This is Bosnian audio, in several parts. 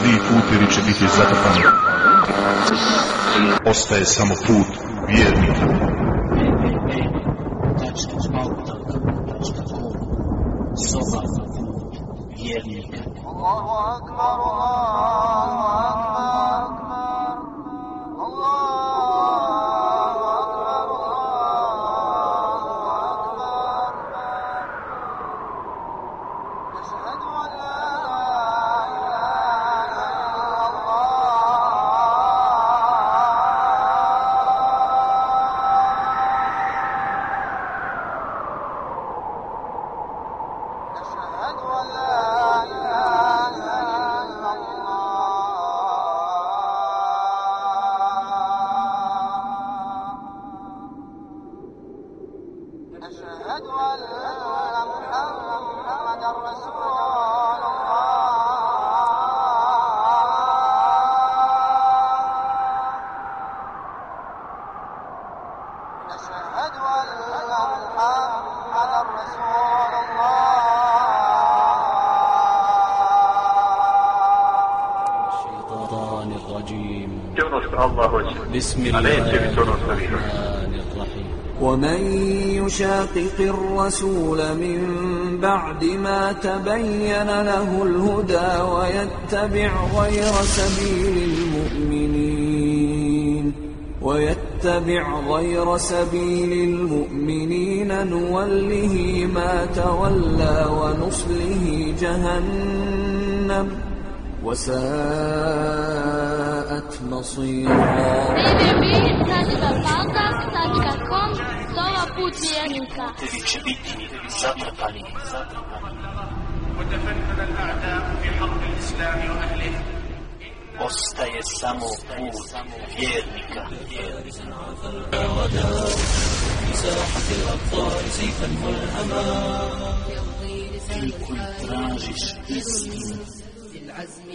svi puteri će biti zatrpani. Ostaje samo put vjernika. Soba, put vjernika. Allahu akbar, Allahu بسم الله الرحمن الرحيم. ومن يشاقق الرسول من بعد ما تبين له الهدى ويتبع غير سبيل المؤمنين ويتبع غير سبيل المؤمنين نوله ما تولى ونصله جهنم. وساءت مصيرا www.saltak.com Sova put vjernika Putevi će biti zatrpani وتفنن الأعداء في حرب الإسلام وأهله Ostaje samo put vjernika. Ti koji tražiš istinu,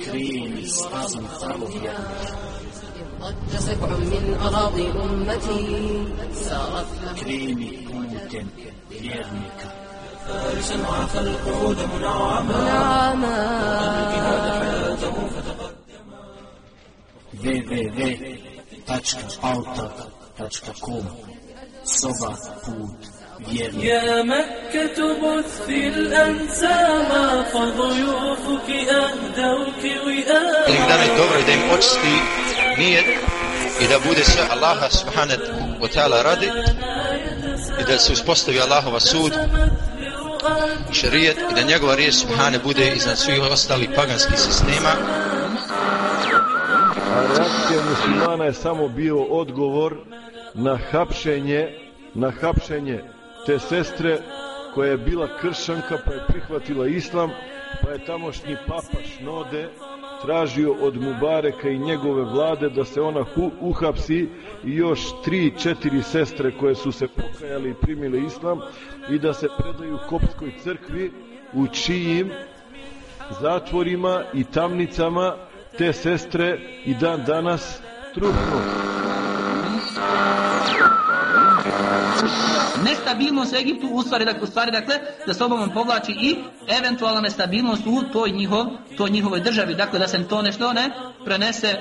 kreni stazom pravo vjernika. ضج سبع من أراضي أمتي. سارت kreni putem vjernika. فارسا عفى القعود منعما. منعما. Soba put. يا مكة بثي الأنسام فضيوفك أهدوك وئاما dobro i da im očisti nijet i da bude sve Allaha subhanahu wa ta'ala radi i da se uspostavi Allahova sud i šarijet i da njegova riječ subhane bude iznad svih ostalih paganskih sistema. A reakcija muslimana je samo bio odgovor na hapšenje, na hapšenje te sestre koja je bila kršanka pa je prihvatila islam pa je tamošnji papa Šnode tražio od Mubareka i njegove vlade da se ona uhapsi i još tri, četiri sestre koje su se pokajale i primile islam i da se predaju Kopskoj crkvi u čijim zatvorima i tamnicama te sestre i dan danas trupnu. Nestabilnost u Egiptu u stvari, dakle, u stvari dakle, da sobom povlači i eventualna nestabilnost u toj njihov, toj njihovoj državi, dakle da se to nešto ne prenese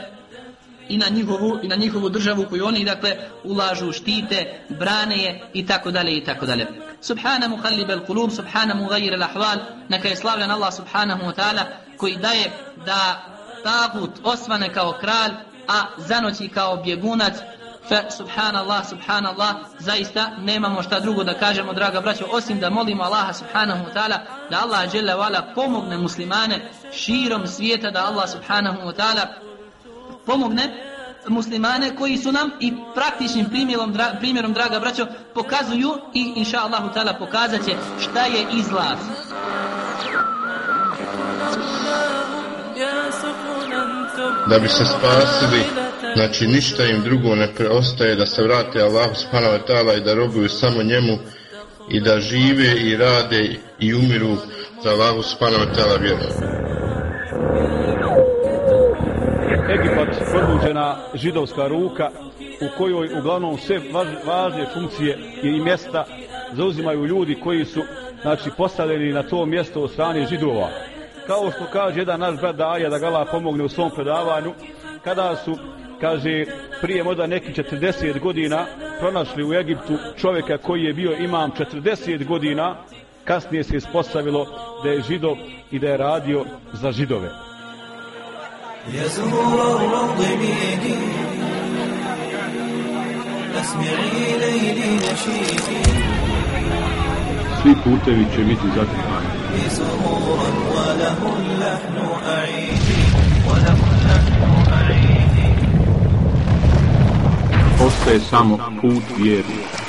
i na njihovu i na njihovu državu koju oni dakle ulažu, štite, brane je i tako dalje i tako dalje. Subhana muhallib al-qulub, subhana mughayir al-ahwal, neka je slavljen Allah subhanahu wa ta'ala koji daje da tagut osvane kao kralj, a zanoći kao bjegunac, Fa subhanallah, subhanallah, zaista nemamo šta drugo da kažemo, draga braćo, osim da molimo Allaha subhanahu wa ta'ala da Allah dželle wala pomogne muslimane širom svijeta, da Allah subhanahu wa ta'ala pomogne muslimane koji su nam i praktičnim primjerom, dra, primjerom draga braćo, pokazuju i inša Allahu ta'ala pokazat će šta je izlaz. Da bi se spasili, znači ništa im drugo ne preostaje da se vrate Allahu subhanahu wa ta'ala i da robuju samo njemu i da žive i rade i umiru za Allahu subhanahu wa ta'ala vjeru. Egipat produžena židovska ruka u kojoj uglavnom sve važne funkcije i mjesta zauzimaju ljudi koji su znači postavljeni na to mjesto od strane židova. kao što kaže jedan naš brat Daja da gala pomogne u svom predavanju, kada su kaže prije možda neki 40 godina pronašli u Egiptu čovjeka koji je bio imam 40 godina kasnije se ispostavilo da je židov i da je radio za židove Svi putevi će biti zatrpani. Ostaje samo put vjernika.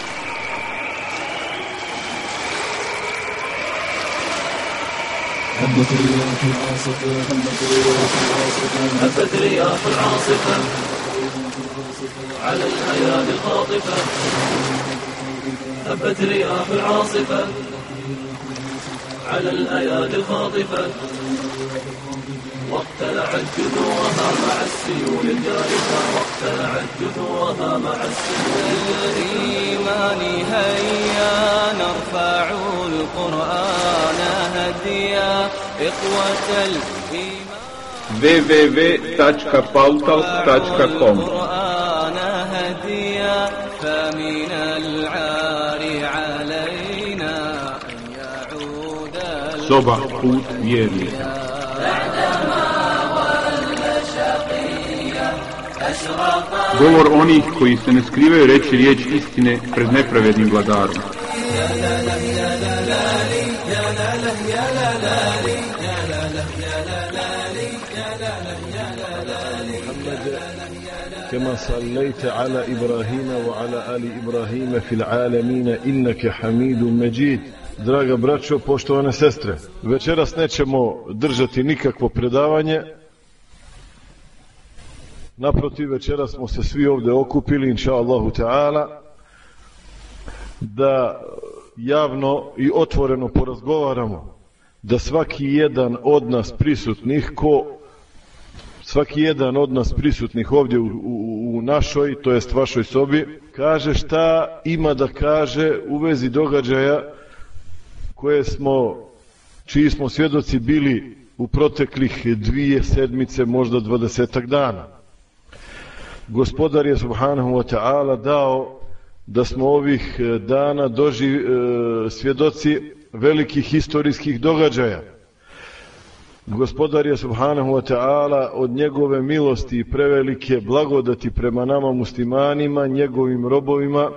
هبت رياح العاصفة. هبت رياح العاصفة على الأيادي الخاطفة هبت رياح العاصفة. على الأيادي الخاطفة. واقتلعت جذورها مع السيول الجارفة واقتلعت جذورها مع السيول. الإيمان هيا نرفع القرآن هديا. إخوة الإيمان www.pautal.com القرآن هديا. فمن العار علينا أن يعود Soba put vjernika. Govor onih koji se ne skrivaju reći riječ istine pred nepravednim vladarom. كما صليت على إبراهيم وعلى آل إبراهيم في العالمين إنك حميد مجيد Draga braćo, poštovane sestre, večeras nećemo držati nikakvo predavanje. Naprotiv, večeras smo se svi ovdje okupili, inša Allahu Teala, da javno i otvoreno porazgovaramo, da svaki jedan od nas prisutnih, ko svaki jedan od nas prisutnih ovdje u, u, u našoj, to jest vašoj sobi, kaže šta ima da kaže u vezi događaja koje smo, čiji smo svjedoci bili u proteklih dvije sedmice, možda dvadesetak dana. Gospodar je subhanahu wa ta'ala dao da smo ovih e, dana doživ, e, svjedoci velikih historijskih događaja. Gospodar je subhanahu wa ta'ala od njegove milosti i prevelike blagodati prema nama muslimanima, njegovim robovima,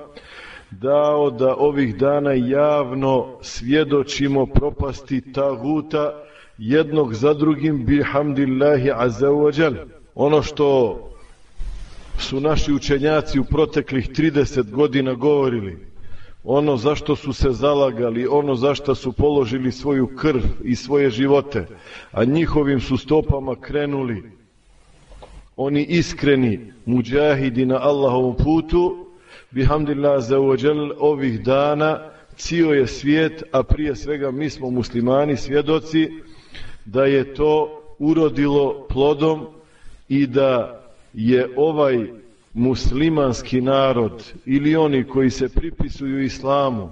dao da ovih dana javno svjedočimo propasti taguta jednog za drugim bihamdillahi azzawajal. Ono što su naši učenjaci u proteklih 30 godina govorili, ono zašto su se zalagali, ono zašto su položili svoju krv i svoje živote, a njihovim su stopama krenuli oni iskreni muđahidi na Allahovom putu, bihamdillah za uođel ovih dana cio je svijet, a prije svega mi smo muslimani svjedoci da je to urodilo plodom i da je ovaj muslimanski narod ili oni koji se pripisuju islamu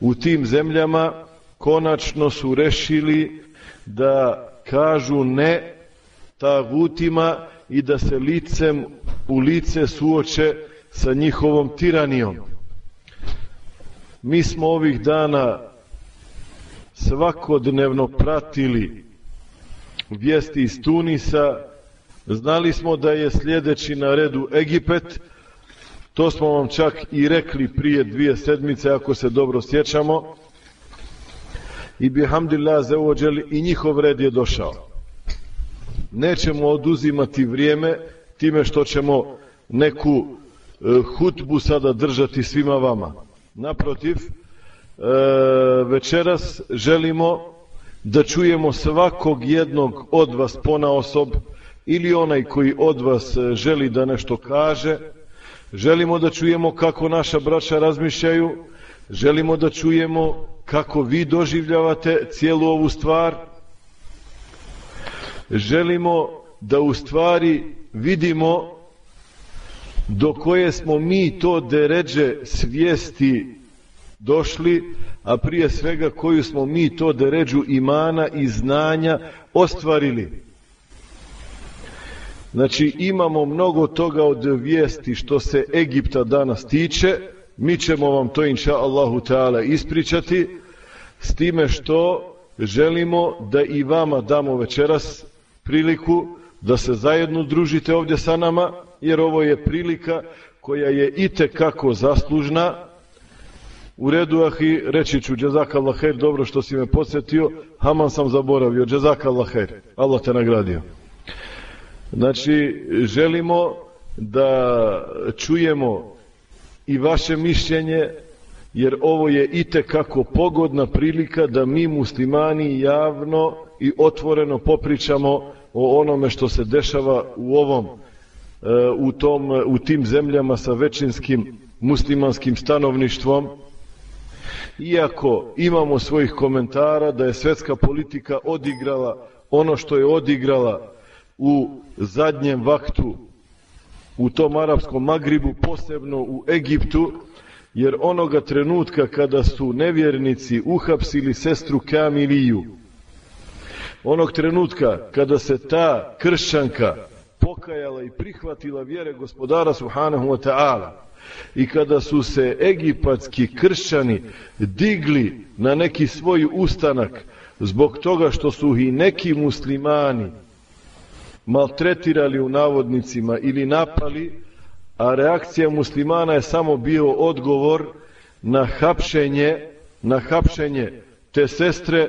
u tim zemljama konačno su rešili da kažu ne tagutima i da se licem u lice suoče sa njihovom tiranijom. Mi smo ovih dana svakodnevno pratili vijesti iz Tunisa, znali smo da je sljedeći na redu Egipet, to smo vam čak i rekli prije dvije sedmice, ako se dobro sjećamo, i bihamdillah za uvođeli, i njihov red je došao. Nećemo oduzimati vrijeme time što ćemo neku e, hutbu sada držati svima vama. Naprotiv, e, večeras želimo da čujemo svakog jednog od vas pona osob ili onaj koji od vas e, želi da nešto kaže. Želimo da čujemo kako naša braća razmišljaju. Želimo da čujemo kako vi doživljavate cijelu ovu stvar. Želimo da u stvari vidimo do koje smo mi to deređe svijesti došli, a prije svega koju smo mi to deređu imana i znanja ostvarili. Znači imamo mnogo toga od vijesti što se Egipta danas tiče, mi ćemo vam to inša Allahu Teala ispričati, s time što želimo da i vama damo večeras priliku da se zajedno družite ovdje sa nama, jer ovo je prilika koja je i kako zaslužna. U redu, ahi, reći ću, džezakallah dobro što si me podsjetio, haman sam zaboravio, džezakallah Allah te nagradio. Znači, želimo da čujemo i vaše mišljenje, jer ovo je i kako pogodna prilika da mi muslimani javno i otvoreno popričamo o onome što se dešava u ovom e, u, tom, u tim zemljama sa većinskim muslimanskim stanovništvom. Iako imamo svojih komentara da je svetska politika odigrala ono što je odigrala u zadnjem vaktu u tom arapskom Magribu, posebno u Egiptu, jer onoga trenutka kada su nevjernici uhapsili sestru Kamiliju, onog trenutka kada se ta kršćanka pokajala i prihvatila vjere gospodara Subhanahu wa ta'ala i kada su se egipatski kršćani digli na neki svoj ustanak zbog toga što su i neki muslimani maltretirali u navodnicima ili napali, a reakcija muslimana je samo bio odgovor na hapšenje, na hapšenje te sestre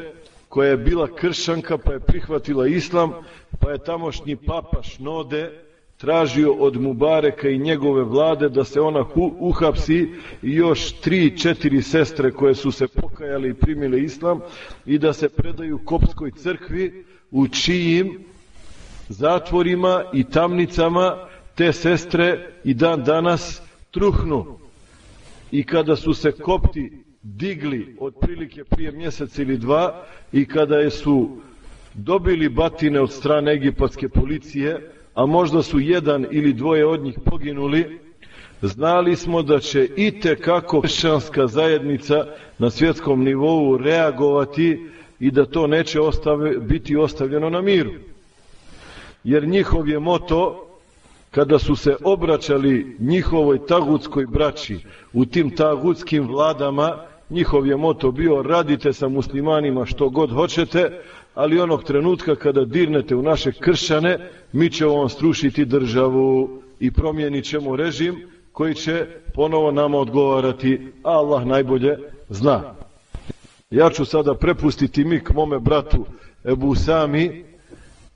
koja je bila kršanka pa je prihvatila islam, pa je tamošnji papa Šnode tražio od Mubareka i njegove vlade da se ona uhapsi i još tri, četiri sestre koje su se pokajale i primile islam i da se predaju Kopskoj crkvi u čijim zatvorima i tamnicama te sestre i dan danas truhnu. I kada su se kopti digli otprilike prije mjesec ili dva i kada je su dobili batine od strane egipatske policije, a možda su jedan ili dvoje od njih poginuli, znali smo da će i te kako kršćanska zajednica na svjetskom nivou reagovati i da to neće ostave, biti ostavljeno na miru jer njihov je moto kada su se obraćali njihovoj tagutskoj braći u tim tagutskim vladama, njihov je moto bio radite sa muslimanima što god hoćete, ali onog trenutka kada dirnete u naše kršane, mi ćemo vam strušiti državu i promijenit ćemo režim koji će ponovo nama odgovarati, Allah najbolje zna. Ja ću sada prepustiti mik mome bratu Ebu Sami,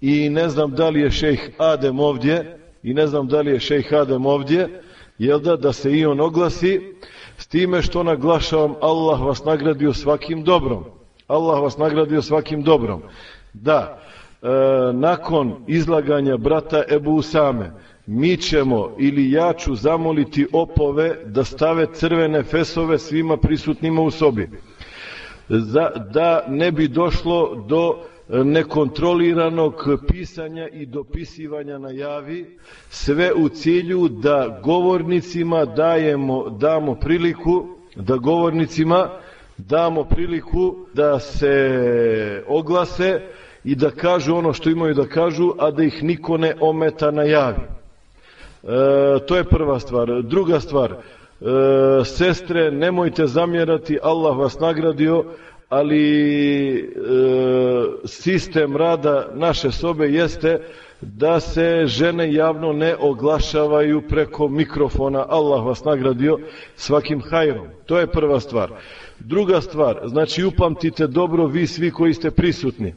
i ne znam da li je šejh Adem ovdje i ne znam da li je šejh Adem ovdje jel da, da se i on oglasi s time što naglašavam Allah vas nagradio svakim dobrom. Allah vas nagradio svakim dobrom. Da e, nakon izlaganja brata Ebu Usame mi ćemo ili ja ću zamoliti opove da stave crvene fesove svima prisutnima u sobi. Za, da ne bi došlo do nekontroliranog pisanja i dopisivanja na javi, sve u cilju da govornicima dajemo, damo priliku, da govornicima damo priliku da se oglase i da kažu ono što imaju da kažu, a da ih niko ne ometa na javi. E, to je prva stvar. Druga stvar, e, sestre, nemojte zamjerati, Allah vas nagradio, ali e, sistem rada naše sobe jeste da se žene javno ne oglašavaju preko mikrofona. Allah vas nagradio svakim hajrom. To je prva stvar. Druga stvar, znači upamtite dobro vi svi koji ste prisutni. E,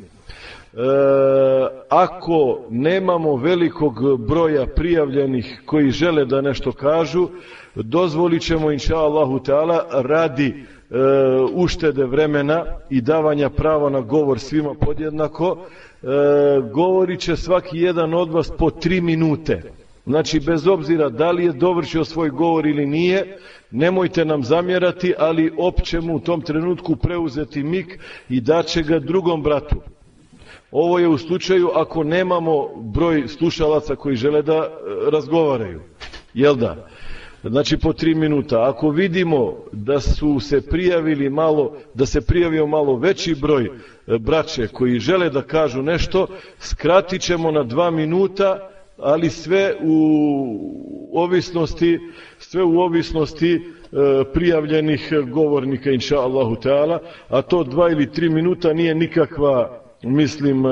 ako nemamo velikog broja prijavljenih koji žele da nešto kažu, dozvolit ćemo inša Allahu Teala radi e, uštede vremena i davanja prava na govor svima podjednako, e, govorit će svaki jedan od vas po tri minute. Znači, bez obzira da li je dovršio svoj govor ili nije, nemojte nam zamjerati, ali opće mu u tom trenutku preuzeti mik i daće ga drugom bratu. Ovo je u slučaju ako nemamo broj slušalaca koji žele da e, razgovaraju. Jel da? Znači po tri minuta. Ako vidimo da su se prijavili malo, da se prijavio malo veći broj e, braće koji žele da kažu nešto, skratit ćemo na dva minuta, ali sve u ovisnosti, sve u ovisnosti e, prijavljenih govornika, inša Allahu Teala, a to dva ili tri minuta nije nikakva mislim, e,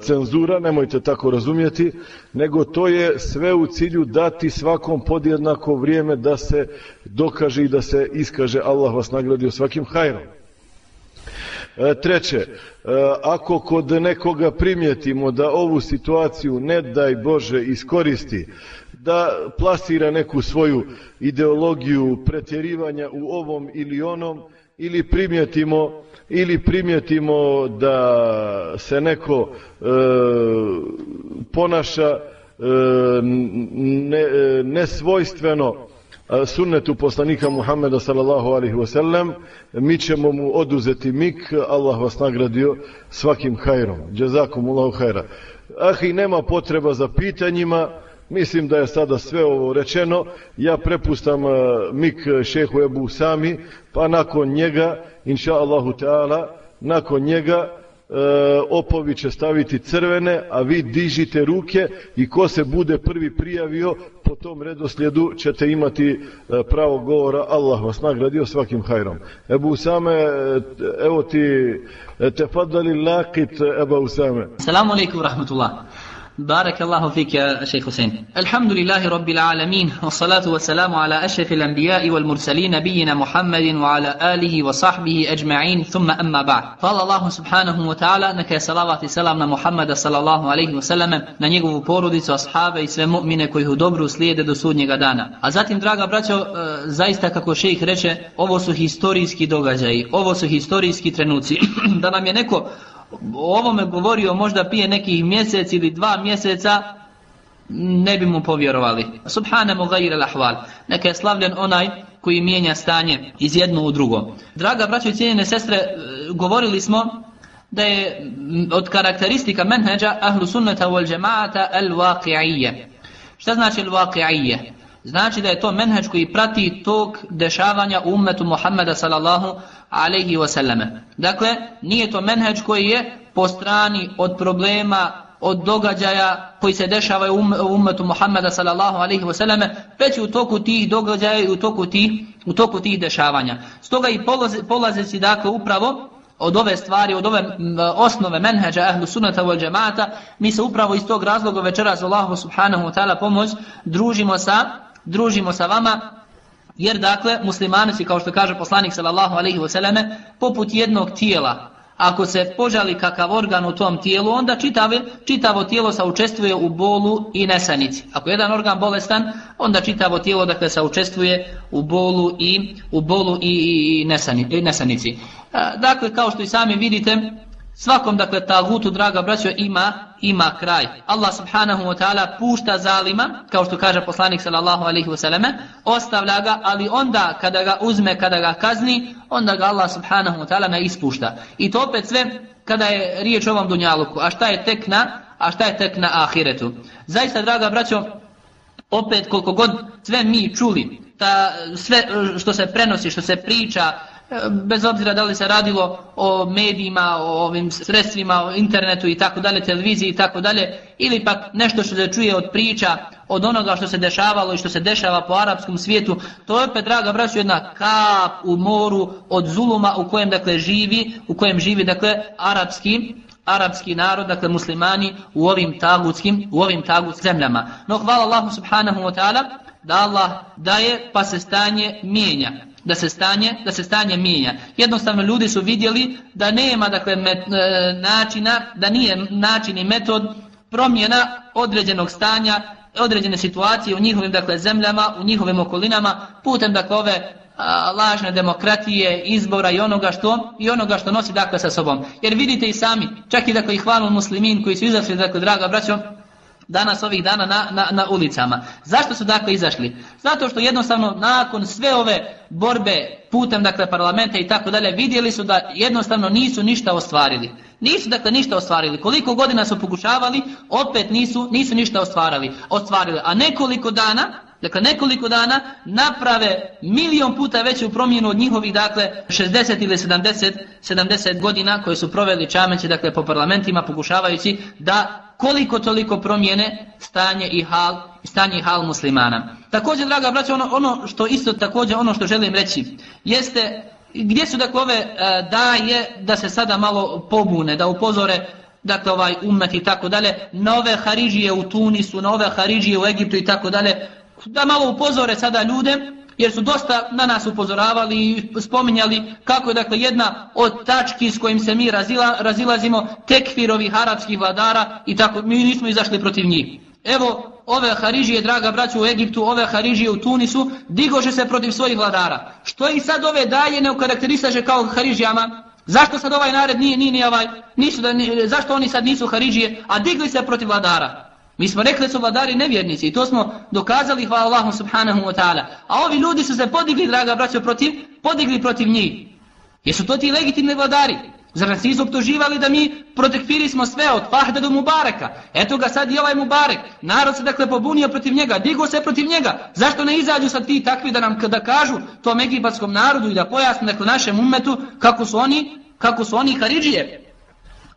cenzura, nemojte tako razumjeti, nego to je sve u cilju dati svakom podjednako vrijeme da se dokaže i da se iskaže Allah vas nagradio svakim hajrom. E, treće, e, ako kod nekoga primjetimo da ovu situaciju ne daj Bože iskoristi, da plasira neku svoju ideologiju pretjerivanja u ovom ili onom, ili primjetimo ili primjetimo da se neko e, ponaša e, ne, e, nesvojstveno e, sunnetu poslanika Muhammeda sallallahu alaihi wasallam, mi ćemo mu oduzeti mik, Allah vas nagradio svakim hajrom. jazakumullahu hajra. ahi nema potreba za pitanjima, Mislim da je sada sve ovo rečeno. Ja prepustam eh, mik eh, šehu Ebu Sami, pa nakon njega, inša Allahu Teala, nakon njega uh, opovi će staviti crvene, a vi dižite ruke i ko se bude prvi prijavio, po tom redoslijedu ćete imati pravo govora. Allah vas nagradio svakim hajrom. Ebu Usame, evo ti, te fadali lakit Ebu Usame. Salamu alaikum rahmatullah. بارك الله فيك يا شيخ حسين الحمد لله رب العالمين والصلاة والسلام على أشرف الأنبياء والمرسلين نبينا محمد وعلى آله وصحبه أجمعين ثم أما بعد قال الله سبحانه وتعالى نك صلوات سلام محمد صلى الله عليه وسلم na njegovu porodicu, ashabe i sve mu'mine koji ih dobru slijede do sudnjega dana. A zatim, draga braćo, zaista kako šejih reče, ovo su historijski događaji, ovo su historijski trenuci. da nam je neko o ovome govorio možda pije nekih mjesec ili dva mjeseca, ne bi mu povjerovali. Subhanamu gajir al-ahval. Neka je slavljen onaj koji mijenja stanje iz jedno u drugo. Draga braćo i cijenjene sestre, e, govorili smo da je od karakteristika menheđa ahlu sunnata wal džemaata al-waqi'ije. Šta znači al-waqi'ije? Znači da je to menheđ koji prati tog dešavanja u ummetu Muhammeda sallallahu alaihi wasallame. Dakle, nije to menheđ koji je po strani od problema, od događaja koji se dešavaju u umetu Muhammeda sallallahu alaihi wasallame, već u toku tih događaja i u toku tih, u toku tih dešavanja. Stoga i polaze, polazeći dakle upravo od ove stvari, od ove osnove menheđa ahlu sunnata vol džemata, mi se upravo iz tog razloga večeras Allahu subhanahu wa ta'ala pomoć družimo sa, družimo sa vama Jer dakle, muslimani su, kao što kaže poslanik sallallahu alaihi wasallam, poput jednog tijela. Ako se požali kakav organ u tom tijelu, onda čitave, čitavo tijelo saučestvuje u bolu i nesanici. Ako je jedan organ bolestan, onda čitavo tijelo dakle saučestvuje u bolu i u bolu i, i, i nesanici. Dakle, kao što i sami vidite, Svakom, dakle, tagutu, draga braćo, ima, ima kraj. Allah subhanahu wa ta'ala pušta zalima, kao što kaže poslanik sallallahu alaihi wa sallame, ostavlja ga, ali onda kada ga uzme, kada ga kazni, onda ga Allah subhanahu wa ta'ala ne ispušta. I to opet sve kada je riječ o ovom dunjaluku. A šta je tek na, a šta je tek na ahiretu? Zaista, draga braćo, opet koliko god sve mi čuli, ta, sve što se prenosi, što se priča, bez obzira da li se radilo o medijima, o ovim sredstvima, o internetu i tako dalje, televiziji i tako dalje, ili pak nešto što se čuje od priča, od onoga što se dešavalo i što se dešava po arapskom svijetu, to je opet, draga braću, jedna kap u moru od zuluma u kojem, dakle, živi, u kojem živi, dakle, arapski, arapski narod, dakle muslimani u ovim tagutskim, u ovim tagutskim zemljama. No hvala Allahu subhanahu wa ta'ala da Allah daje pa se stanje mijenja da se stanje da se stanje mijenja. Jednostavno ljudi su vidjeli da nema dakle met, e, načina, da nije način i metod promjena određenog stanja, određene situacije u njihovim dakle zemljama, u njihovim okolinama putem dakle ove a, lažne demokratije, izbora i onoga što i onoga što nosi dakle sa sobom. Jer vidite i sami, čak i dakle i hvalu muslimin koji su izašli dakle draga braćo, danas ovih dana na, na, na ulicama. Zašto su dakle izašli? Zato što jednostavno nakon sve ove borbe putem dakle parlamenta i tako dalje vidjeli su da jednostavno nisu ništa ostvarili. Nisu dakle ništa ostvarili. Koliko godina su pokušavali, opet nisu nisu ništa ostvarili. Ostvarili. A nekoliko dana dakle nekoliko dana, naprave milion puta veću promjenu od njihovih, dakle, 60 ili 70, 70 godina koje su proveli čameće, dakle, po parlamentima, pokušavajući da koliko toliko promijene stanje i hal, stanje i hal muslimana. Također, draga braća, ono, ono što isto također, ono što želim reći, jeste gdje su dakle ove e, daje da se sada malo pobune, da upozore dakle ovaj umet i tako dalje, nove Haridžije u Tunisu, nove Haridžije u Egiptu i tako dalje, da malo upozore sada ljude, jer su dosta na nas upozoravali i spominjali kako je dakle jedna od tački s kojim se mi razila, razilazimo tekfirovi arapskih vladara i tako mi nismo izašli protiv njih. Evo, ove Haridžije, draga braću u Egiptu, ove Haridžije u Tunisu, digoše se protiv svojih vladara. Što i sad ove dalje ne ukarakterisaže kao Haridžijama? Zašto sad ovaj nared nije, nije, nije ovaj, nisu da, nije, zašto oni sad nisu Haridžije, a digli se protiv vladara? Mi smo rekli su vladari nevjernici i to smo dokazali, hvala Allahu subhanahu wa ta'ala. A ovi ljudi su se podigli, draga braćo, protiv, podigli protiv njih. Jesu to ti legitimni vladari? Zar nas nisu optuživali da mi protekfiri smo sve od Fahda do Mubareka? Eto ga sad i ovaj Mubarek. Narod se dakle pobunio protiv njega, digo se protiv njega. Zašto ne izađu sad ti takvi da nam da kažu tom egipatskom narodu i da pojasnu dakle našem umetu kako su oni, kako su oni Haridžije?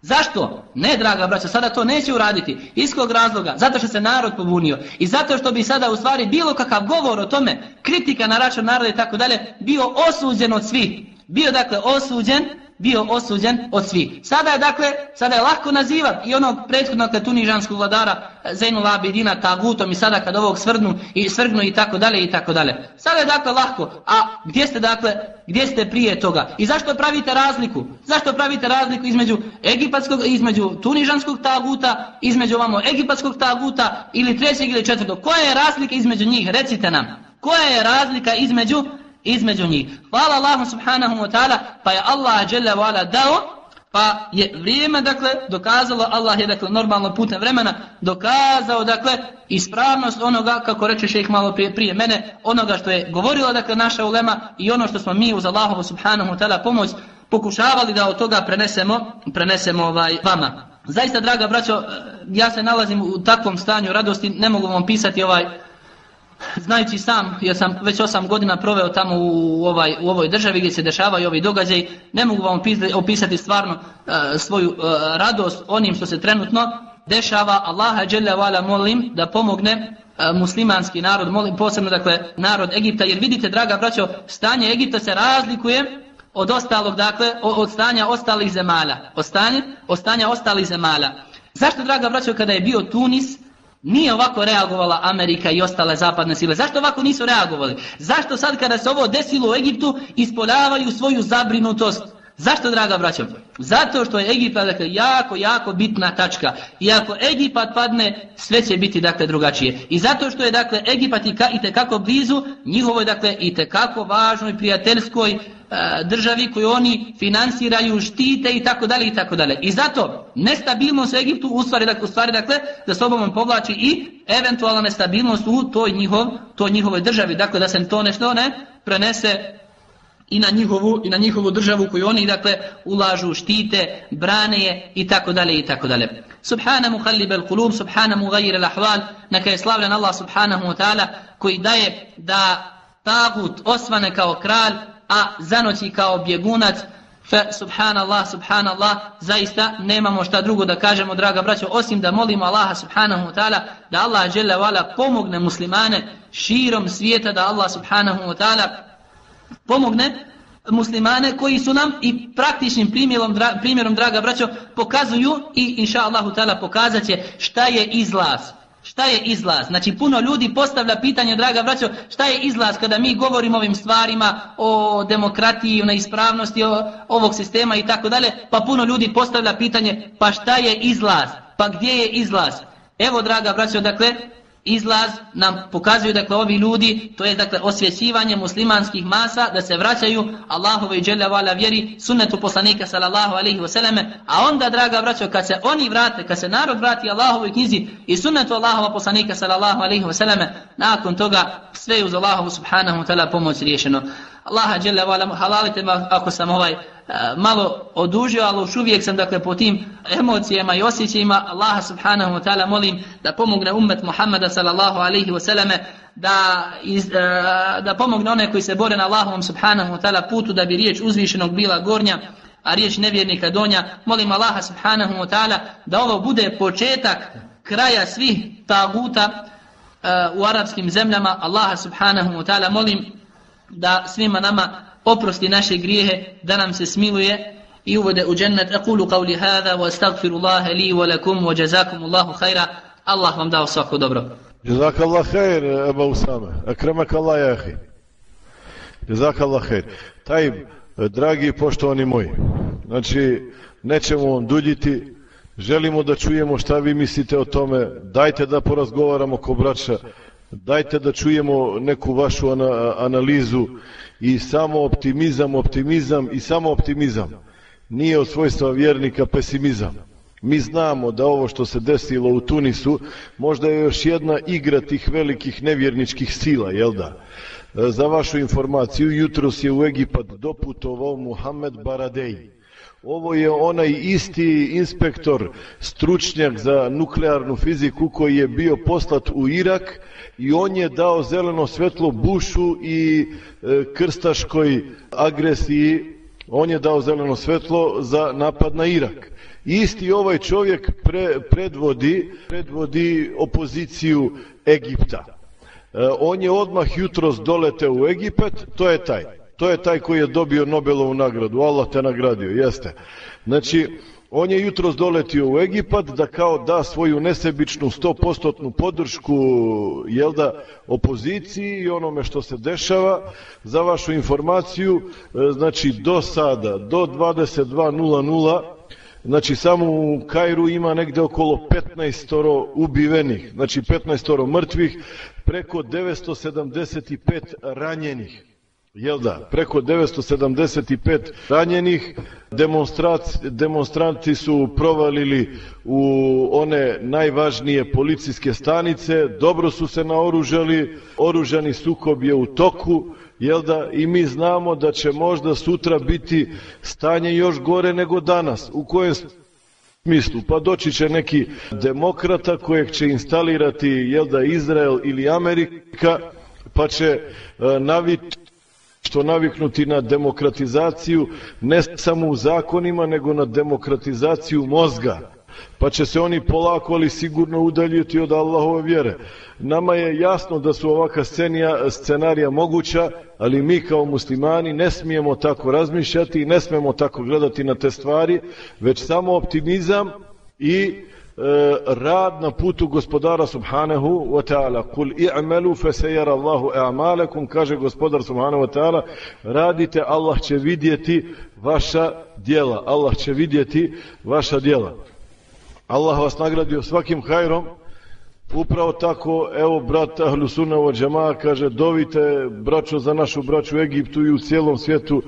Zašto? Ne, draga braća, sada to neće uraditi. Iz kog razloga? Zato što se narod pobunio. I zato što bi sada u stvari bilo kakav govor o tome, kritika na račun naroda i tako dalje, bio osuđen od svih. Bio dakle osuđen bio osuđen od svih. Sada je dakle, sada je lako nazivat i onog prethodnog tunižanskog vladara eh, Zainul Abidina tagutom i sada kad ovog svrgnu i svrgnu i tako dalje i tako dalje. Sada je dakle lako, a gdje ste dakle, gdje ste prije toga? I zašto pravite razliku? Zašto pravite razliku između egipatskog, između tunižanskog taguta, između ovamo egipatskog taguta ili trećeg ili četvrtog? Koja je razlika između njih? Recite nam. Koja je razlika između između njih. Hvala Allahu subhanahu wa ta'ala, pa je Allah dželle wa dao, pa je vrijeme, dakle, dokazalo, Allah je, dakle, normalno putem vremena, dokazao, dakle, ispravnost onoga, kako reče šejh malo prije, prije mene, onoga što je govorila, dakle, naša ulema i ono što smo mi uz Allahovu subhanahu wa ta'ala pomoć pokušavali da od toga prenesemo, prenesemo ovaj vama. Zaista, draga braćo, ja se nalazim u takvom stanju radosti, ne mogu vam pisati ovaj znajući sam, jer sam već osam godina proveo tamo u, ovaj, u ovoj državi gdje se dešavaju ovi događaj, ne mogu vam opisati stvarno uh, svoju uh, radost onim što se trenutno dešava. Allaha dželle vala molim da pomogne uh, muslimanski narod, molim posebno dakle narod Egipta, jer vidite draga braćo, stanje Egipta se razlikuje od ostalog, dakle, od stanja ostalih zemalja. Od stanja, od stanja ostalih zemalja. Zašto, draga braćo, kada je bio Tunis, Nije ovako reagovala Amerika i ostale zapadne sile. Zašto ovako nisu reagovali? Zašto sad kada se ovo desilo u Egiptu ispoljavaju svoju zabrinutost? Zašto, draga braćo? Zato što je Egipat dakle, jako, jako bitna tačka. I ako Egipat padne, sve će biti dakle, drugačije. I zato što je dakle, Egipat i, ka, i tekako blizu, njihovoj, dakle, i tekako važnoj prijateljskoj e, državi koju oni finansiraju, štite i tako dalje i tako dalje. I zato nestabilnost u Egiptu u stvari, dakle, u stvari dakle, da sobom povlači i eventualna nestabilnost u toj, njihov, toj njihovoj državi. Dakle, da se to nešto ne prenese i na njihovu i na njihovu državu koju oni dakle ulažu, štite, brane je i tako dalje i tako dalje. Subhana muhallib al-qulub, subhana mughayir al-ahwal, neka je slavljen Allah subhanahu wa ta'ala koji daje da tagut osvane kao kralj, a zanoći kao bjegunac. Fa subhanallah, subhanallah, zaista nemamo šta drugo da kažemo, draga braćo, osim da molimo Allaha subhanahu wa ta'ala da Allah žele vala pomogne muslimane širom svijeta, da Allah subhanahu wa ta'ala pomogne muslimane koji su nam i praktičnim primjerom, dra, primjerom draga braćo, pokazuju i inša Allahu ta'ala pokazat će šta je izlaz. Šta je izlaz? Znači puno ljudi postavlja pitanje, draga braćo, šta je izlaz kada mi govorimo ovim stvarima o demokratiji, o neispravnosti o, ovog sistema i tako dalje, pa puno ljudi postavlja pitanje, pa šta je izlaz? Pa gdje je izlaz? Evo, draga braćo, dakle, izlaz nam pokazuju dakle ovi ljudi to je dakle osvjećivanje muslimanskih masa da se vraćaju Allahove i dželle vala vjeri sunnetu poslanika sallallahu alejhi ve selleme a onda draga braćo kad se oni vrate kad se narod vrati Allahovoj knjizi i sunnetu Allahova poslanika sallallahu alejhi ve selleme nakon toga sve uz Allahovu subhanahu wa taala pomoć riješeno. Allaha dželle vala halalite ma ako sam ovaj e, malo odužio, ali još uvijek sam dakle po tim emocijama i osjećajima Allaha subhanahu wa ta'ala molim da pomogne ummet Muhammeda sallallahu alaihi wa sallame da, iz, e, da pomogne one koji se bore na Allahom subhanahu wa ta'ala putu da bi riječ uzvišenog bila gornja a riječ nevjernika donja. Molim Allaha subhanahu wa ta'ala da ovo bude početak kraja svih taguta uh, u arapskim zemljama. Allaha subhanahu wa ta'ala molim da svima nama oprosti naše grijehe, da nam se smiluje i uvode u džennet. Aqulu qawli hada, wa astagfiru Allahe li, wa lakum, wa jazakum Allahu khaira. Allah vam dao svako dobro. Jazak Allah khair, Eba Usama. Akramak Allah, jahi. Jazak Allah khair. Tajib, dragi poštovani moji, znači, nećemo vam duljiti, želimo da čujemo šta vi mislite o tome, dajte da porazgovaramo ko braća, dajte da čujemo neku vašu ana, analizu i samo optimizam optimizam i samo optimizam nije od svojstva vjernika pesimizam Mi znamo da ovo što se desilo u Tunisu možda je još jedna igra tih velikih nevjerničkih sila, jel da? E, za vašu informaciju, jutros je u Egipat doputovao Muhammed Baradej. Ovo je onaj isti inspektor, stručnjak za nuklearnu fiziku koji je bio poslat u Irak i on je dao zeleno svetlo Bušu i e, krstaškoj agresiji, on je dao zeleno svetlo za napad na Irak isti ovaj čovjek pre, predvodi, predvodi opoziciju Egipta. E, on je odmah jutros dolete u Egipat, to je taj. To je taj koji je dobio Nobelovu nagradu. Allah te nagradio, jeste. Znači, on je jutros doletio u Egipat da kao da svoju nesebičnu 100% podršku jel da, opoziciji i onome što se dešava. Za vašu informaciju, e, znači do sada, do 22.00, Znači samo u Kairu ima negde okolo 15 ubivenih, znači 15 mrtvih, preko 975 ranjenih. Jel da? Preko 975 ranjenih demonstranti su provalili u one najvažnije policijske stanice, dobro su se naoružali, oružani sukob je u toku, jel da, i mi znamo da će možda sutra biti stanje još gore nego danas. U kojem smislu? Pa doći će neki demokrata kojeg će instalirati, jel da, Izrael ili Amerika, pa će e, naviti što naviknuti na demokratizaciju ne samo u zakonima, nego na demokratizaciju mozga pa će se oni polako ali sigurno udaljiti od Allahove vjere. Nama je jasno da su ovaka scenija, scenarija moguća, ali mi kao muslimani ne smijemo tako razmišljati i ne smijemo tako gledati na te stvari, već samo optimizam i Eh, rad na putu gospodara subhanahu wa ta'ala. Kul i'malu fa sayara Allahu a'malakum kaže gospodar subhanahu wa ta'ala radite Allah će vidjeti vaša djela. Allah će vidjeti vaša djela. Allah vas nagradio svakim hajrom. Upravo tako, evo, brat Ahlu Sunna kaže, dovite braćo za našu braću u Egiptu i u cijelom svijetu.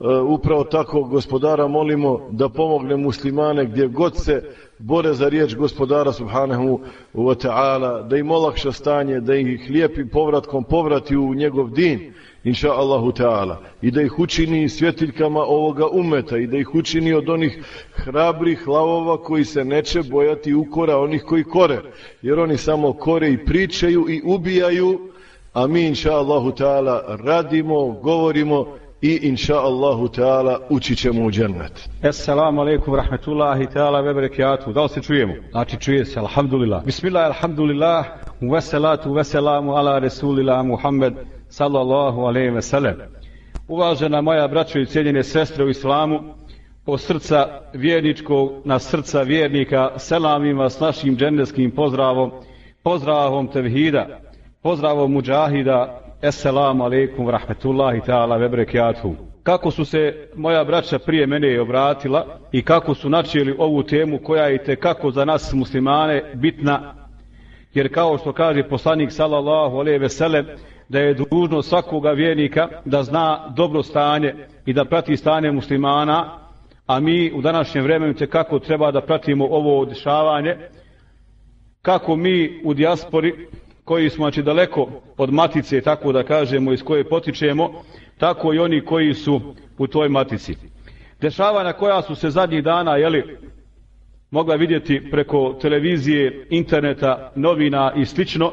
E, upravo tako, gospodara, molimo da pomogne muslimane gdje god se bore za riječ gospodara Subhanahu wa ta'ala, da im olakša stanje, da ih lijepim povratkom povrati u njegov din inša Allahu ta'ala, i da ih učini svjetiljkama ovoga umeta i da ih učini od onih hrabrih lavova koji se neće bojati ukora onih koji kore, jer oni samo kore i pričaju i ubijaju, a mi inša Allahu ta'ala radimo, govorimo i inša Allahu ta'ala ući ćemo u džennet. Assalamu alaikum rahmetullahi ta'ala ve berekatuhu. Da li se čujemo? Znači čuje se, alhamdulillah. Bismillah, alhamdulillah, veselatu, veselamu ala resulila Muhammed, sallallahu alaihi ve sellem. Uvažena moja braćo i cijenjene sestre u islamu, po srca vjerničkog na srca vjernika, selamim vas našim džennetskim pozdravom, pozdravom tevhida, pozdravom muđahida, Esselamu alaikum wa rahmetullahi ta'ala vebrekiatuhu. Kako su se moja braća prije mene obratila i kako su načeli ovu temu koja je kako za nas muslimane bitna, jer kao što kaže poslanik sallallahu alaihi ve sellem, da je dužno svakoga vjernika da zna dobro stanje i da prati stanje muslimana, a mi u današnjem vremenu te kako treba da pratimo ovo dešavanje, kako mi u dijaspori, koji smo znači daleko od matice, tako da kažemo, iz koje potičemo, tako i oni koji su u toj matici. Dešavanja koja su se zadnjih dana, jeli, mogla vidjeti preko televizije, interneta, novina i slično,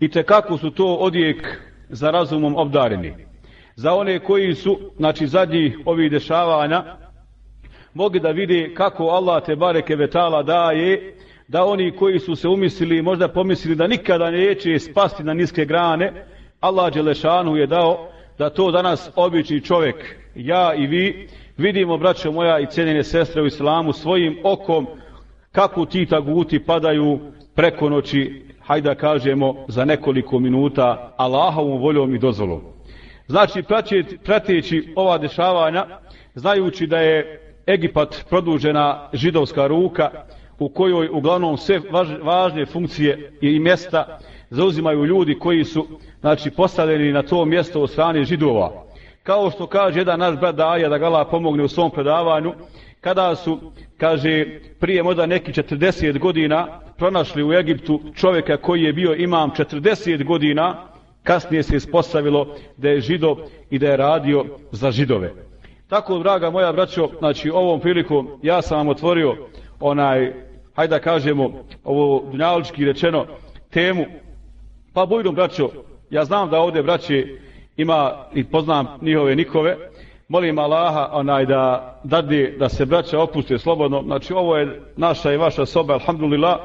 i te kako su to odijek za razumom obdareni. Za one koji su, znači zadnji ovih dešavanja, mogli da vide kako Allah te bareke vetala daje, da oni koji su se umislili, možda pomislili da nikada neće spasti na niske grane, Allah Đelešanu je dao da to danas obični čovjek, ja i vi, vidimo, braćo moja i cijenjene sestre u islamu, svojim okom kako ti taguti padaju preko noći, hajda kažemo, za nekoliko minuta Allahovom voljom i dozvolom. Znači, prateći ova dešavanja, znajući da je Egipat produžena židovska ruka, u kojoj uglavnom sve važne funkcije i mjesta zauzimaju ljudi koji su znači, postavljeni na to mjesto od strane židova. Kao što kaže jedan naš brat Daja da Gala pomogne u svom predavanju, kada su, kaže, prije možda neki 40 godina pronašli u Egiptu čovjeka koji je bio imam 40 godina, kasnije se ispostavilo da je žido i da je radio za židove. Tako, draga moja braćo, znači ovom prilikom ja sam vam otvorio onaj, hajde da kažemo, ovo dunjalički rečeno, temu. Pa bojdom, braćo, ja znam da ovdje braće ima i poznam njihove nikove, molim Allaha onaj da dadi da se braća opuste slobodno. Znači ovo je naša i vaša soba, alhamdulillah.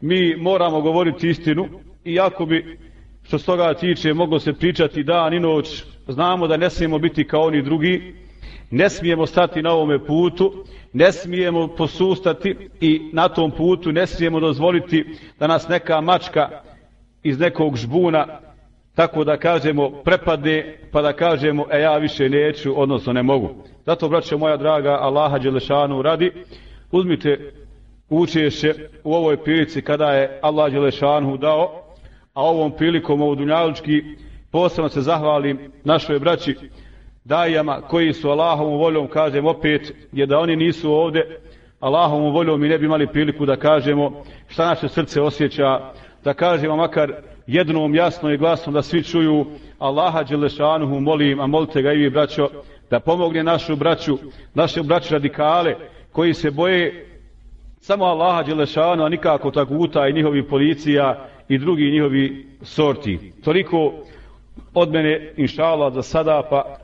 Mi moramo govoriti istinu i bi što s toga tiče moglo se pričati dan i noć. Znamo da ne smijemo biti kao oni drugi, ne smijemo stati na ovome putu, ne smijemo posustati i na tom putu ne smijemo dozvoliti da nas neka mačka iz nekog žbuna tako da kažemo prepade pa da kažemo e ja više neću odnosno ne mogu zato braćo moja draga Allaha Đelešanu radi uzmite učešće u ovoj prilici kada je Allah Đelešanu dao a ovom prilikom ovu dunjalučki posebno se zahvalim našoj braći dajama koji su Allahovom voljom kažem opet je da oni nisu ovde Allahovom voljom mi ne bi imali priliku da kažemo šta naše srce osjeća da kažemo makar jednom jasno i glasno da svi čuju Allaha Đelešanuhu molim, a molite ga i vi braćo, da pomogne našu braću, naše braću radikale koji se boje samo Allaha Đelešanu, a nikako taguta i njihovi policija i drugi njihovi sorti. Toliko od mene, inša Allah, za sada, pa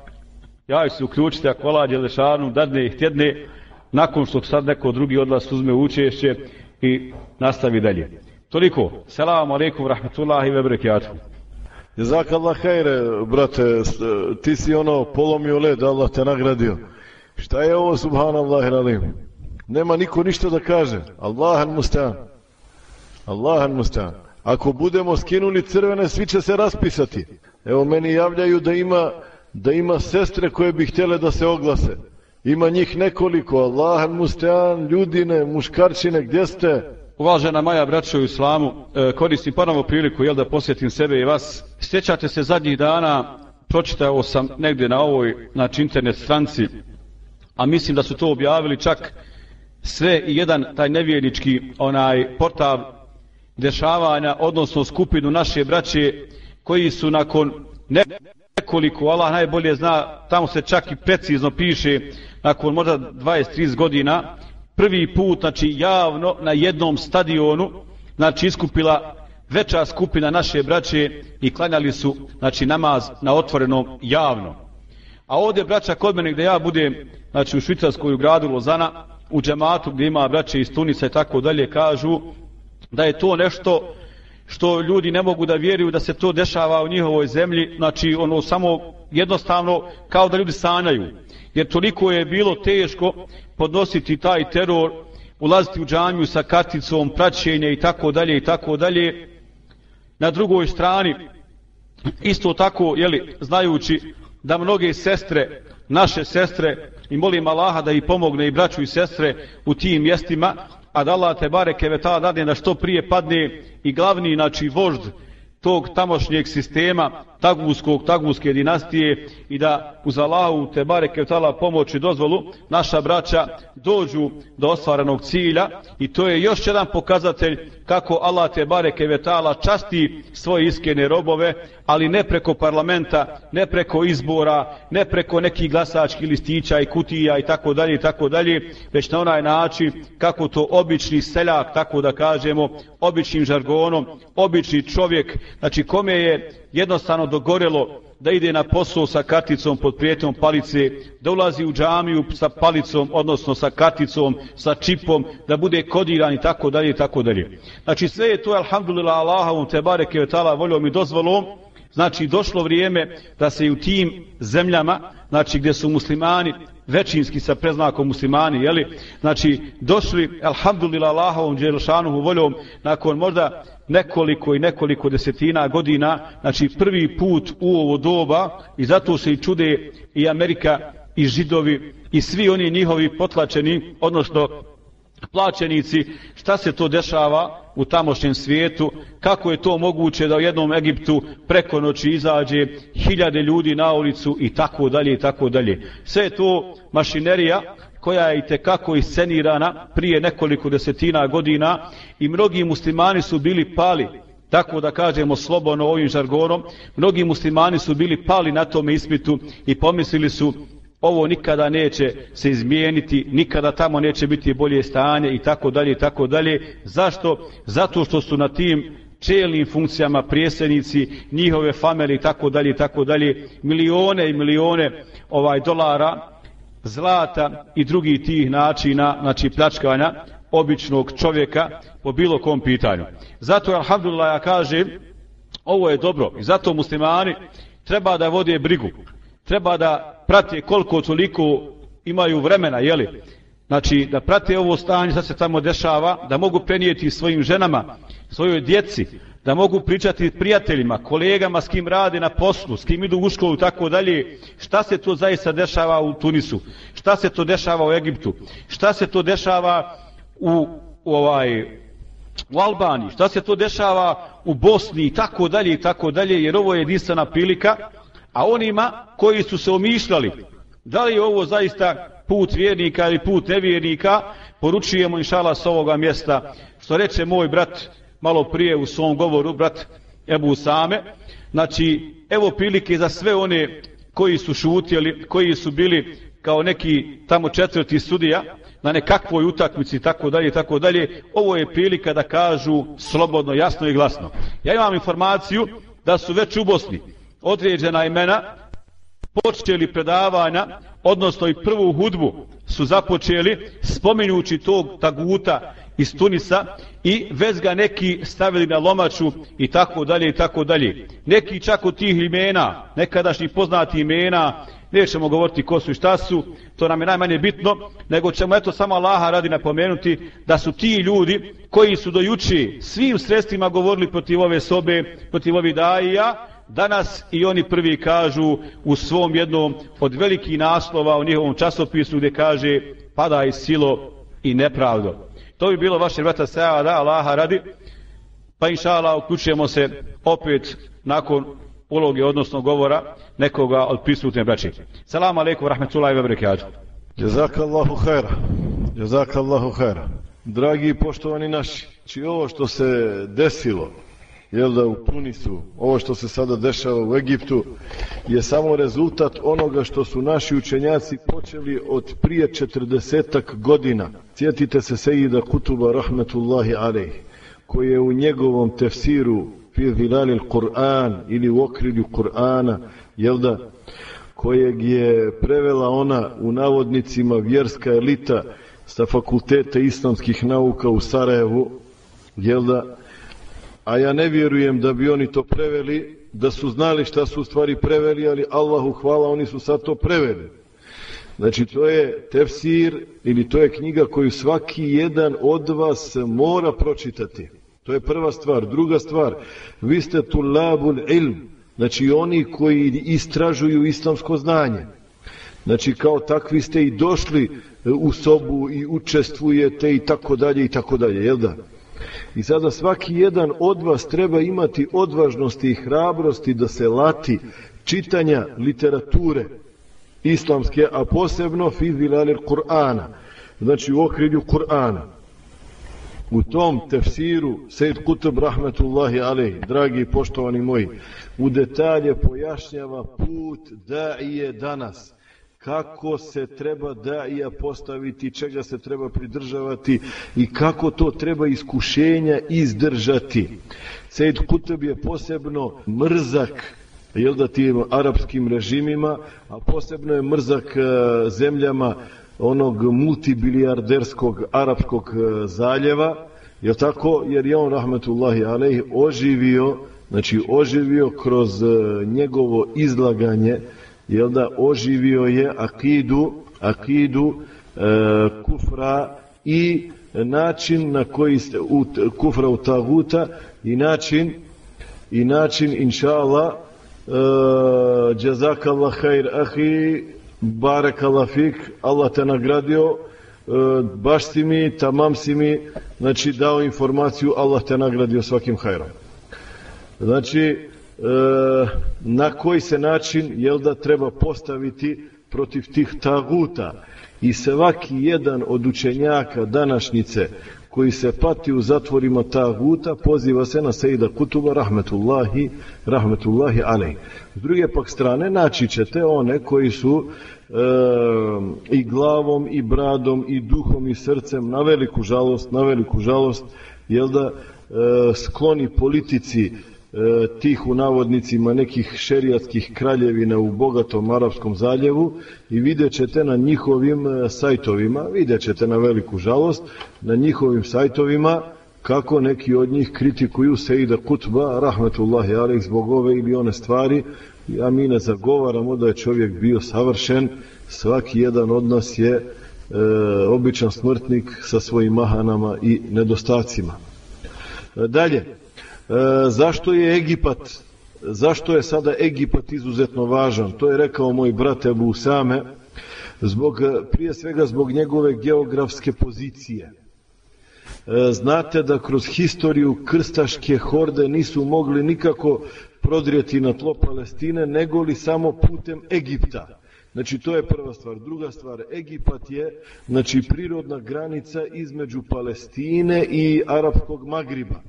ja ću se uključiti ako Allah Đelešanu dadne i htjedne, nakon što sad neko drugi od vas uzme učešće i nastavi dalje. Toliko. Selamu alaikum, rahmatullahi ve barakatuh. Jezak Allah hajre, brate, e, ti si ono polomio led, Allah te nagradio. Šta je ovo, subhanallah ralim? Nema niko ništa da kaže. Allahan mustan. Allahan mustan. Ako budemo skinuli crvene, svi će se raspisati. Evo, meni javljaju da ima, da ima sestre koje bi htjele da se oglase. Ima njih nekoliko. Allah, mustean, ljudine, muškarčine, gdje ste? Uvažena Maja braćo u islamu, e, koristim ponovo priliku jel, da posjetim sebe i vas. Sjećate se zadnjih dana, pročitao sam negdje na ovoj znači, internet stranci, a mislim da su to objavili čak sve i jedan taj nevjernički onaj portal dešavanja, odnosno skupinu naše braće koji su nakon ne nekoliko, Allah najbolje zna, tamo se čak i precizno piše, nakon možda 20-30 godina, prvi put, znači javno na jednom stadionu, znači iskupila veća skupina naše braće i klanjali su, znači namaz na otvorenom javno. A ovdje braća kod mene gdje ja budem, znači u Švicarskoj u gradu Lozana, u džematu gdje ima braće iz Tunisa i tako dalje, kažu da je to nešto što ljudi ne mogu da vjeruju da se to dešava u njihovoj zemlji, znači ono samo jednostavno kao da ljudi sanjaju jer toliko je bilo teško podnositi taj teror, ulaziti u džamiju sa karticom, praćenje i tako dalje i tako dalje. Na drugoj strani, isto tako, jeli, znajući da mnoge sestre, naše sestre, i molim Allaha da ih pomogne i braću i sestre u tim mjestima, a da Allah te bareke vetala dadne da što prije padne i glavni, znači vožd tog tamošnjeg sistema, taguskog, taguske dinastije i da uz Allahu te bareke tala pomoć i dozvolu naša braća dođu do ostvarenog cilja i to je još jedan pokazatelj kako Allah te bareke vetala časti svoje iskrene robove, ali ne preko parlamenta, ne preko izbora, ne preko nekih glasačkih listića i kutija i tako dalje i tako dalje, već na onaj način kako to obični seljak, tako da kažemo, običnim žargonom, obični čovjek, znači kome je jednostavno dogorelo da ide na posao sa karticom pod prijetom palice, da ulazi u džamiju sa palicom, odnosno sa karticom, sa čipom, da bude kodiran i tako dalje i tako dalje. Znači sve je to, alhamdulillah, Allahovom te bareke ve voljom i dozvolom, znači došlo vrijeme da se i u tim zemljama, znači gdje su muslimani većinski sa preznakom muslimani, jeli? Znači, došli, alhamdulillah, Allahovom Đelšanuhu voljom, nakon možda nekoliko i nekoliko desetina godina, znači prvi put u ovo doba i zato se i čude i Amerika i židovi i svi oni njihovi potlačeni, odnosno plaćenici, šta se to dešava u tamošnjem svijetu, kako je to moguće da u jednom Egiptu preko noći izađe hiljade ljudi na ulicu i tako dalje i tako dalje. Sve je to mašinerija koja je i tekako iscenirana prije nekoliko desetina godina i mnogi muslimani su bili pali tako da kažemo slobodno ovim žargonom, mnogi muslimani su bili pali na tome ispitu i pomislili su Pa ovo nikada neće se izmijeniti, nikada tamo neće biti bolje stanje i tako dalje i tako dalje. Zašto? Zato što su na tim čelnim funkcijama prijesednici, njihove famili i tako dalje i tako dalje, milione i milione ovaj dolara zlata i drugi tih načina, znači pljačkanja običnog čovjeka po bilo kom pitanju. Zato, alhamdulillah, ja kažem, ovo je dobro i zato muslimani treba da vode brigu treba da prate koliko toliko imaju vremena, jeli? Znači, da prate ovo stanje, šta se tamo dešava, da mogu prenijeti svojim ženama, svojoj djeci, da mogu pričati prijateljima, kolegama s kim rade na poslu, s kim idu u školu i tako dalje, šta se to zaista dešava u Tunisu, šta se to dešava u Egiptu, šta se to dešava u, u ovaj, u Albaniji, šta se to dešava u Bosni i tako dalje i tako dalje, jer ovo je jedinstvena prilika a onima koji su se omišljali da li je ovo zaista put vjernika ili put nevjernika poručujemo inšala s ovoga mjesta. Što reče moj brat malo prije u svom govoru brat Ebu Same znači evo prilike za sve one koji su šutjeli koji su bili kao neki tamo četvrti sudija na nekakvoj utakmici tako dalje tako dalje. Ovo je prilika da kažu slobodno jasno i glasno. Ja imam informaciju da su već u Bosni određena imena počeli predavanja, odnosno i prvu hudbu su započeli spominjući tog taguta iz Tunisa i vez ga neki stavili na lomaču i tako dalje i tako dalje. Neki čak od tih imena, nekadašnji poznati imena, nećemo govoriti ko su i šta su, to nam je najmanje bitno, nego ćemo eto samo Allaha radi napomenuti da su ti ljudi koji su dojuči svim sredstvima govorili protiv ove sobe, protiv ovih daija, danas i oni prvi kažu u svom jednom od velikih naslova u njihovom časopisu gdje kaže pada i silo i nepravdo. To bi bilo vaše vrata sajava da Allaha radi, pa inša Allah uključujemo se opet nakon uloge, odnosno govora nekoga od prisutne braće. Salamu alaikum, rahmetullahi wa barakatuh. Jazakallahu khaira. Jazakallahu khaira. Dragi i poštovani naši, či ovo što se desilo, jel da u Tunisu, ovo što se sada dešava u Egiptu, je samo rezultat onoga što su naši učenjaci počeli od prije četrdesetak godina. Sjetite se Sejida Kutuba Rahmetullahi Alej, koji je u njegovom tefsiru fi zilalil Kur'an ili u okrilju Kur'ana, jel da, kojeg je prevela ona u navodnicima vjerska elita sa fakulteta islamskih nauka u Sarajevu, jel da, a ja ne vjerujem da bi oni to preveli, da su znali šta su u stvari preveli, ali Allahu hvala, oni su sad to preveli. Znači, to je tefsir ili to je knjiga koju svaki jedan od vas mora pročitati. To je prva stvar. Druga stvar, vi ste tulabul ilm, znači oni koji istražuju islamsko znanje. Znači, kao takvi ste i došli u sobu i učestvujete i tako dalje i tako dalje, jel da? I sada svaki jedan od vas treba imati odvažnosti i hrabrosti da se lati čitanja literature islamske, a posebno fizilalir Kur'ana, znači u okrilju Kur'ana. U tom tefsiru Sejid Kutub Rahmetullahi Alej, dragi i poštovani moji, u detalje pojašnjava put da je danas kako se treba da postaviti, čega se treba pridržavati i kako to treba iskušenja izdržati. Sejid Kutub je posebno mrzak jel da tim arapskim režimima, a posebno je mrzak e, zemljama onog multibilijarderskog arapskog e, zaljeva, je tako? Jer je on, rahmetullahi alejhi, oživio, znači oživio kroz e, njegovo izlaganje, jel da oživio je akidu, akidu e, kufra i način na koji ste u, kufra u taguta i način i način inša Allah e, jazaka Allah hajr ahi barek Allah fik Allah te nagradio e, baš si mi, tamam si mi znači dao informaciju Allah te nagradio svakim hajrom znači E, na koji se način jel da treba postaviti protiv tih taguta i svaki jedan od učenjaka današnjice koji se pati u zatvorima taguta, poziva se na Sejda Kutuba, rahmetullahi, rahmetullahi alej. S druge pak strane, naći ćete one koji su e, i glavom, i bradom, i duhom, i srcem, na veliku žalost, na veliku žalost, jel da, e, skloni politici, E, E, tih u navodnicima nekih šerijatskih kraljevina u bogatom arapskom zaljevu i vidjet ćete na njihovim e, sajtovima, vidjet ćete na veliku žalost, na njihovim sajtovima kako neki od njih kritikuju Sejida Kutba, rahmetullahi alaih, zbog ove ili one stvari, a mi ne zagovaramo da je čovjek bio savršen, svaki jedan od nas je e, običan smrtnik sa svojim mahanama i nedostacima. E, dalje, E, zašto je Egipat zašto je sada Egipat izuzetno važan to je rekao moj brat Ebu Same zbog, e, prije svega zbog njegove geografske pozicije e, znate da kroz historiju krstaške horde nisu mogli nikako prodrijeti na tlo Palestine nego li samo putem Egipta Znači, to je prva stvar. Druga stvar, Egipat je znači, prirodna granica između Palestine i Arabskog Magriba.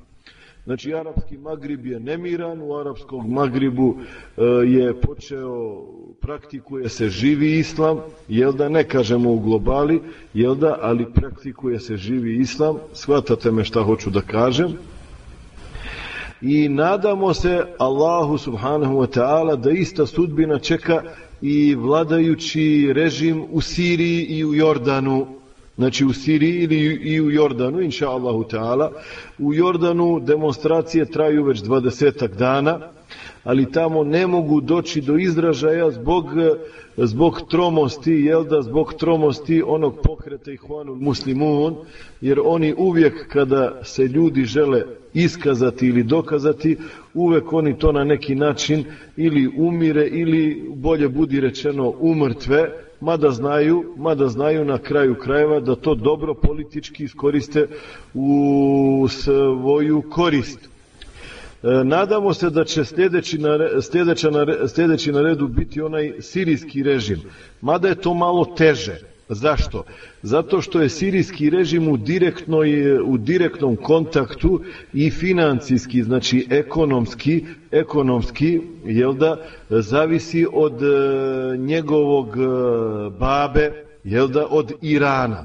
Znači, arapski Magrib je nemiran, u arapskom Magribu e, je počeo, praktikuje se živi islam, jel da ne kažemo u globali, jel da, ali praktikuje se živi islam, shvatate me šta hoću da kažem. I nadamo se Allahu subhanahu wa ta'ala da ista sudbina čeka i vladajući režim u Siriji i u Jordanu, znači u Siriji ili i u Jordanu, inša Allahu ta'ala. U Jordanu demonstracije traju već dvadesetak dana, ali tamo ne mogu doći do izražaja zbog, zbog tromosti, jel da, zbog tromosti onog pokreta i muslimun, jer oni uvijek kada se ljudi žele iskazati ili dokazati, uvek oni to na neki način ili umire ili bolje budi rečeno umrtve, mada znaju, mada znaju na kraju krajeva da to dobro politički iskoriste u svoju korist. E, nadamo se da će sljedeći na, sljedeća na, sljedeći na redu biti onaj sirijski režim, mada je to malo teže. Zašto? Zato što je sirijski režim u, direktnoj, u direktnom kontaktu i financijski, znači ekonomski, ekonomski, jel da, zavisi od e, njegovog e, babe, jel da, od Irana.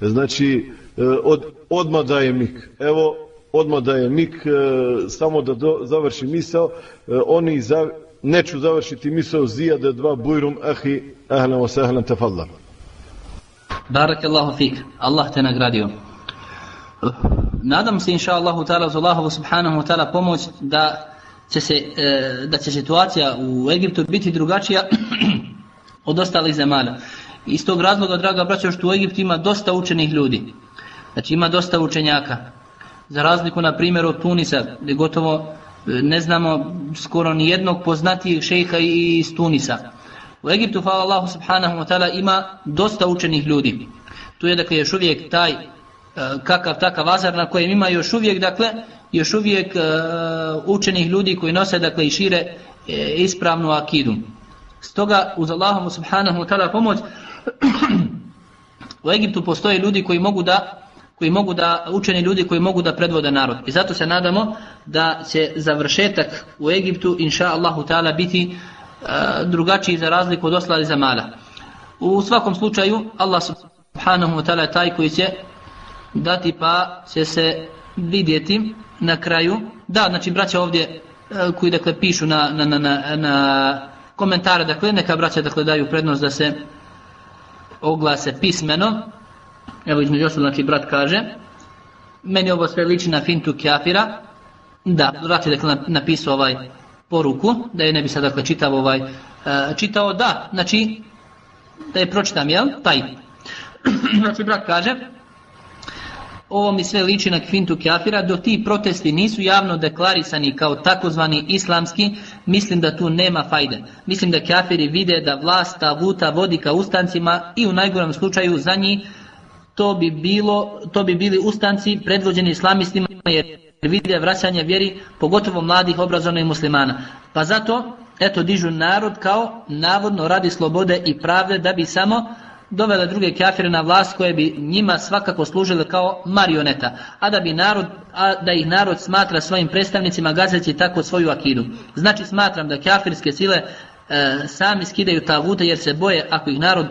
Znači, e, od, odmah daje mik. Evo, odmah daje mik, e, samo da do, završi misao, e, oni za, neću završiti misao zijade dva bujrum, ahi, ahlan wa sahlan, tafadlar. Barakallahu fik. Allah te nagradio. Nadam se inša Allahu ta'ala uz Allahovu subhanahu wa ta'ala pomoć da će se e, da će situacija u Egiptu biti drugačija od ostalih zemalja. Iz tog razloga, draga braćo, što u Egiptu ima dosta učenih ljudi. Znači ima dosta učenjaka. Za razliku, na primjer, od Tunisa, gdje gotovo e, ne znamo skoro ni jednog poznatijeg šejha iz Tunisa. U Egiptu, hvala Allahu subhanahu wa ta'ala, ima dosta učenih ljudi. Tu je dakle još uvijek taj e, kakav takav azar na kojem ima još uvijek, dakle, još uvijek e, učenih ljudi koji nose, dakle, i šire e, ispravnu akidu. Stoga, uz Allahom subhanahu wa ta'ala pomoć, u Egiptu postoje ljudi koji mogu da koji mogu da, učeni ljudi koji mogu da predvode narod. I zato se nadamo da će završetak u Egiptu, inša Allahu ta'ala, biti uh, E, drugačiji za razliku od oslali za mala. U svakom slučaju, Allah subhanahu wa ta'ala je taj koji će dati pa će se vidjeti na kraju. Da, znači braća ovdje e, koji dakle pišu na, na, na, na, na komentare, dakle neka braća dakle daju prednost da se oglase pismeno, Evo između osnovu, znači brat kaže, meni ovo sve liči na fintu kjafira, da, brat je dakle napisao ovaj poruku, da je ne bi sad dakle čitao ovaj, e, čitao, da, znači, da je pročitam, jel, taj. znači brat kaže, ovo mi sve liči na kvintu kafira, do ti protesti nisu javno deklarisani kao takozvani islamski, mislim da tu nema fajde. Mislim da kafiri vide da vlast ta vuta vodi ka ustancima i u najgorem slučaju za njih to bi bilo to bi bili ustanci predvođeni islamistima jer vide vraćanje vjeri pogotovo mladih obrazovnih muslimana. Pa zato eto dižu narod kao navodno radi slobode i pravde da bi samo dovele druge kafire na vlast koje bi njima svakako služile kao marioneta a da bi narod a da ih narod smatra svojim predstavnicima gazeći tako svoju akidu. Znači smatram da kafirske sile e, sami skidaju ta vute jer se boje ako ih narod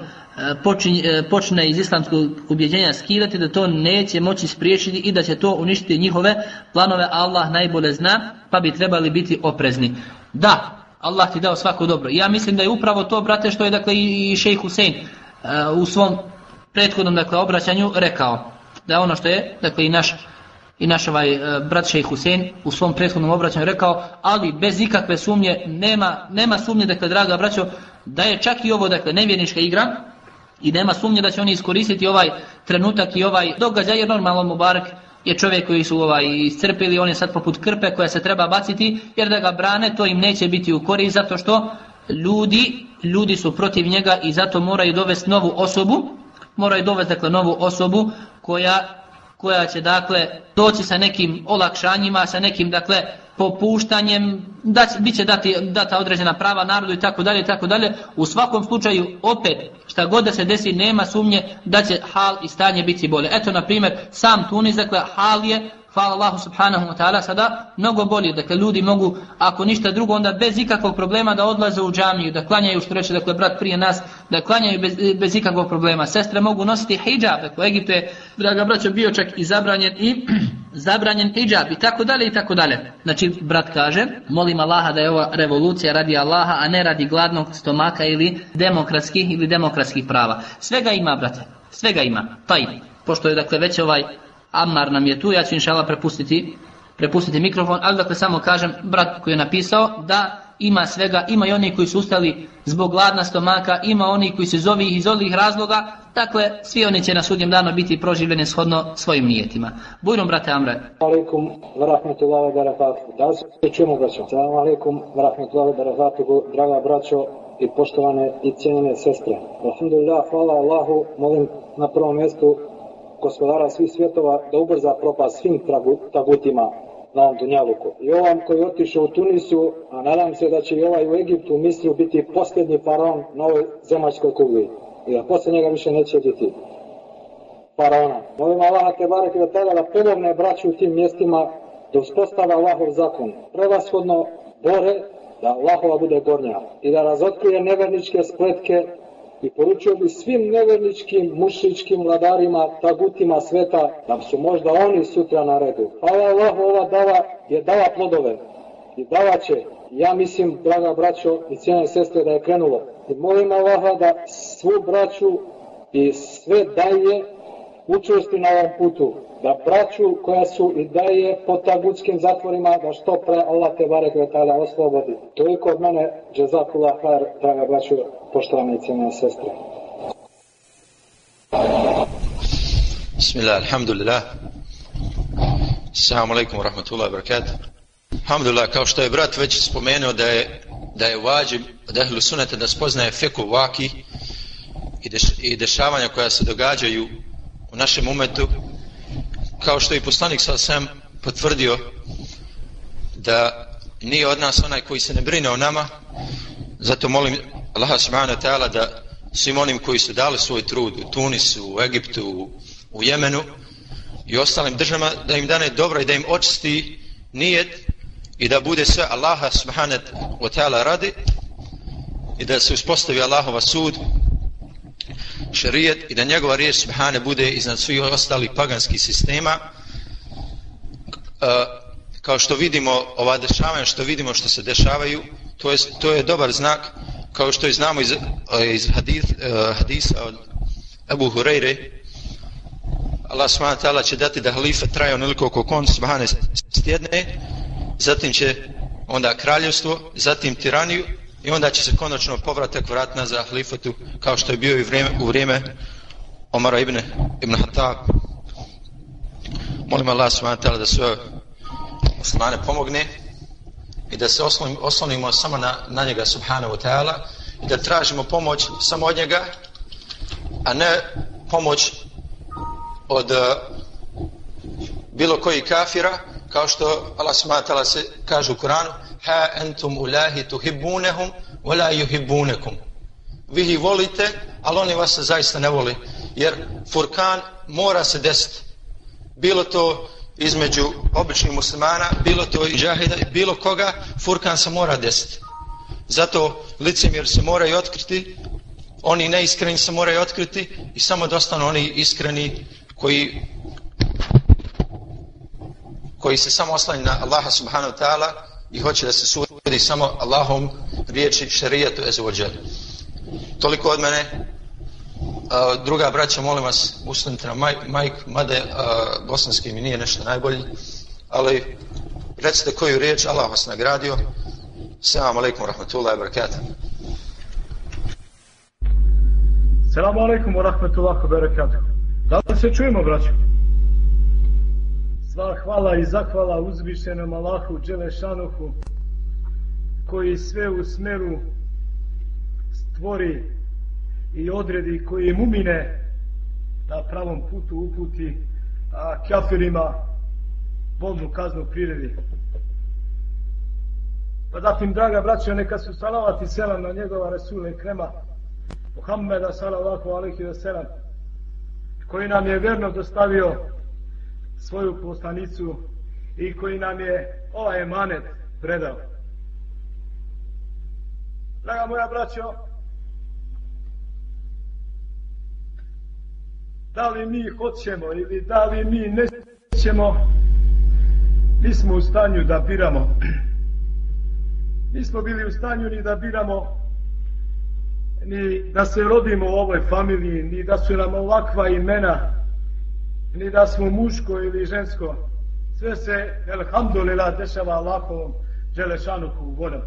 počinje, počne iz islamskog ubjeđenja skidati da to neće moći spriješiti i da će to uništiti njihove planove. Allah najbolje zna pa bi trebali biti oprezni. Da, Allah ti dao svako dobro. Ja mislim da je upravo to brate što je dakle i šejh Husein uh, u svom prethodnom dakle obraćanju rekao. Da ono što je dakle i naš i naš ovaj uh, brat šejh Husein u svom prethodnom obraćanju rekao ali bez ikakve sumnje nema, nema sumnje dakle draga braćo da je čak i ovo dakle nevjernička igra I nema sumnje da će oni iskoristiti ovaj trenutak i ovaj događaj, jer normalno Mubarak je čovjek koji su ovaj iscrpili, on je sad poput krpe koja se treba baciti, jer da ga brane, to im neće biti u korist, zato što ljudi, ljudi su protiv njega i zato moraju dovesti novu osobu, moraju dovesti dakle novu osobu koja, koja će dakle doći sa nekim olakšanjima, sa nekim dakle popuštanjem, da bit će dati, data određena prava narodu i tako dalje i tako dalje. U svakom slučaju, opet, šta god da se desi, nema sumnje da će hal i stanje biti bolje. Eto, na primjer, sam Tunis, dakle, hal je hvala Allahu subhanahu wa ta'ala, sada mnogo bolje. Dakle, ljudi mogu, ako ništa drugo, onda bez ikakvog problema da odlaze u džamiju, da klanjaju, što reče, dakle, brat prije nas, da klanjaju bez, bez ikakvog problema. Sestre mogu nositi hijab, dakle, Egipte je, draga braća, bio čak i zabranjen i zabranjen hijab i tako dalje i tako dalje. Znači, brat kaže, molim Allaha da je ova revolucija radi Allaha, a ne radi gladnog stomaka ili demokratskih ili demokratskih prava. Svega ima, brate, svega ima. Taj, pošto je, dakle, već ovaj Ammar nam je tu, ja ću inšala prepustiti, prepustiti mikrofon, ali dakle samo kažem, brat koji je napisao da ima svega, ima i oni koji su ustali zbog gladna stomaka, ima oni koji se zovi iz ovih razloga, dakle svi oni će na sudnjem danu biti proživljeni shodno svojim nijetima. Bujnom, brate Amre. Alaikum, vrahmetullahi barakatuhu. Da li se čujemo, braćo? Salam alaikum, vrahmetullahi barakatuhu, draga braćo i poštovane i cijenjene sestre. Alhamdulillah, hvala Allahu, molim na prvom mjestu gospodara svih svjetova da ubrza propast svim tagutima na ovom dunjaluku. I ovam koji je otišao u Tunisu, a nadam se da će i ovaj u Egiptu mislio biti posljednji faraon na ovoj zemaljskoj kugli. I da posle njega više neće biti faraona. Molim Allaha te barek da tada da pomogne braću u tim mjestima da uspostava Allahov zakon. Prevashodno bore da Allahova bude gornja i da razotkrije neverničke spletke i poručio bi svim neverničkim, mušičkim vladarima, tagutima sveta, da su možda oni sutra na redu. Hvala Allah, ova dava je dala plodove i dava će, ja mislim, draga braćo i cijene sestre, da je krenulo. I molim Allaha da svu braću i sve daje učesti na ovom putu, da braću koja su i daje po tagutskim zatvorima, da što pre Allah te bare vetada oslobodi. Toliko od mene, džezakula har, draga braću, poštovane i cijene sestre. Bismillah, alhamdulillah. Assalamu alaikum wa rahmatullahi wa barakatuh. Alhamdulillah, kao što je brat već spomenuo da je da je vađib da ehlu sunete da spoznaje feku vaki i, deš, i dešavanja koja se događaju u našem umetu kao što je poslanik sa sam potvrdio da nije od nas onaj koji se ne brine o nama, zato molim Allaha subhanahu wa ta'ala da svim onim koji su dali svoj trud u Tunisu, u Egiptu, u, u Jemenu i ostalim državama, da im dane dobro i da im očisti nijet i da bude sve Allaha subhanahu wa ta'ala radi i da se uspostavi Allahova sud šerijet i da njegova riječ subhane bude iznad svih ostalih paganskih sistema kao što vidimo ova dešavanja što vidimo što se dešavaju to je, to je dobar znak kao što i znamo iz, iz hadis, uh, hadisa od Abu Hureyre Allah subhanahu ta'ala će dati da halifa traje onoliko koliko on subhanahu stjedne zatim će onda kraljevstvo zatim tiraniju i onda će se konačno povratak vratna za halifatu kao što je bio i vrijeme, u vrijeme Omara ibn, ibn Hatab molim Allah subhanahu da sve muslimane pomogne i da se oslonimo, oslonimo samo na, na njega subhanahu wa ta'ala i da tražimo pomoć samo od njega a ne pomoć od uh, bilo koji kafira kao što Allah subhanahu wa ta'ala se kaže u Koranu ha entum ulahi tuhibbunehum wala yuhibbunekum. Vi ih volite ali oni vas zaista ne voli jer furkan mora se desiti. Bilo to između običnih muslimana bilo to i džahida bilo koga furkan se mora desiti. Zato licemjer se moraju otkriti oni neiskreni se moraju otkriti i samo dostanu oni iskreni koji koji se samo oslanju na Allaha subhanahu wa ta'ala i hoće da se sudi samo Allahom riječi šerijatu ezuođel. Toliko od mene. A, druga braća, molim vas, ustanite na majk, majk mada a, bosanski mi nije nešto najbolji, ali recite koju riječ, Allah vas nagradio. Assalamu alaikum, rahmatullahi wa barakatuh. Assalamu alaikum, rahmatullahi wa barakatuh. Da li se čujemo, braćo? Sva hvala i zahvala uzvišenom Allahu Đelešanuhu koji sve u smeru stvori i odredi koji im umine na pravom putu uputi a kafirima bolnu kaznu priredi. Pa zatim, draga braćo, neka su salavati selam na njegova Resule Krema Muhammeda sallallahu alaihi wa sallam koji nam je verno dostavio svoju poslanicu i koji nam je ovaj emanet predao. Draga moja braćo, da li mi hoćemo ili da li mi nećemo, nismo u stanju da biramo. Nismo bili u stanju ni da biramo ni da se rodimo u ovoj familiji, ni da su nam ovakva imena ni da smo muško ili žensko. Sve se, elhamdulillah, dešava Allahovom Đelešanuhu voljom.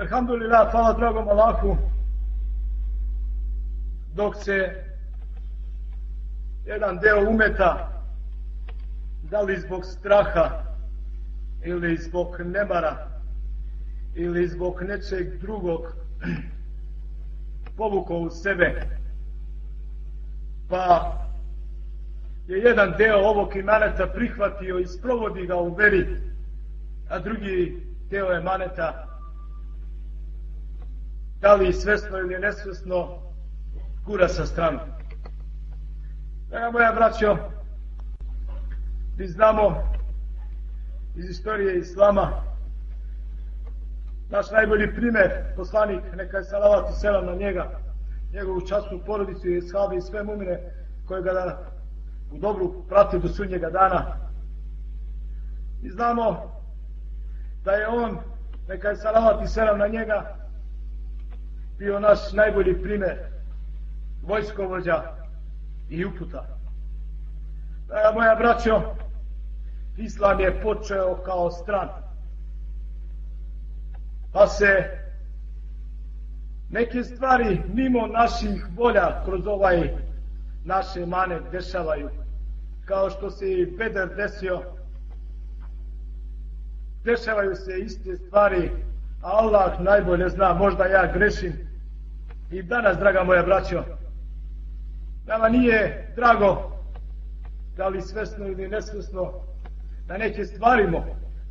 Elhamdulillah, hvala dragom Allahu, dok se jedan deo umeta, da li zbog straha, ili zbog nemara, ili zbog nečeg drugog, povukao u sebe, pa je jedan deo ovog imaneta prihvatio i sprovodi ga u veri, a drugi deo emaneta, da li svesno ili nesvesno, gura sa stranu. Draga moja braćo, mi znamo iz istorije Islama, naš najbolji primjer, poslanik, neka je salavat i selam na njega, njegovu častnu porodicu i shabi i sve mumine koje ga u dobru prati do sunnjega dana. I znamo da je on, neka je salavat i selam na njega, bio naš najbolji primjer vojskovođa i uputa. Da moja braćo, Islam je počeo kao stran. Pa se neke stvari mimo naših volja kroz ovaj naše mane dešavaju. Kao što se i Bedar desio, dešavaju se iste stvari, a Allah najbolje zna, možda ja grešim. I danas, draga moja braćo, nama nije drago da li svesno ili nesvesno, da neke stvarimo,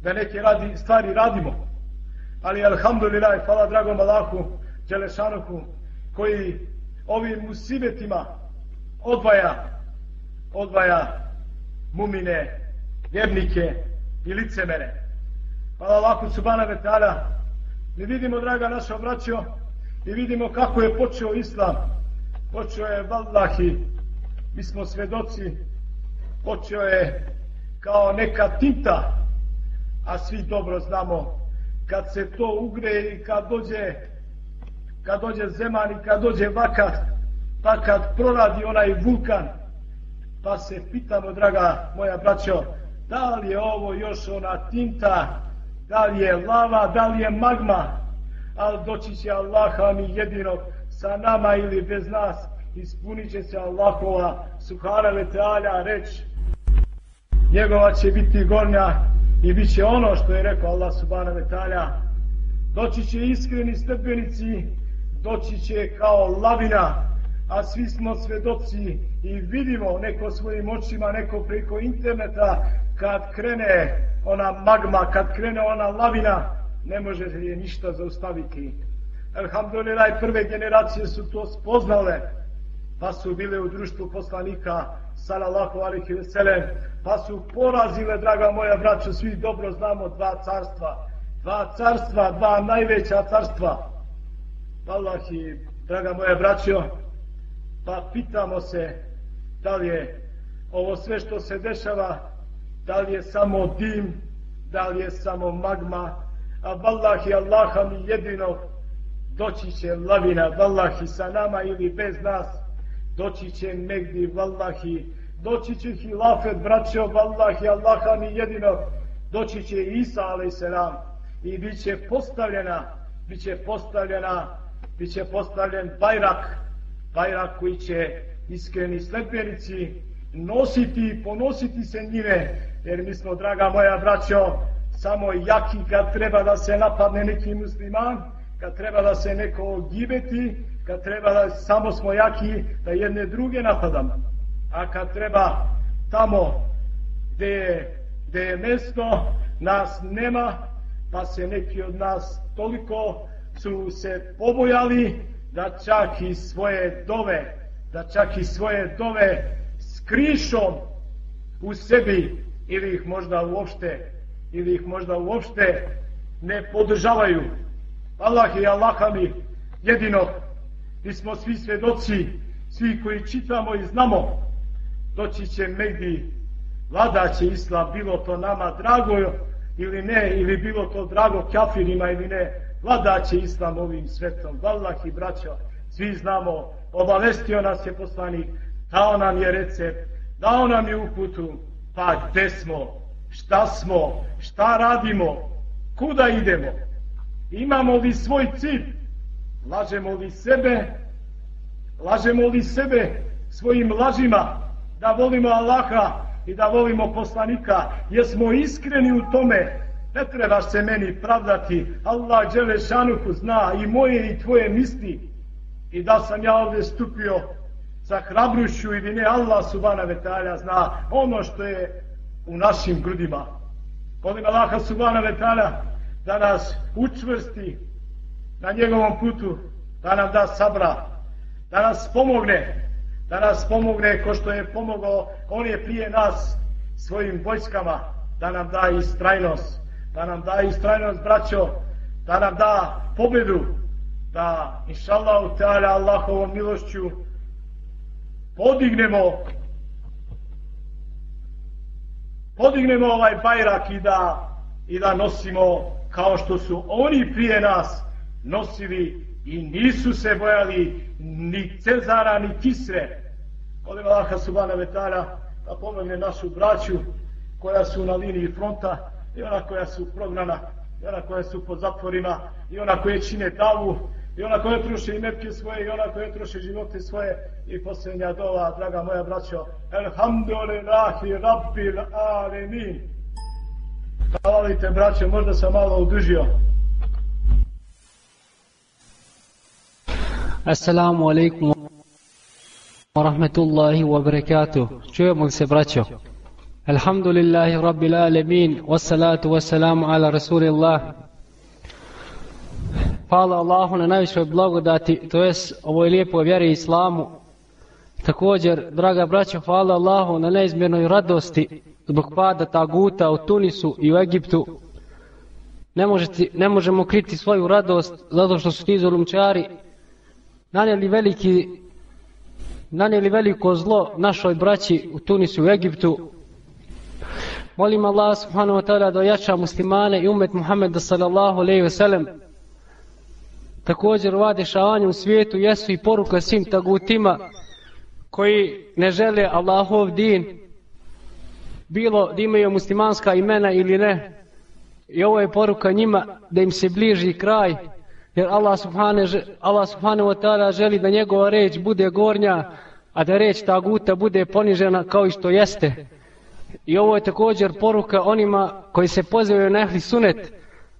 da neke radi, stvari radimo. Ali, alhamdulillah, hvala dragom Allahu, Đelešanoku, koji ovim musibetima odvaja, odvaja mumine, vjernike i licemere. Hvala Allahu subhanahu wa ta'ala. Mi vidimo, draga naša braćo, i vidimo kako je počeo Islam. Počeo je vallahi, mi smo svedoci, počeo je kao neka tinta, a svi dobro znamo, kad se to ugre i kad dođe, kad dođe zeman i kad dođe vakat, pa kad proradi onaj vulkan, pa se pitamo, draga moja braćo, da li je ovo još ona tinta, da li je lava, da li je magma, ali doći će Allaha mi jedino sa nama ili bez nas, ispunit će se Allahova suhara letealja reč, njegova će biti gornja i bit će ono što je rekao Allah subhanahu wa ta'ala, doći će iskreni stepenici, doći će kao lavina, a svi smo svedoci i vidimo neko svojim očima, neko preko interneta, kad krene ona magma, kad krene ona lavina, ne može je ništa zaustaviti. Alhamdulillah, prve generacije su to spoznale, pa su bile u društvu poslanika, salallahu alihi veselem, pa su porazile, draga moja braća, svi dobro znamo, dva carstva, dva carstva, dva najveća carstva. Wallahi, draga moja braćo, pa pitamo se da li je ovo sve što se dešava, da li je samo dim, da li je samo magma, a vallahi Allaha mi jedino doći će lavina, vallahi sa nama ili bez nas, doći će negdje, vallahi, doći će hilafet, braćo, vallahi, Allaha mi jedino, doći će Isa, ali se nam, i bit će postavljena, bit će postavljena, bit će postavljen bajrak, Байрак кој ќе искрени следбеници носити и поносити се ниве, jer mi smo, draga moja braćo, samo jaki kad treba da se napadne neki musliman, kad treba da se neko gibeti, kad treba da samo smo jaki da jedne druge napadamo. A kad treba tamo gde je, gde je mesto, nas nema, pa se neki od nas toliko su se pobojali da čak i svoje dove, da čak i svoje dove skrišom u sebi ili ih možda uopšte ili ih možda uopšte ne podržavaju. Allah i Allahami jedino mi smo svi svedoci, svi koji čitamo i znamo, doći će Mehdi, vladaće Islam, bilo to nama drago ili ne, ili bilo to drago kafirima ili ne, vladaće Islam ovim svetom. Allah i braćo, svi znamo, obavestio nas je poslanik, dao nam je recept, dao nam je uputu, pa gde smo, šta smo, šta radimo, kuda idemo, imamo li svoj cilj, lažemo li sebe, lažemo li sebe svojim lažima, da volimo Allaha i da volimo poslanika, jesmo iskreni u tome, ne trebaš se meni pravdati, Allah Đelešanuhu zna i moje i tvoje misli, i da sam ja ovdje stupio sa hrabrušću ili ne, Allah subhana vetalja zna ono što je u našim grudima. Molim Allaha subhana vetalja da nas učvrsti na njegovom putu, da nam da sabra, da nas pomogne, da nas pomogne ko što je pomogao, on je prije nas svojim vojskama, da nam da istrajnost, da nam da istrajnost, braćo, da nam da pobjedu, da, inša Allah, Allahovom milošću, podignemo podignemo ovaj bajrak i da, i da nosimo kao što su oni prije nas nosili i nisu se bojali ni Cezara ni Kisre. Molim Allaha subhanahu wa ta'ala da pomogne našu braću koja su na liniji fronta i ona koja su prognana i ona koja su pod zatvorima i ona koja čine davu i ona koja troše imetke svoje i ona koja troše živote svoje i posljednja dova, draga moja braćo Elhamdulillahi Rabbil Alemin Hvalite braćo, možda sam malo udužio Assalamu alaikum rahmatullahi wa barakatuh. Čujemo se, braćo. الحمد لله رب العالمين والصلاة wassalatu wassalamu ala rasulillah. Hvala Allahu na najvišoj blagodati, to jest ovoj lijepoj vjeri islamu. Također, draga braćo, hvala Allahu na neizmjernoj radosti zbog pada taguta u Tunisu i u Egiptu. Ne, možete, ne možemo kriti svoju radost zato što su ti zulumčari nanijeli veliki nanijeli veliko zlo našoj braći u Tunisu i u Egiptu. Molim Allah subhanahu wa ta'ala da ojača muslimane i umet Muhammeda sallallahu alaihi ve sellem. Također ova dešavanja u svijetu jesu i poruka svim tagutima koji ne žele Allahov din bilo da imaju muslimanska imena ili ne. I ovo je poruka njima da im se bliži kraj jer Allah subhanahu, Allah subhanahu wa ta'ala želi da njegova reč bude gornja a da reč taguta bude ponižena kao i što jeste. I ovo je također poruka onima koji se pozivaju na ehli sunet,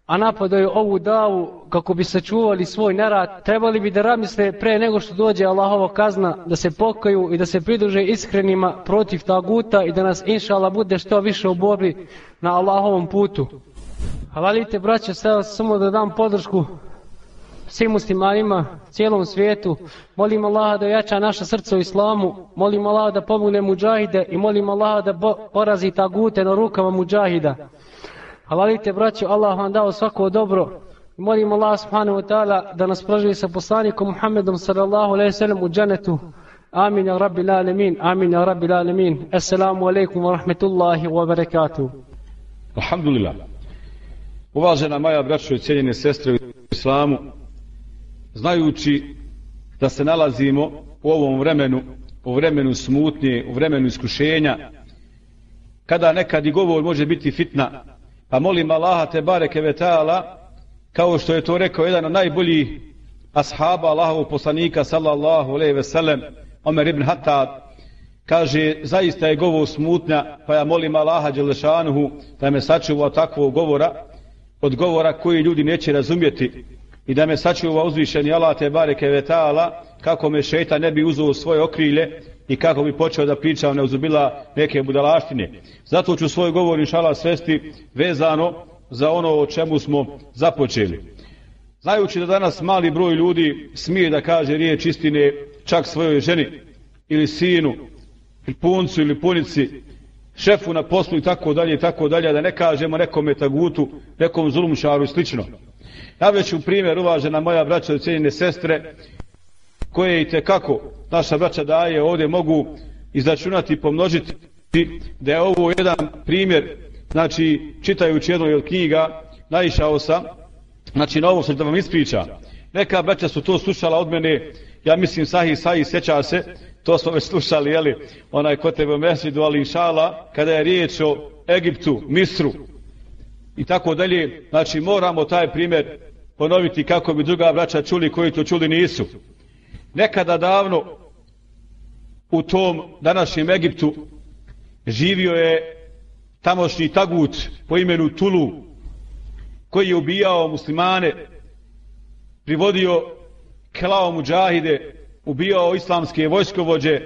a napadaju ovu davu kako bi sačuvali svoj nerad, trebali bi da ramisle pre nego što dođe Allahova kazna, da se pokaju i da se pridruže iskrenima protiv taguta i da nas inšala bude što više u borbi na Allahovom putu. Hvalite braće, samo da dam podršku svim muslimanima, cijelom svijetu. Molim Allaha da jača naša srce u islamu, molim Allaha da pomogne muđahide i molim Allaha da porazi tagute na rukama muđahida. Halalite braću, Allah vam dao svako dobro. Molim Allah subhanahu wa ta'ala da nas proživi sa poslanikom Muhammedom sallallahu alaihi sallam u džanetu. Amin ya rabbi l'alemin, amin ya rabbi l'alemin. Assalamu alaikum wa rahmetullahi wa barakatuh. Alhamdulillah. Uvažena moja braćo i cijeljene sestre u islamu, znajući da se nalazimo u ovom vremenu, u vremenu smutnje, u vremenu iskušenja, kada nekad i govor može biti fitna, pa molim Allaha te bareke vetala, kao što je to rekao jedan od najboljih ashaba Allahovog poslanika sallallahu alejhi ve sellem Omer ibn Hattab kaže zaista je govor smutnja pa ja molim Allaha dželešanuhu da me sačuva takvog govora od govora koji ljudi neće razumjeti i da me sačuva uzvišeni Allah te bareke ve taala kako me šejtan ne bi uzeo svoje okrilje i kako bi počeo da pričam neuzubila neke budalaštine. Zato ću svoj govor inšala svesti vezano za ono o čemu smo započeli. Znajući da danas mali broj ljudi smije da kaže riječ istine čak svojoj ženi ili sinu ili puncu ili punici šefu na poslu i tako dalje i tako dalje da ne kažemo nekom etagutu, nekom zulumšaru i slično. Navjeću primjer, uvažena moja braća i cijenine sestre, koje i kako naša braća daje ovdje mogu izračunati i pomnožiti da je ovo jedan primjer, znači čitajući jednoj od knjiga, naišao sam, znači na ovo što da vam ispriča. Neka braća su to slušala od mene, ja mislim sahi, sahi, seća se, to smo već slušali, jeli, onaj ko tebe u mesidu, ali inšala, kada je riječ o Egiptu, Misru, i tako dalje. Znači moramo taj primjer ponoviti kako bi druga braća čuli koji to čuli nisu. Nekada davno u tom današnjem Egiptu živio je tamošnji tagut po imenu Tulu koji je ubijao muslimane, privodio kelao muđahide, ubijao islamske vojskovođe,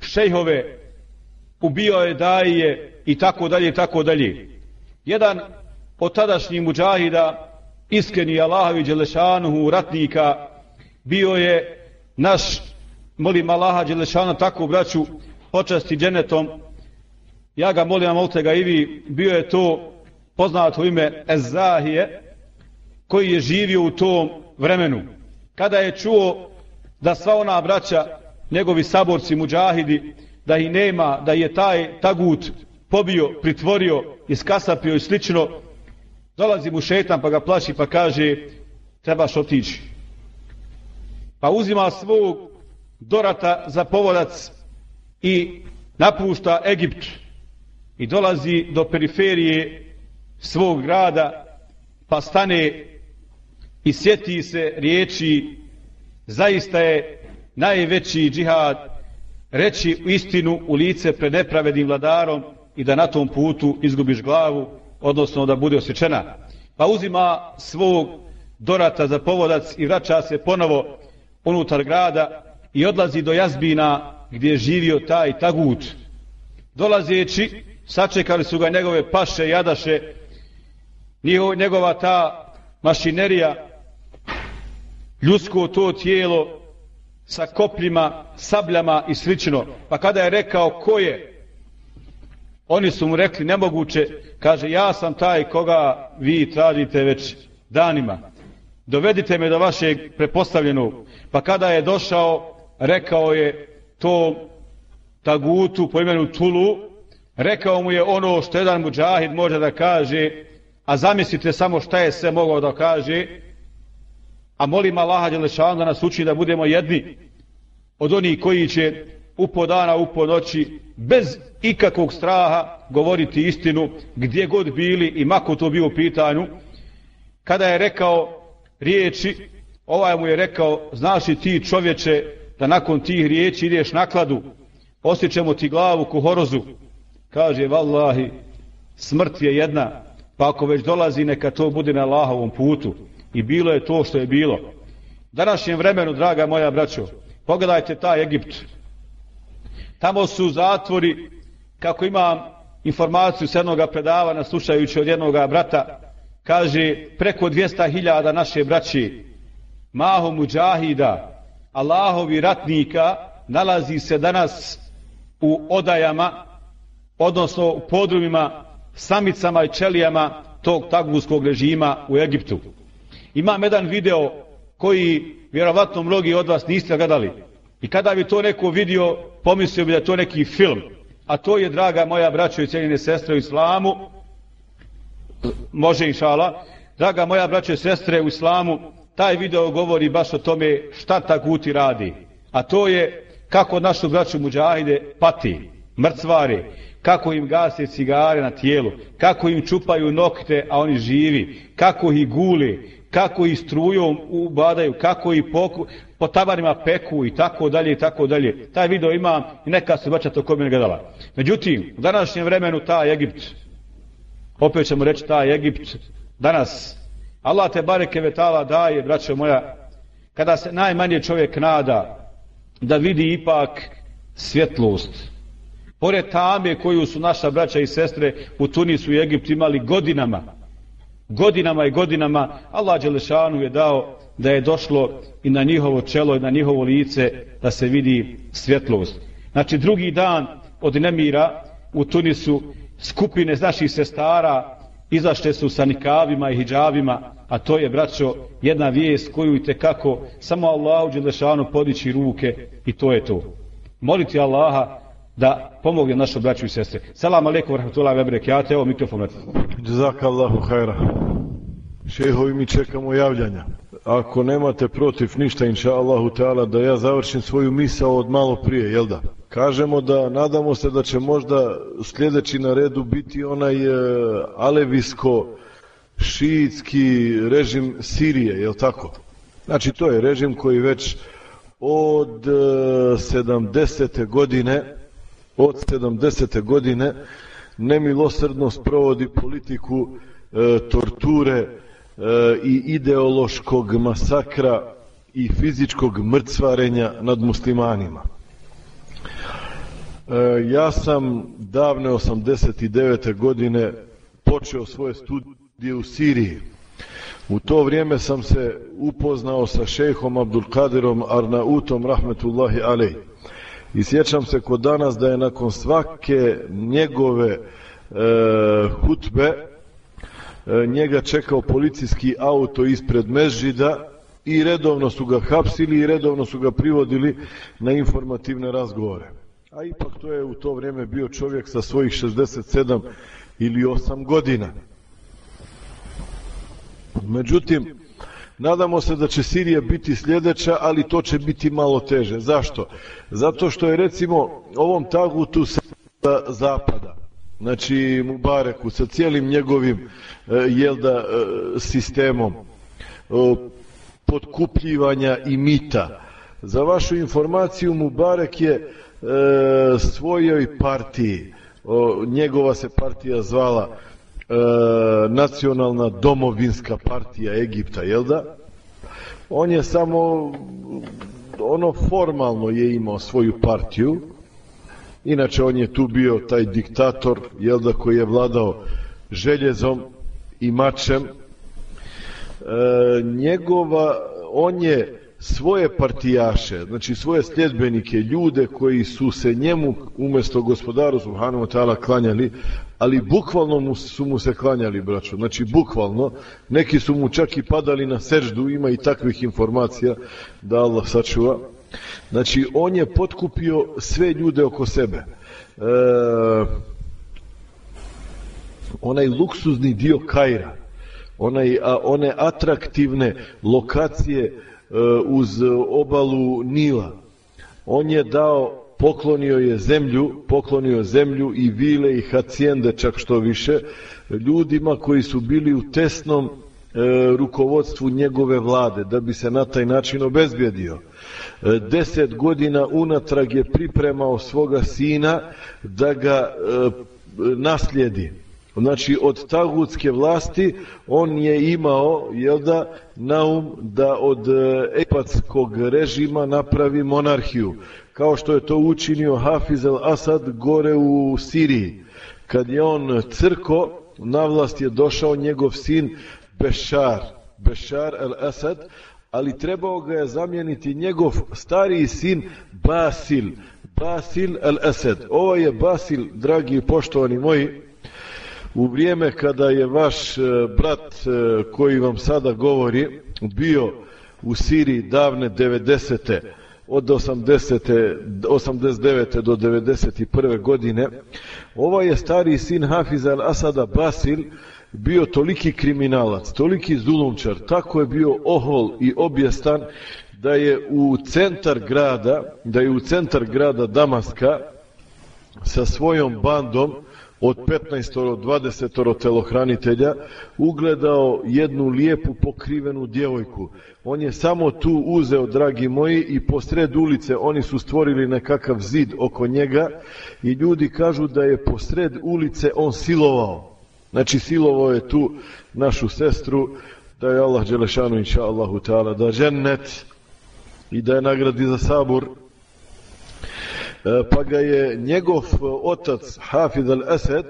šejhove, ubijao je daje i tako dalje i tako dalje. Jedan od tadašnjih muđahida, iskreni Allahovi Đelešanuhu, ratnika, bio je naš, molim Allaha Đelešana tako braću, počasti dženetom, ja ga molim, molite ga i vi, bio je to poznato ime Ezahije, koji je živio u tom vremenu. Kada je čuo da sva ona braća, njegovi saborci, muđahidi, da ih nema, da je taj tagut pobio, pritvorio, iskasapio i slično, Dolazi mu šetan pa ga plaši pa kaže trebaš otići. Pa uzima svog dorata za povodac i napušta Egipt i dolazi do periferije svog grada pa stane i sjeti se riječi zaista je najveći džihad reći istinu u lice pred nepravednim vladarom i da na tom putu izgubiš glavu odnosno da bude osvećena. Pa uzima svog dorata za povodac i vraća se ponovo unutar grada i odlazi do jazbina gdje je živio taj tagut. Dolazeći, sačekali su ga njegove paše, jadaše, njegova ta mašinerija, ljudsko to tijelo sa kopljima, sabljama i slično. Pa kada je rekao ko je, oni su mu rekli nemoguće, kaže ja sam taj koga vi tražite već danima. Dovedite me do vašeg prepostavljenog. Pa kada je došao, rekao je to tagutu po imenu Tulu, rekao mu je ono što jedan muđahid može da kaže, a zamislite samo šta je sve mogao da kaže, a molim Allaha Đelešanu da nas uči da budemo jedni od onih koji će upo dana, upo noći, bez ikakvog straha govoriti istinu gdje god bili i mako to bio u pitanju. Kada je rekao riječi, ovaj mu je rekao, znaš li ti čovječe da nakon tih riječi ideš na kladu, osjećamo ti glavu ku horozu. Kaže, vallahi, smrt je jedna, pa ako već dolazi, neka to bude na Allahovom putu. I bilo je to što je bilo. Današnjem vremenu, draga moja braćo, pogledajte taj Egipt. Tamo su zatvori, kako imam informaciju s jednog predavana, slušajući od jednog brata, kaže preko 200.000 naše braće, maho muđahida, Allahovi ratnika, nalazi se danas u odajama, odnosno u podrumima, samicama i čelijama tog taguskog režima u Egiptu. Imam jedan video koji vjerovatno mnogi od vas niste gledali. I kada bi to neko vidio, pomislio bi da to neki film. A to je, draga moja braćo i cijeljene sestre u islamu, može inšala, draga moja braćo i sestre u islamu, taj video govori baš o tome šta ta guti radi. A to je kako našu braću muđahide pati, mrcvari, kako im gase cigare na tijelu, kako im čupaju nokte, a oni živi, kako ih guli, kako i strujom ubadaju, kako i poku, po tabarima peku i tako dalje i tako dalje. Taj video ima i neka se vraća to ko ga dala. Međutim, u današnjem vremenu taj Egipt, opet ćemo reći taj Egipt, danas, Allah te bareke vetala daje, braćo moja, kada se najmanje čovjek nada da vidi ipak svjetlost. Pored tame koju su naša braća i sestre u Tunisu i Egiptu imali godinama, godinama i godinama Allah Đelešanu je dao da je došlo i na njihovo čelo i na njihovo lice da se vidi svjetlost. Znači drugi dan od nemira u Tunisu skupine naših sestara izašle su sa nikavima i hijabima, a to je, braćo, jedna vijest koju i kako samo Allahu Đelešanu podići ruke i to je to. Moliti Allaha da pomogne našu braću i sestre. Salam alaikum, rahmatullahi wa barakatuh. Evo mikrofon. Jazakallahu khaira. Šehovi mi čekamo javljanja. Ako nemate protiv ništa, inša Allahu ta'ala, da ja završim svoju misao od malo prije, jel da? Kažemo da nadamo se da će možda sljedeći na redu biti onaj e, alevisko šiitski režim Sirije, jel tako? Znači to je režim koji već od e, 70. godine od 70. godine nemilosrdno sprovodi politiku e, torture e, i ideološkog masakra i fizičkog mrcvarenja nad muslimanima. E, ja sam davne 89. godine počeo svoje studije u Siriji. U to vrijeme sam se upoznao sa šejhom Abdulkadirom Arnautom rahmetullahi alej. I sjećam se kod danas da je nakon svake njegove e, hutbe e, njega čekao policijski auto ispred Mežida i redovno su ga hapsili i redovno su ga privodili na informativne razgovore. A ipak to je u to vrijeme bio čovjek sa svojih 67 ili 8 godina. Međutim, Nadamo se da će Sirija biti sljedeća, ali to će biti malo teže. Zašto? Zato što je recimo ovom tagutu sa zapada, znači Mubareku, sa cijelim njegovim e, jelda e, sistemom e, podkupljivanja i mita. Za vašu informaciju Mubarek je svojoj partiji, njegova se partija zvala E, nacionalna domovinska partija Egipta, jel da? On je samo ono formalno je imao svoju partiju, inače on je tu bio taj diktator, jel da, koji je vladao željezom i mačem. E, njegova, on je svoje partijaše, znači svoje sljedbenike, ljude koji su se njemu umjesto gospodaru Subhanahu ta'ala klanjali, ali bukvalno mu, su mu se klanjali, braćo, znači bukvalno, neki su mu čak i padali na seždu, ima i takvih informacija da Allah sačuva. Znači, on je potkupio sve ljude oko sebe. E, onaj luksuzni dio Kajra, onaj, a, one atraktivne lokacije, E, uz obalu Nila. On je dao, poklonio je zemlju, poklonio zemlju i vile i hacijende čak što više, ljudima koji su bili u tesnom e, rukovodstvu njegove vlade, da bi se na taj način obezbjedio. E, deset godina unatrag je pripremao svoga sina da ga e, naslijedi. Znači, od tagutske vlasti on je imao, jel da, naum da od egipatskog epatskog režima napravi monarhiju, kao što je to učinio Hafiz al-Asad gore u Siriji. Kad je on crko, na vlast je došao njegov sin Bešar, Bešar al-Asad, ali trebao ga je zamijeniti njegov stariji sin Basil, Basil al-Asad. Ovo je Basil, dragi i poštovani moji, u vrijeme kada je vaš e, brat e, koji vam sada govori bio u Siriji davne 90 od 80. 89. do 91. godine ovaj je stari sin Hafiz al-Asada Basil bio toliki kriminalac, toliki zulumčar, tako je bio ohol i objestan da je u centar grada, da je u centar grada Damaska sa svojom bandom od 15 do 20 telohranitelja ugledao jednu lijepu pokrivenu djevojku. On je samo tu uzeo, dragi moji, i posred ulice oni su stvorili nekakav zid oko njega i ljudi kažu da je posred ulice on silovao. Znači silovao je tu našu sestru, da je Allah Đelešanu inša Allahu ta'ala, da žennet i da je nagradi za sabor E, pa ga je njegov e, otac Hafid al-Asad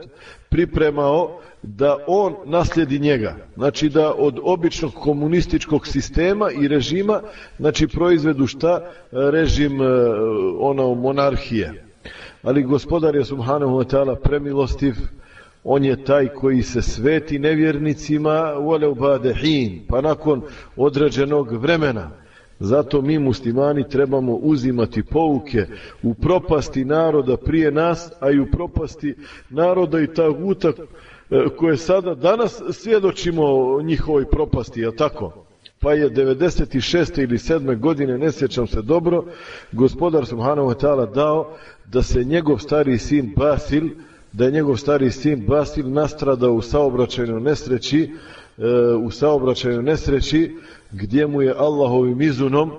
pripremao da on naslijedi njega. Znači da od običnog komunističkog sistema i režima znači proizvedu šta e, režim ono monarhije. Ali gospodar je subhanahu wa ta'ala premilostiv on je taj koji se sveti nevjernicima wale ubadehin, pa nakon određenog vremena Zato mi muslimani trebamo uzimati pouke u propasti naroda prije nas, a i u propasti naroda i ta guta e, koje sada danas svjedočimo njihovoj propasti, je tako? Pa je 96. ili 7. godine, ne sjećam se dobro, gospodar Subhanahu wa ta'ala dao da se njegov stari sin Basil, da je njegov stari sin Basil nastradao u saobraćajnoj nesreći, e, u saobraćajnoj nesreći, gdje mu je Allahovim izunom,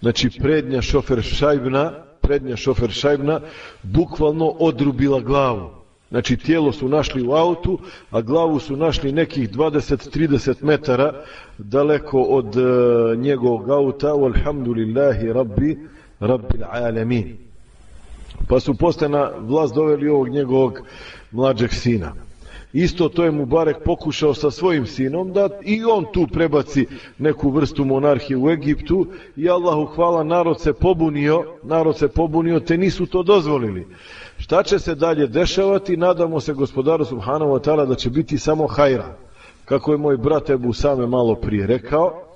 znači prednja šofer šajbna, prednja šofer šajbna, bukvalno odrubila glavu. Znači tijelo su našli u autu, a glavu su našli nekih 20-30 metara daleko od e, njegovog auta. Walhamdulillahi rabbi, rabbil alamin. Pa su posle na vlast doveli ovog njegovog mlađeg sina. Isto to je Mubarek pokušao sa svojim sinom da i on tu prebaci neku vrstu monarhije u Egiptu i Allahu hvala narod se pobunio, narod se pobunio te nisu to dozvolili. Šta će se dalje dešavati? Nadamo se gospodaru Subhanahu wa ta'ala da će biti samo hajra. Kako je moj brat Ebu Same malo prije rekao,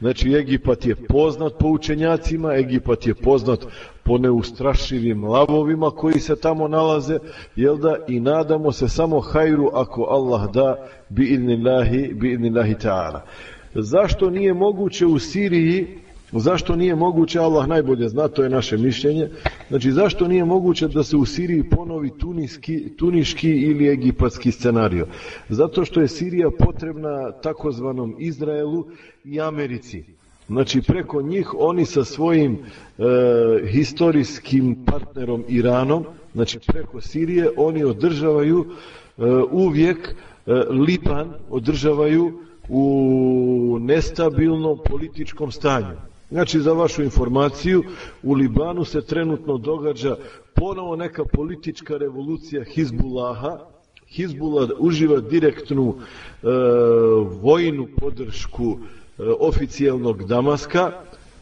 Znači, Egipat je poznat po učenjacima, Egipat je poznat po neustrašivim lavovima koji se tamo nalaze, jel da, i nadamo se samo hajru ako Allah da bi idnillahi, bi idnillahi ta'ala. Zašto nije moguće u Siriji Zašto nije moguće, Allah najbolje zna, to je naše mišljenje, znači zašto nije moguće da se u Siriji ponovi tuniski, tuniški ili egipatski scenario? Zato što je Sirija potrebna takozvanom Izraelu i Americi. Znači preko njih oni sa svojim e, historijskim partnerom Iranom, znači preko Sirije, oni održavaju e, uvijek e, Liban, održavaju u nestabilnom političkom stanju. Znači, za vašu informaciju, u Libanu se trenutno događa ponovo neka politička revolucija Hizbulaha. Hizbullah uživa direktnu e, vojnu podršku e, E, oficijelnog Damaska,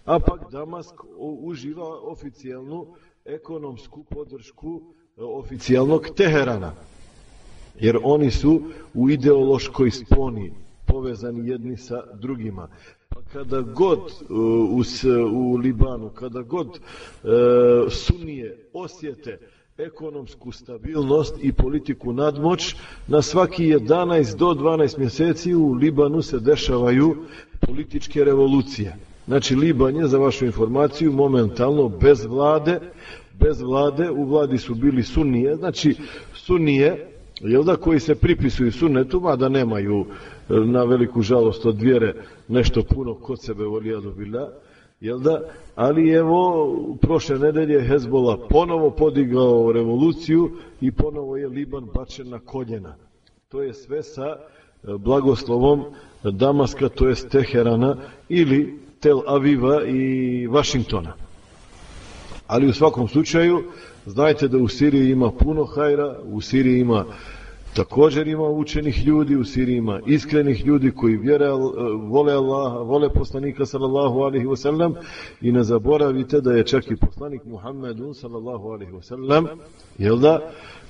a pak Damask uživa oficijelnu ekonomsku podršku e, oficijelnog Teherana. Jer oni su u ideološkoj sponi povezani jedni sa drugima. Pa kada god e, u, u Libanu, kada god sunije osjete ekonomsku stabilnost i politiku nadmoć, na svaki 11 do 12 mjeseci u Libanu se dešavaju političke revolucije. Znači, Liban je, za vašu informaciju, momentalno bez vlade, bez vlade, u vladi su bili sunije, znači, sunije, jel da, koji se pripisuju sunnetu, mada nemaju e, na veliku žalost od vjere nešto puno kod sebe volijadu bila, jel da, ali evo, prošle nedelje Hezbola ponovo podigao revoluciju i ponovo je Liban bačen na koljena. To je sve sa e, blagoslovom Damaska, to je Teherana ili Tel Aviva i Vašingtona. Ali u svakom slučaju, znajte da u Siriji ima puno hajra, u Siriji ima također ima učenih ljudi, u Siriji ima iskrenih ljudi koji vjere, vole Allaha, vole poslanika sallallahu alaihi wasallam i ne zaboravite da je čak i poslanik Muhammedun sallallahu alaihi wasallam, jel da,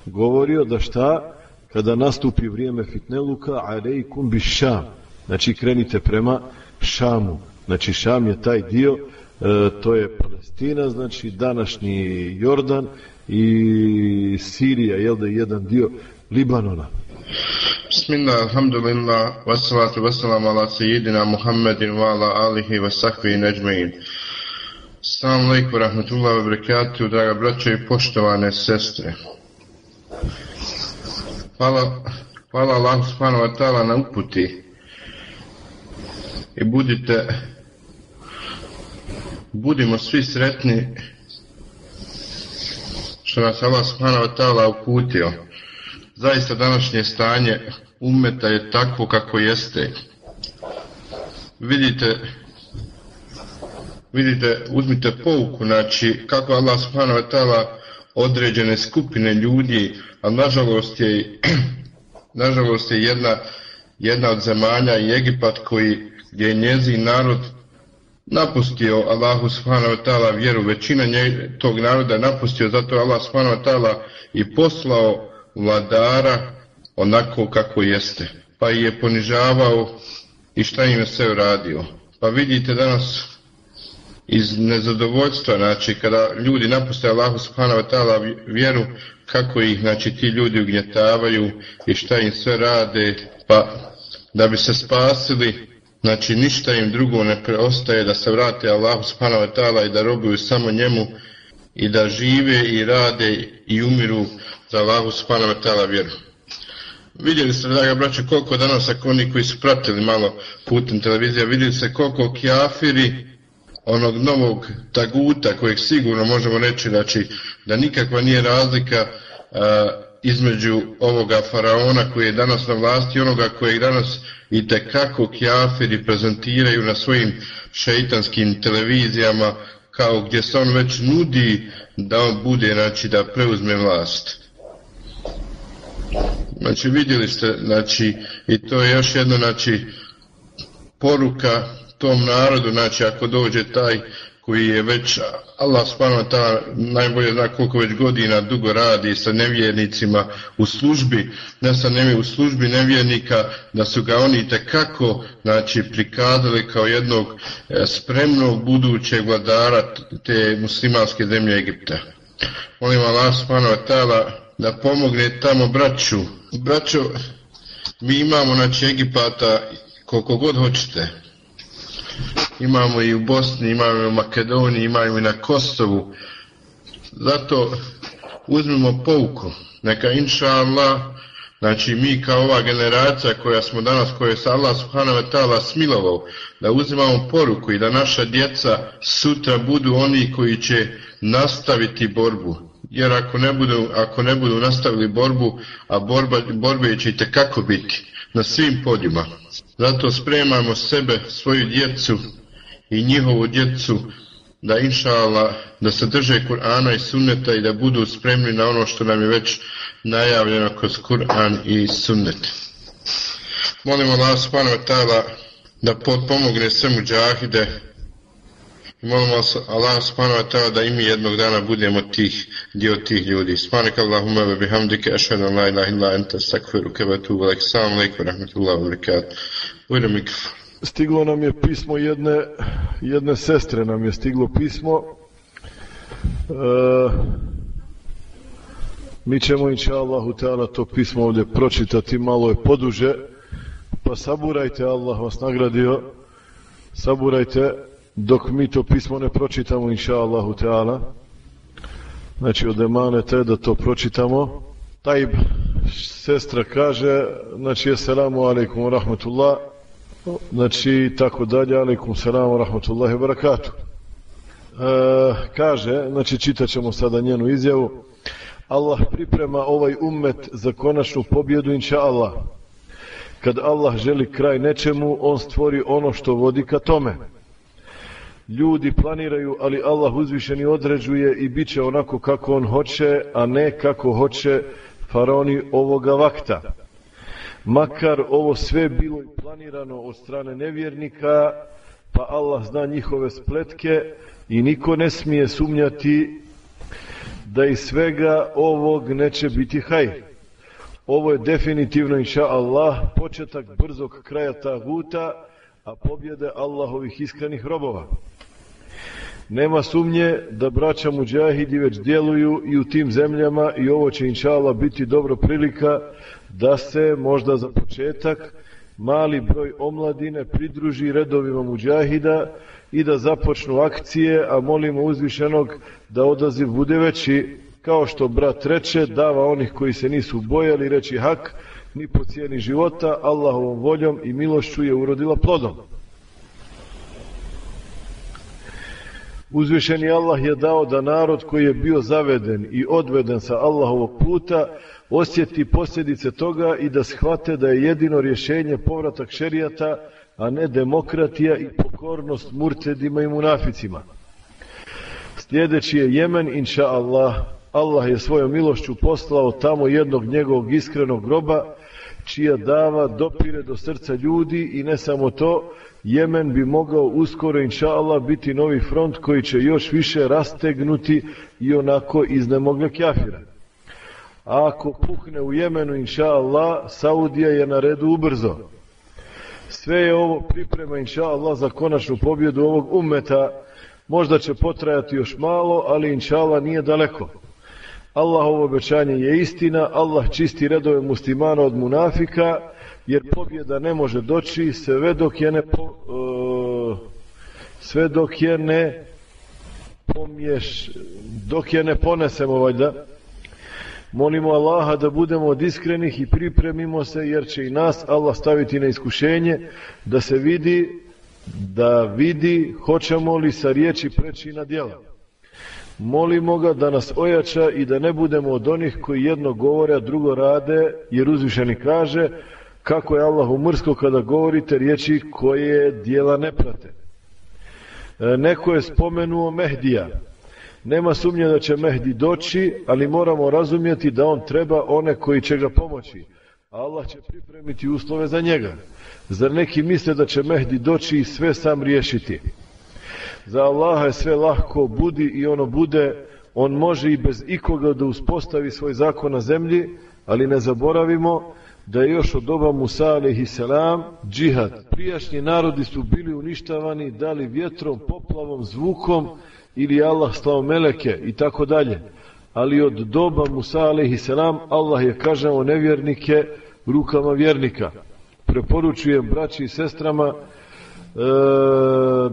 govorio da šta, kada nastupi vrijeme fitneluka, alejkum bi šam, znači krenite prema šamu, znači šam je taj dio, e, to je Palestina, znači današnji Jordan i Sirija, jel da je jedan dio Libanona. Bismillah, alhamdulillah, wassalatu wassalamu ala sejidina Muhammedin wa ala alihi wa sahbihi neđmein. Assalamu alaikum, rahmatullahi wa barakatuh, draga braće i poštovane sestre. Hvala, hvala Allah subhanahu wa ta'ala na uputi i budite budimo svi sretni što nas Allah subhanahu wa ta'ala uputio. Zaista današnje stanje umeta je takvo kako jeste. Vidite, vidite, uzmite pouku, znači kako Allah subhanahu wa ta'ala određene skupine ljudi, a nažalost je, nažalost je jedna, jedna od zemalja i Egipat koji, gdje je njezin narod napustio Allahu subhanahu wa ta'ala vjeru, većina nje, tog naroda napustio, zato Allah subhanahu wa ta'ala i poslao vladara onako kako jeste. Pa je ponižavao i šta im je sve uradio. Pa vidite danas iz nezadovoljstva, znači kada ljudi napuste Allahu subhanahu wa ta'ala vjeru, kako ih znači ti ljudi ugnjetavaju i šta im sve rade, pa da bi se spasili, Znači ništa im drugo ne preostaje da se vrate Allahu subhanahu wa ta'ala i da robuju samo njemu i da žive i rade i umiru za Allahu subhanahu wa ta'ala vjeru. Vidjeli ste, draga braće, koliko danas, ako oni koji su pratili malo putem televizija, vidjeli ste koliko kjafiri onog novog taguta, kojeg sigurno možemo reći znači, da nikakva nije razlika a, između ovoga faraona koji je danas na vlasti i onoga koji danas i tekako kjafiri prezentiraju na svojim šeitanskim televizijama kao gdje se on već nudi da on bude, znači da preuzme vlast. Znači vidjeli ste, znači i to je još jedno, znači poruka tom narodu, znači ako dođe taj koji je već, Allah spano ta najbolje zna koliko već godina dugo radi sa nevjernicima u službi, ne sa nevjernicima, u službi nevjernika, da su ga oni tekako znači, prikazali kao jednog e, spremnog budućeg vladara te muslimanske zemlje Egipta. Molim Allah spano ta da pomogne tamo braću. Braćo, mi imamo znači Egipata koliko god hoćete, imamo i u Bosni, imamo i u Makedoniji, imamo i na Kosovu. Zato uzmimo pouku. Neka inša Allah, znači mi kao ova generacija koja smo danas, koje se Allah subhanahu wa ta'ala smilovao, da uzimamo poruku i da naša djeca sutra budu oni koji će nastaviti borbu. Jer ako ne budu, ako ne budu nastavili borbu, a borba, borbe će i tekako biti na svim poljima. Zato spremamo sebe, svoju djecu, i njihovu djecu da inša Allah, da se drže Kur'ana i sunneta i da budu spremni na ono što nam je već najavljeno kroz Kur'an i sunnet. Molim Allah subhanahu wa ta'ala da pomogne sve muđahide Molim molim Allah subhanahu wa ta'ala da i mi jednog dana budemo tih, dio tih ljudi. Subhanak Allahumma wa bihamdike ašhadu an la ilaha illa anta astaghfiruka wa atubu ilaik. Assalamu alaikum wa rahmatullahi wa barakatuh. Ujde mikrofon. Stiglo nam je pismo jedne, jedne sestre, nam je stiglo pismo. E, mi ćemo, inša Allahu ta'ala, to pismo ovdje pročitati, malo je poduže, pa saburajte, Allah vas nagradio, saburajte, dok mi to pismo ne pročitamo, inša Allahu ta'ala. Znači, od emane da to pročitamo. Tajb, sestra kaže, znači, assalamu alaikum wa rahmatullah, znači tako dalje alaikum salam wa rahmatullahi barakatuh e, kaže znači čitat ćemo sada njenu izjavu Allah priprema ovaj ummet za konačnu pobjedu inša Allah kad Allah želi kraj nečemu on stvori ono što vodi ka tome ljudi planiraju ali Allah uzvišeni određuje i bit će onako kako on hoće a ne kako hoće faraoni ovoga vakta makar ovo sve bilo i planirano od strane nevjernika, pa Allah zna njihove spletke i niko ne smije sumnjati da iz svega ovog neće biti haj. Ovo je definitivno, inša Allah, početak brzog kraja taguta, a pobjede Allahovih iskrenih robova. Nema sumnje da braća muđahidi već djeluju i u tim zemljama i ovo će inšala biti dobro prilika da se možda za početak mali broj omladine pridruži redovima muđahida i da započnu akcije, a molimo uzvišenog da odaziv bude veći, kao što brat reče, dava onih koji se nisu bojali reći hak, ni po cijeni života, Allahovom voljom i milošću je urodila plodom. Uzvišeni Allah je dao da narod koji je bio zaveden i odveden sa Allahovog puta, osjeti posljedice toga i da shvate da je jedino rješenje povratak šerijata, a ne demokratija i pokornost murtedima i munaficima. Sljedeći je Jemen, inša Allah. Allah je svojom milošću poslao tamo jednog njegovog iskrenog groba, čija dava dopire do srca ljudi i ne samo to, Jemen bi mogao uskoro, inša Allah, biti novi front koji će još više rastegnuti i onako iznemogle kjafira. A ako puhne u Jemenu, inša Allah, Saudija je na redu ubrzo. Sve je ovo priprema, inša Allah, za konačnu pobjedu ovog ummeta. Možda će potrajati još malo, ali inša Allah nije daleko. Allahovo obećanje je istina, Allah čisti redove muslimana od munafika, jer pobjeda ne može doći sve dok je ne po, uh, sve dok je ne pomješ, dok je ne ponesemo valjda. Molimo Allaha da budemo od iskrenih i pripremimo se jer će i nas Allah staviti na iskušenje da se vidi da vidi hoćemo li sa riječi preći na djela. Molimo ga da nas ojača i da ne budemo od onih koji jedno govore, a drugo rade, jer uzvišeni kaže kako je Allah umrsko kada govorite riječi koje dijela ne prate. E, neko je spomenuo Mehdija. Nema sumnje da će Mehdi doći, ali moramo razumjeti da on treba one koji će ga pomoći. Allah će pripremiti uslove za njega. Zar neki misle da će Mehdi doći i sve sam riješiti? Za Allaha je sve lahko, budi i ono bude, on može i bez ikoga da uspostavi svoj zakon na zemlji, ali ne zaboravimo da je još od doba Musa a.s. džihad. Prijašnji narodi su bili uništavani, dali vjetrom, poplavom, zvukom, ili Allah slao meleke i tako dalje. Ali od doba Musa a.s. Allah je kažemo nevjernike rukama vjernika. Preporučujem braći i sestrama E,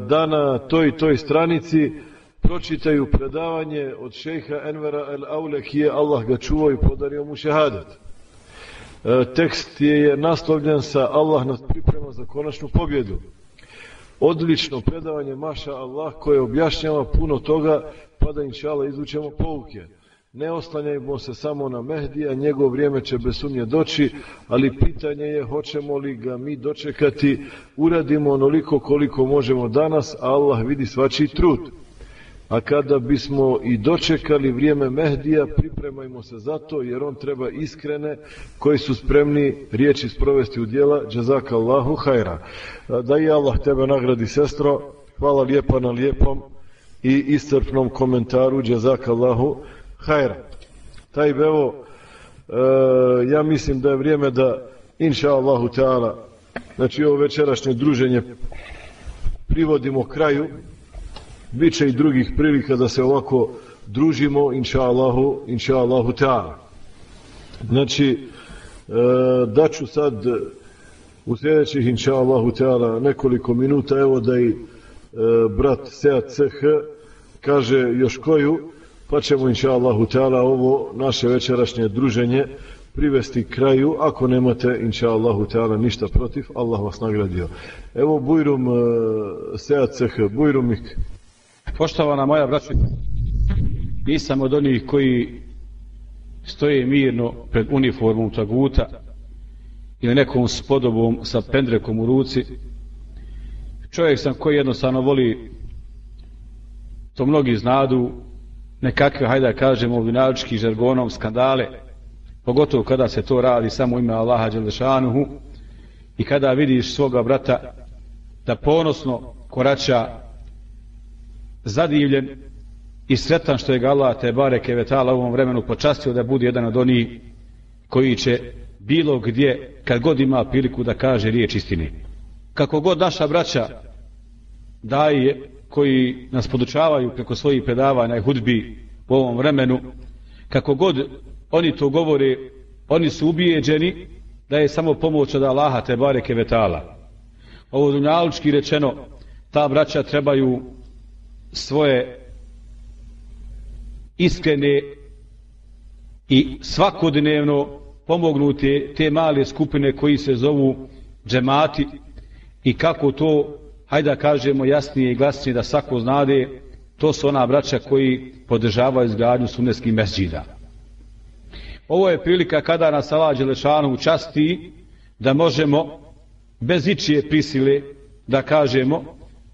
da na toj toj stranici pročitaju predavanje od šejha Envera El Aulekije, Allah ga čuvao i podario mu šehadet. E, tekst je, je naslovljen sa Allah nas priprema za konačnu pobjedu odlično predavanje Maša Allah koje objašnjava puno toga pa da inša Allah izvučemo pouke ne oslanjajmo se samo na Mehdija, njegov vrijeme će bez sumnje doći, ali pitanje je hoćemo li ga mi dočekati, uradimo onoliko koliko možemo danas, a Allah vidi svačiji trud. A kada bismo i dočekali vrijeme Mehdija, pripremajmo se za to, jer on treba iskrene, koji su spremni riječi sprovesti u dijela, džazaka Allahu hajra. Da i Allah tebe nagradi, sestro, hvala lijepa na lijepom i iscrpnom komentaru, džazaka Allahu hajra. Taj bevo, e, ja mislim da je vrijeme da, inša Allahu ta'ala, znači ovo večerašnje druženje privodimo kraju, Biće i drugih prilika da se ovako družimo, inša Allahu, inša Allahu ta'ala. Znači, e, daću sad u sljedećih, inša Allahu ta'ala, nekoliko minuta, evo da i e, brat Seat CH kaže još koju, pa ćemo, inša Allahu Teala ovo naše večerašnje druženje privesti kraju, ako nemate, inša Allahu Teala ništa protiv, Allah vas nagradio. Evo Bujrum e, Seat Bujrumik, Poštovana moja braća, nisam od onih koji stoje mirno pred uniformom taguta ili nekom spodobom sa pendrekom u ruci. Čovjek sam koji jednostavno voli to mnogi znadu nekakve, hajde da kažemo, vinački žargonom skandale, pogotovo kada se to radi samo ime Allaha Đelešanuhu i kada vidiš svoga brata da ponosno korača zadivljen i sretan što je ga Allah te bareke vetala u ovom vremenu počastio da bude jedan od onih koji će bilo gdje kad god ima priliku da kaže riječ istine. Kako god naša braća daje koji nas podučavaju preko svojih predavanja i hudbi u ovom vremenu, kako god oni to govore, oni su ubijeđeni da je samo pomoć od Allaha te bareke vetala. Ovo dunjalučki rečeno, ta braća trebaju svoje iskrene i svakodnevno pomognuti te male skupine koji se zovu džemati i kako to, hajde da kažemo jasnije i glasnije da svako znade, to su ona braća koji podržavaju izgradnju sunnetskih mesđida. Ovo je prilika kada nas Allah Đelešanu učasti da možemo bez ičije prisile da kažemo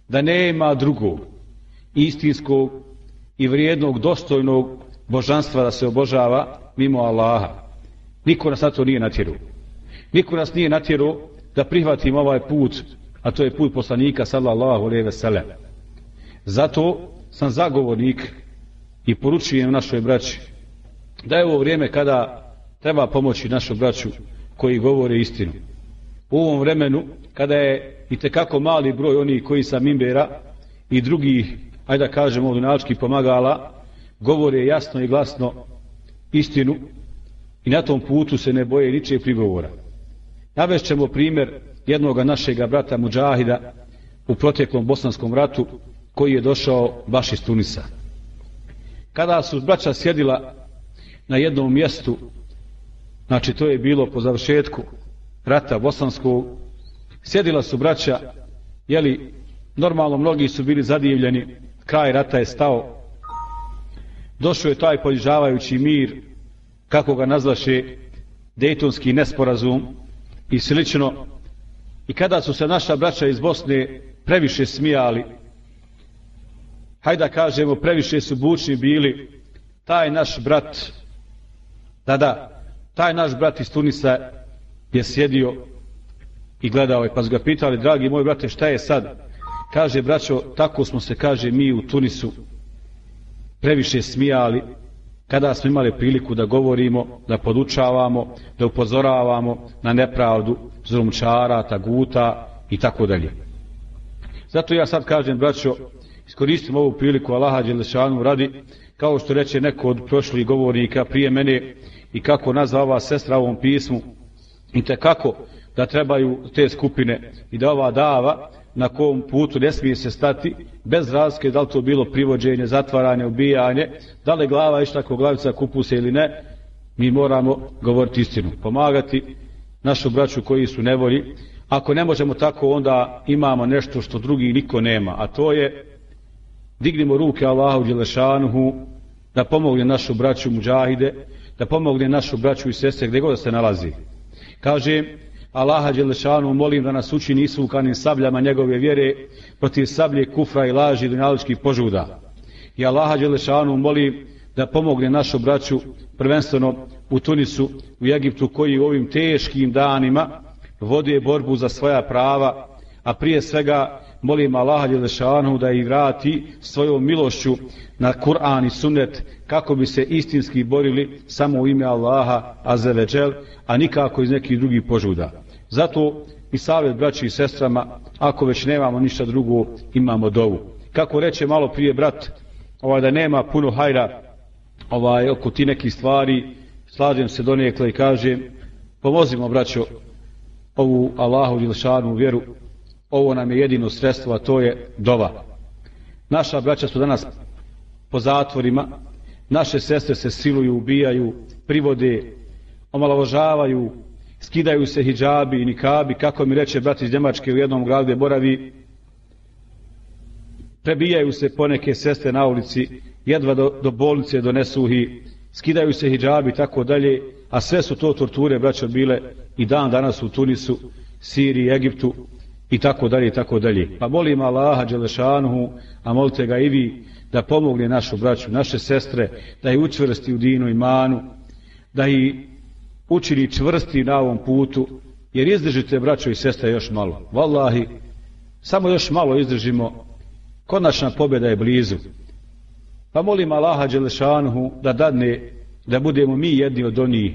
da nema drugog istinskog i vrijednog, dostojnog božanstva da se obožava mimo Allaha. Niko nas na to nije natjeru. Niko nas nije natjeru da prihvatimo ovaj put, a to je put poslanika sallallahu alejhi ve sellem. Zato sam zagovornik i poručujem našoj braći da je ovo vrijeme kada treba pomoći našoj braću koji govore istinu. U ovom vremenu kada je i tekako mali broj onih koji sa Mimbera i drugih ajde da kažemo od pomagala, govore jasno i glasno istinu i na tom putu se ne boje ničije prigovora. Navešćemo primjer jednog našega brata Muđahida u proteklom bosanskom ratu koji je došao baš iz Tunisa. Kada su braća sjedila na jednom mjestu, znači to je bilo po završetku rata bosanskog, sjedila su braća, jeli, normalno mnogi su bili zadivljeni kraj rata je stao. Došao je taj ponižavajući mir, kako ga nazvaše, Dejtonski nesporazum i slično. I kada su se naša braća iz Bosne previše smijali, hajde da kažemo, previše su bučni bili, taj naš brat, da da, taj naš brat iz Tunisa je sjedio i gledao je, pa su ga pitali, dragi moj brate, šta je sad? Kaže, braćo, tako smo se, kaže, mi u Tunisu previše smijali kada smo imali priliku da govorimo, da podučavamo, da upozoravamo na nepravdu zrumčara, taguta i tako dalje. Zato ja sad kažem, braćo, iskoristim ovu priliku Allaha Đelešanu radi, kao što reče neko od prošlih govornika prije mene i kako nazva ova sestra u ovom pismu, i te kako da trebaju te skupine i da ova dava na kom putu ne smije se stati, bez razlike da li to bilo privođenje, zatvaranje, ubijanje, da li glava išta ko glavica kupuse ili ne, mi moramo govoriti istinu, pomagati našu braću koji su nevolji. Ako ne možemo tako, onda imamo nešto što drugi niko nema, a to je dignimo ruke Allahu Đelešanuhu, da pomogne našu braću muđahide, da pomogne našu braću i sestre gdje god se nalazi. Kaže, Allaha Đelešanu molim da nas učini isukanim sabljama njegove vjere protiv sablje kufra i laži i dunjaličkih požuda. I Allaha Đelešanu molim da pomogne našu braću prvenstveno u Tunisu, u Egiptu koji u ovim teškim danima vode borbu za svoja prava, a prije svega molim Allaha Đelešanu da ih vrati svojom milošću na Kur'an i Sunnet kako bi se istinski borili samo u ime Allaha Azeveđel, a nikako iz nekih drugih požuda. Zato i savjet braći i sestrama, ako već nemamo ništa drugo, imamo dovu. Kako reče malo prije brat, ovaj, da nema puno hajra ovaj, oko ti nekih stvari, slažem se donekle i kažem, pomozimo braćo ovu Allahu Đelšanu vjeru, ovo nam je jedino sredstvo, a to je dova. Naša braća su danas po zatvorima, naše sestre se siluju, ubijaju, privode, omalovažavaju, skidaju se hijabi i nikabi, kako mi reče brat iz Njemačke u jednom gradu gdje boravi, prebijaju se poneke sestre na ulici, jedva do, do bolnice donesu ih, skidaju se hijabi i tako dalje, a sve su to torture, braćo, bile i dan danas u Tunisu, Siriji, Egiptu i tako dalje i tako dalje. Pa molim Allaha Đelešanuhu, a molite ga i vi, da pomogne našu braću, naše sestre, da ih učvrsti u dinu i manu, da ih učini čvrsti na ovom putu, jer izdržite braćo i sestre još malo. Wallahi, samo još malo izdržimo, konačna pobjeda je blizu. Pa molim Allaha Đelešanuhu da dadne, da budemo mi jedni od onih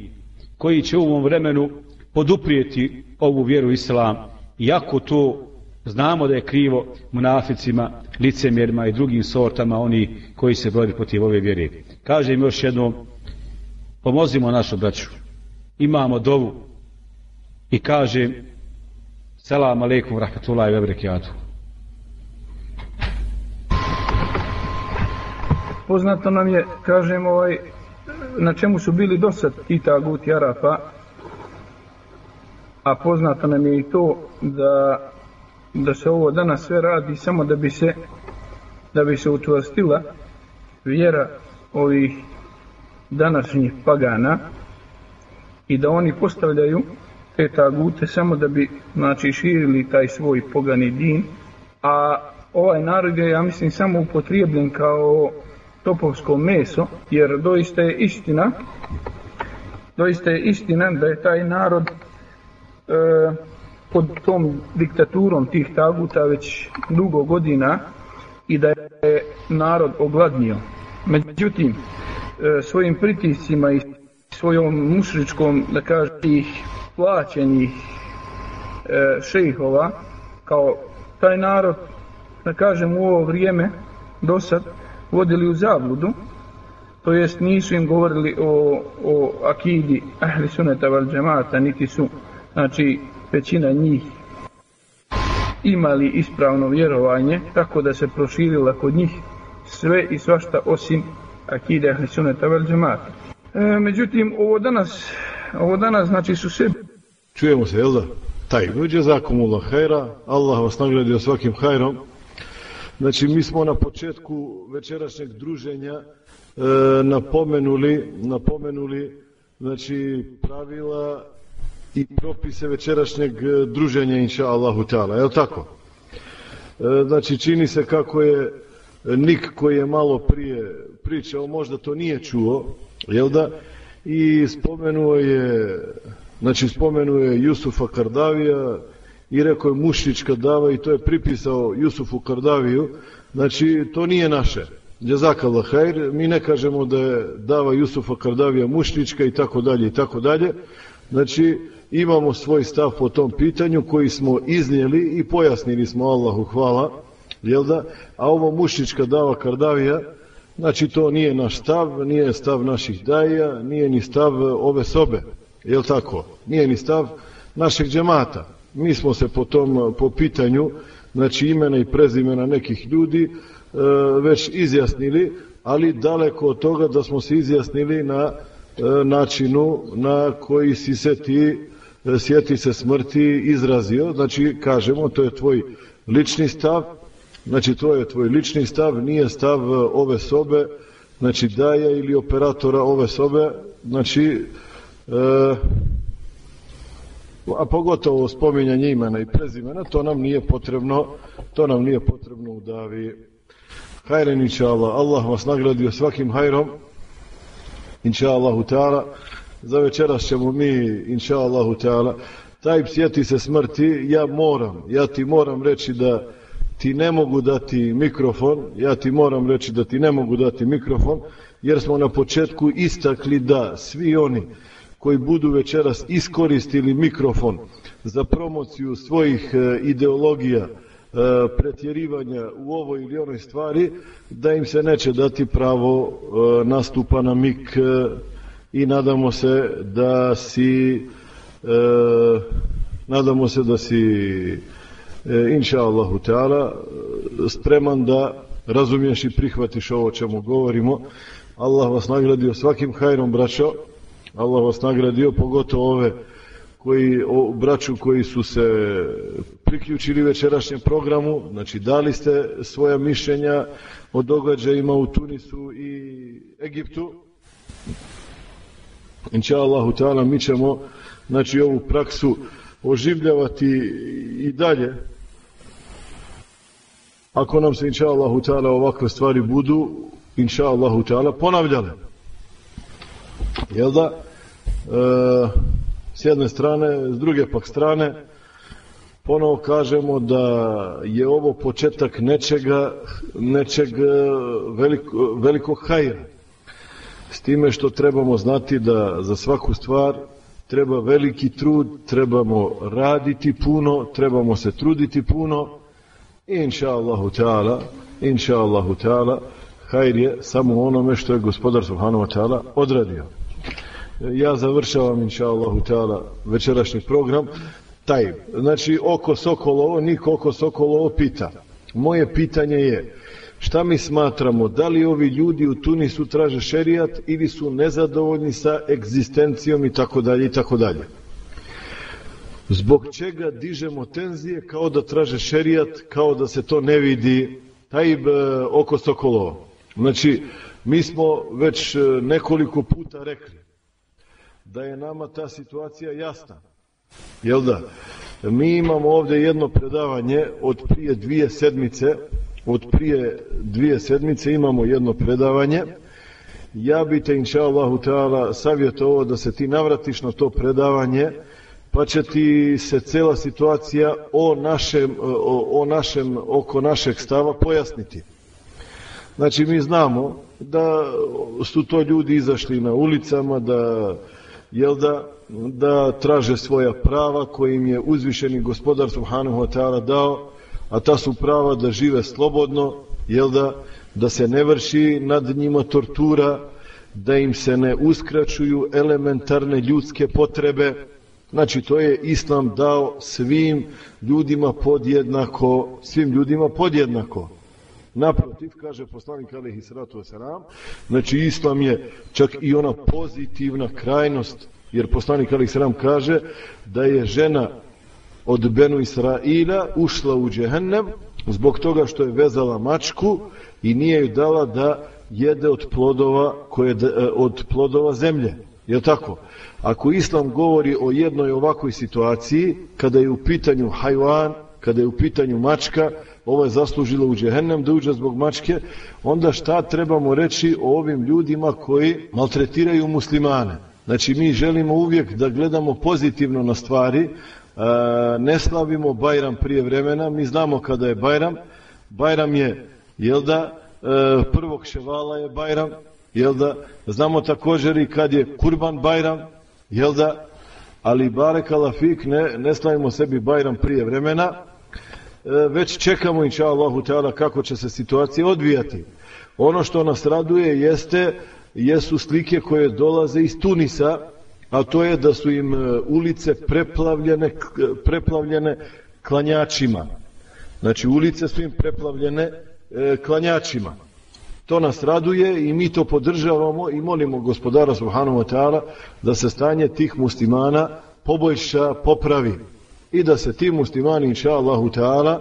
koji će u ovom vremenu poduprijeti ovu vjeru Islam, iako to znamo da je krivo munaficima, licemjerima i drugim sortama oni koji se bori protiv ove vjere. Kažem još jednom, pomozimo našu braću. Imamo dovu i kaže Selam alaikum rahmetullahi ve barakatuh. Poznato nam je, kažem, ovaj, na čemu su bili dosad i taguti Arafa, a poznato nam je i to da da se ovo danas sve radi samo da bi se da bi se učvrstila vjera ovih današnjih pagana i da oni postavljaju te tagute samo da bi znači širili taj svoj pogani din a ovaj narod je ja mislim samo upotrijebljen kao topovsko meso jer doista je istina doista je istina da je taj narod e, pod tom diktaturom tih taguta već dugo godina i da je narod ogladnio. Međutim, e, svojim pritiscima i svojom mušričkom, da kažem, tih plaćenih e, šejhova, kao taj narod, da kažem, u ovo vrijeme, do sad, vodili u zabludu, to jest nisu im govorili o, o akidi ahli suneta val džemata, niti su, znači, većina njih imali ispravno vjerovanje, tako da se proširila kod njih sve i svašta osim akide ahli suneta val džemata. E, međutim, ovo danas, ovo danas znači su sve... Čujemo se, jel da? Taj, uđe zakumullah hajra, Allah vas nagradio svakim hajrom. Znači, mi smo na početku večerašnjeg druženja e, napomenuli, napomenuli znači, pravila i propise večerašnjeg druženja, inša Allahu ta'ala, je li tako? E, znači, čini se kako je Nik koji je malo prije pričao, možda to nije čuo, jel da? I spomenuo je, znači spomenuo je Jusufa Kardavija i rekao je Mušić dava i to je pripisao Jusufu Kardaviju, znači to nije naše. Jazakallah hajr, mi ne kažemo da je dava Jusufa Kardavija mušnička i tako dalje i tako dalje. Znači, imamo svoj stav po tom pitanju koji smo iznijeli i pojasnili smo Allahu hvala, jel da? A ovo mušnička dava Kardavija, znači to nije naš stav, nije stav naših daja, nije ni stav ove sobe, jel tako? Nije ni stav našeg džemata. Mi smo se po tom, po pitanju, znači imena i prezimena nekih ljudi, e, već izjasnili, ali daleko od toga da smo se izjasnili na e, načinu na koji si se ti E, sjeti se smrti izrazio, znači kažemo to je tvoj lični stav, znači to je tvoj lični stav, nije stav e, ove sobe, znači daja ili operatora ove sobe, znači e, a pogotovo spominjanje imena i prezimena, to nam nije potrebno, to nam nije potrebno u davi. Hajren, inša Allah, Allah vas nagradio svakim hajrom, inša Allahu ta'ala, za večeras ćemo mi, inša Allahu ta'ala, taj sjeti se smrti, ja moram, ja ti moram reći da ti ne mogu dati mikrofon, ja ti moram reći da ti ne mogu dati mikrofon, jer smo na početku istakli da svi oni koji budu večeras iskoristili mikrofon za promociju svojih e, ideologija, e, pretjerivanja u ovoj ili onoj stvari, da im se neće dati pravo e, nastupa na mik i nadamo se da si nadamo se da si E, inša Allahu Teala e, spreman da razumiješ i prihvatiš ovo čemu govorimo. Allah vas nagradio svakim hajrom, braćo, Allah vas nagradio, pogotovo ove koji, o, braću koji su se priključili večerašnjem programu, znači dali ste svoja mišljenja o događajima u Tunisu i Egiptu. Inša Allahu Teala, mi ćemo znači, ovu praksu oživljavati i dalje. Ako nam se, inša Allahu ta'ala, ovakve stvari budu, inša Allahu ta'ala, ponavljale. Jel da? E, s jedne strane, s druge pak strane, ponovo kažemo da je ovo početak nečega, nečeg e, veliko, velikog hajra. S time što trebamo znati da za svaku stvar treba veliki trud, trebamo raditi puno, trebamo se truditi puno. Inša Allahu ta'ala, inša Allahu ta'ala, hajr je samo onome što je gospodar Subhanahu wa ta'ala odradio ja završavam inša Allahu ta'ala večerašnji program. Taj, znači oko Sokolovo niko oko Sokolovo pita moje pitanje je šta mi smatramo, da li ovi ljudi u Tunisu traže šerijat ili su nezadovoljni sa egzistencijom i tako dalje i tako dalje? Zbog čega dižemo tenzije kao da traže šerijat kao da se to ne vidi taj oko Sokolovo znači mi smo već e, nekoliko puta rekli da je nama ta situacija jasna. Jel da? Mi imamo ovdje jedno predavanje od prije dvije sedmice, od prije dvije sedmice imamo jedno predavanje. Ja bi te, inša Allahu ta'ala, savjetovao da se ti navratiš na to predavanje, pa će ti se cela situacija o našem, o, o našem, oko našeg stava pojasniti. Znači, mi znamo da su to ljudi izašli na ulicama, da jel da, da traže svoja prava kojim je uzvišeni gospodar Subhanahu wa ta'ala dao, a ta su prava da žive slobodno, jel da, da se ne vrši nad njima tortura, da im se ne uskraćuju elementarne ljudske potrebe. Znači, to je Islam dao svim ljudima podjednako, svim ljudima podjednako. Naprotiv, kaže poslanik Alihi Sratu Veseram, znači Islam je čak i ona pozitivna krajnost, jer poslanik Alihi Sratu kaže da je žena od Benu Israila ušla u džehennem zbog toga što je vezala mačku i nije ju dala da jede od plodova, koje, eh, od plodova zemlje. Je tako? Ako Islam govori o jednoj ovakvoj situaciji, kada je u pitanju hajvan, kada je u pitanju mačka, ovo je zaslužilo u džehennem da uđe zbog mačke, onda šta trebamo reći o ovim ljudima koji maltretiraju muslimane? Znači mi želimo uvijek da gledamo pozitivno na stvari, e, ne slavimo Bajram prije vremena, mi znamo kada je Bajram, Bajram je, jel da, e, prvog ševala je Bajram, jel da, znamo također i kad je Kurban Bajram, jel da, ali Barek Alafik ne, ne slavimo sebi Bajram prije vremena, E, već čekamo inša Allahu Teala kako će se situacija odvijati. Ono što nas raduje jeste jesu slike koje dolaze iz Tunisa, a to je da su im e, ulice preplavljene, preplavljene klanjačima. Znači ulice su im preplavljene e, klanjačima. To nas raduje i mi to podržavamo i molimo gospodara Subhanahu wa ta'ala da se stanje tih muslimana poboljša, popravi i da se ti muslimani inša Allahu ta'ala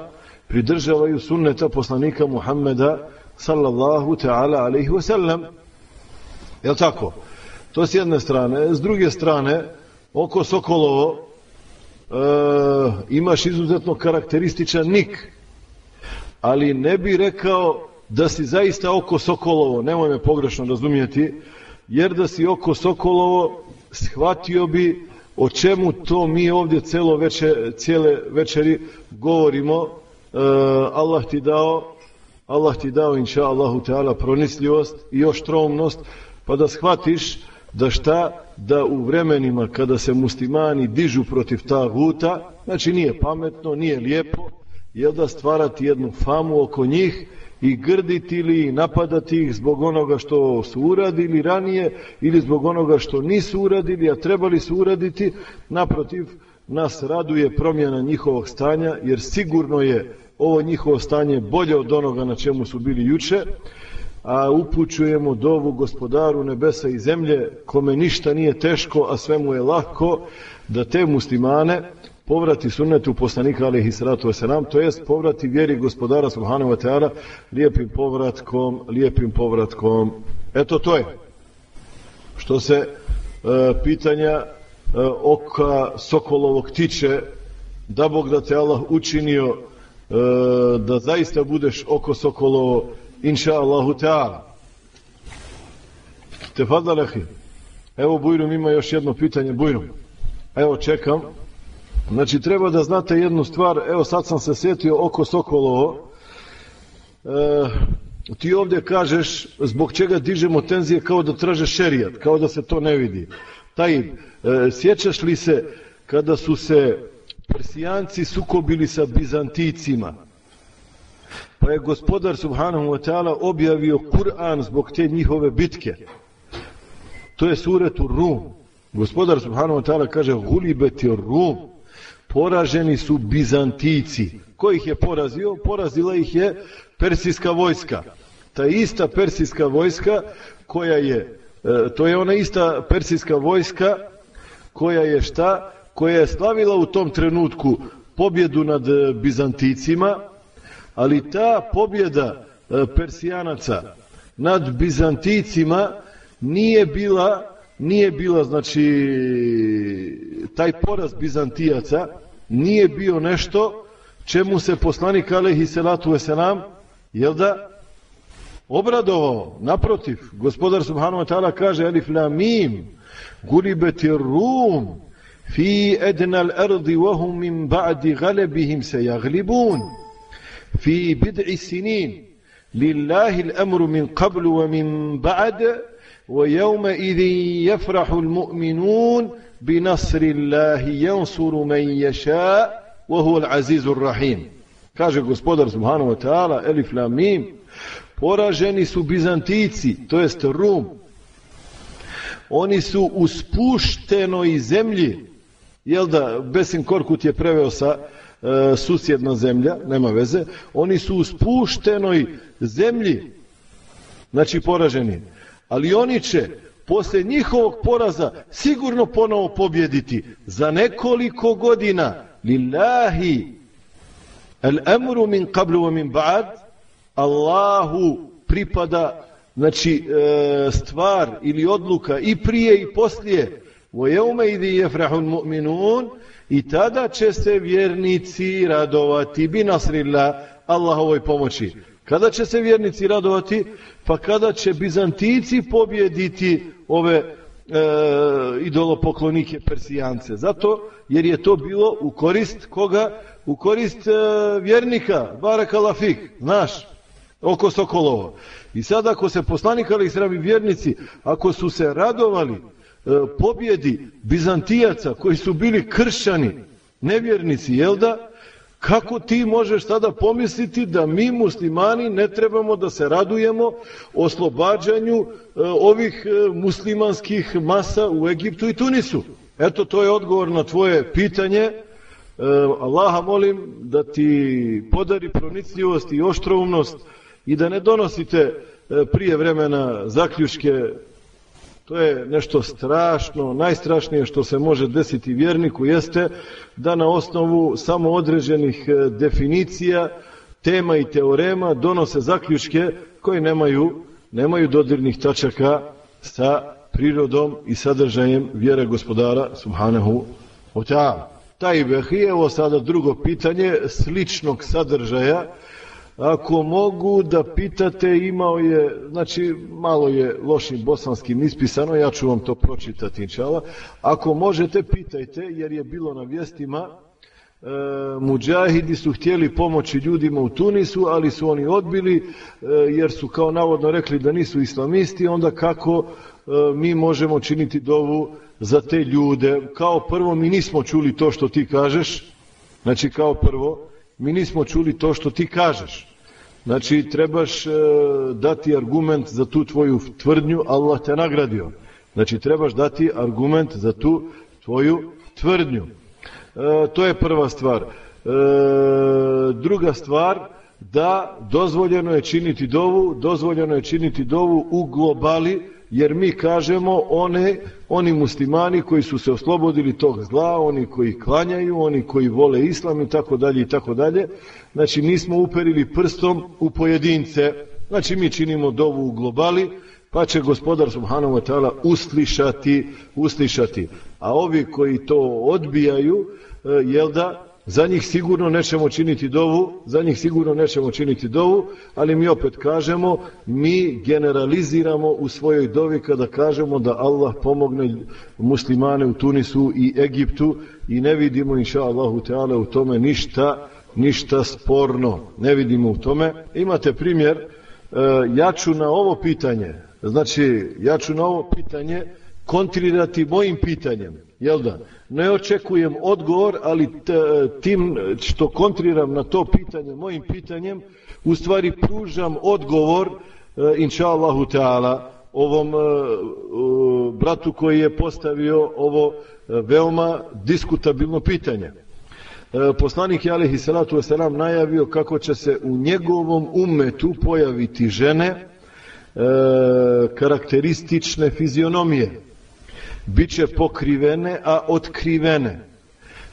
pridržavaju sunneta poslanika Muhammeda sallallahu ta'ala alaihi wasallam Jel tako? To s jedne strane. S druge strane, oko Sokolovo e, imaš izuzetno karakterističan nik. Ali ne bi rekao da si zaista oko Sokolovo, nemoj me pogrešno razumijeti, jer da si oko Sokolovo shvatio bi o čemu to mi ovdje celo večer, cijele večeri govorimo. E, Allah ti dao Allah ti dao inša Allahu Teala pronisljivost i oštromnost pa da shvatiš da šta da u vremenima kada se muslimani dižu protiv ta guta znači nije pametno, nije lijepo je da stvarati jednu famu oko njih i grditi ili napadati ih zbog onoga što su uradili ranije ili zbog onoga što nisu uradili, a trebali su uraditi, naprotiv, nas raduje promjena njihovog stanja, jer sigurno je ovo njihovo stanje bolje od onoga na čemu su bili juče, a upućujemo dovu gospodaru nebesa i zemlje, kome ništa nije teško, a sve mu je lako, da te muslimane, povrati sunnetu poslanika alihi salatu wasalam, to jest povrati vjeri gospodara subhanahu wa ta'ala lijepim povratkom, lijepim povratkom. Eto to je. Što se e, pitanja e, oka Sokolovog tiče, da Bog da te Allah učinio e, da zaista budeš oko Sokolovo, inša Allahu ta'ala. Te fadalehi. Evo Bujrum ima još jedno pitanje. Bujrum. Evo čekam. Znači, treba da znate jednu stvar, evo sad sam se sjetio oko Sokolovo, e, ti ovdje kažeš zbog čega dižemo tenzije kao da traže šerijat, kao da se to ne vidi. Taj, e, sjećaš li se kada su se Persijanci sukobili sa Bizanticima, pa je gospodar Subhanahu wa ta'ala objavio Kur'an zbog te njihove bitke. To je suretu Rum. Gospodar Subhanahu wa ta'ala kaže Gulibeti Rum poraženi su Bizantici. Ko ih je porazio? Porazila ih je persijska vojska. Ta ista persijska vojska koja je, e, to je ona ista persijska vojska koja je šta? Koja je slavila u tom trenutku pobjedu nad e, Bizanticima, ali ta pobjeda e, Persijanaca nad Bizanticima nije bila nije bila znači taj poraz Bizantijaca nije bio nešto čemu se poslanik Alehi Selatu Veselam, jel da, obradovao, naprotiv, gospodar Subhanu wa ta'ala kaže, Elif la mim, gulibeti rum, fi ednal ardi wahum min ba'di galebihim se jaglibun, fi bid'i sinin, lillahi l'amru min qablu wa min ba'd, ويومئذ يفرح المؤمنون بنصر الله ينصر من يشاء وهو العزيز الرحيم kaže gospodar subhanahu wa ta'ala elif lam mim poraženi su bizantici to jest rum oni su u spuštenoj zemlji jel da Besin Korkut je preveo sa e, susjedna zemlja nema veze oni su u spuštenoj zemlji znači poraženi ali oni će posle njihovog poraza sigurno ponovo pobjediti. Za nekoliko godina. Lillahi. Al amru min qablu wa min ba'd. Allahu pripada znači e, stvar ili odluka i prije i poslije. Wa yawma idhi yafrahu al mu'minun. I tada će se vjernici radovati. Bi nasrillah Allahovoj pomoći kada će se vjernici radovati pa kada će Bizantici pobjediti ove e, idolopoklonike Persijance. Zato jer je to bilo u korist koga? U korist e, vjernika, Barak Alafik, naš, oko Sokolova. I sada ako se poslanik ali srami vjernici, ako su se radovali e, pobjedi Bizantijaca koji su bili kršćani, nevjernici, jel da? Kako ti možeš tada pomisliti da mi muslimani ne trebamo da se radujemo oslobađanju e, ovih e, muslimanskih masa u Egiptu i Tunisu? Eto, to je odgovor na tvoje pitanje. E, Allaha molim da ti podari pronicljivost i oštroumnost i da ne donosite e, prije vremena zaključke To je nešto strašno, najstrašnije što se može desiti vjerniku jeste da na osnovu samo određenih e, definicija, tema i teorema donose zaključke koji nemaju, nemaju dodirnih tačaka sa prirodom i sadržajem vjere gospodara subhanahu wa ta'ala. Taj behi, evo sada drugo pitanje, sličnog sadržaja, ako mogu da pitate, imao je, znači malo je lošim bosanskim ispisano, ja ću vam to pročitati inčala, ako možete pitajte, jer je bilo na vijestima, e, muđahidi su htjeli pomoći ljudima u Tunisu, ali su oni odbili, e, jer su kao navodno rekli da nisu islamisti, onda kako e, mi možemo činiti dovu za te ljude. Kao prvo, mi nismo čuli to što ti kažeš, znači kao prvo, mi nismo čuli to što ti kažeš. Znači, trebaš e, dati argument za tu tvoju tvrdnju, Allah te nagradio. Znači, trebaš dati argument za tu tvoju tvrdnju. E, to je prva stvar. E, druga stvar, da dozvoljeno je činiti dovu, dozvoljeno je činiti dovu u globali, jer mi kažemo one, oni muslimani koji su se oslobodili tog zla, oni koji klanjaju, oni koji vole islam i tako dalje i tako dalje. Znači nismo uperili prstom u pojedince. Znači mi činimo dovu u globali, pa će gospodar subhanahu wa ta'ala uslišati, uslišati. A ovi koji to odbijaju, e, jel da, Za njih sigurno nećemo činiti dovu, za njih sigurno nećemo činiti dovu, ali mi opet kažemo, mi generaliziramo u svojoj dovi kada kažemo da Allah pomogne muslimane u Tunisu i Egiptu i ne vidimo inša Allahu Teala u tome ništa, ništa sporno. Ne vidimo u tome. Imate primjer, e, ja ću na ovo pitanje, znači ja ću na ovo pitanje kontrirati mojim pitanjem, jel da? ne očekujem odgovor, ali tim što kontriram na to pitanje, mojim pitanjem, u stvari pružam odgovor, e, inša Allahu Teala, ovom e, bratu koji je postavio ovo e, veoma diskutabilno pitanje. E, poslanik je alihi salatu wasalam najavio kako će se u njegovom umetu pojaviti žene karakteristične fizionomije Biće pokrivene, a otkrivene.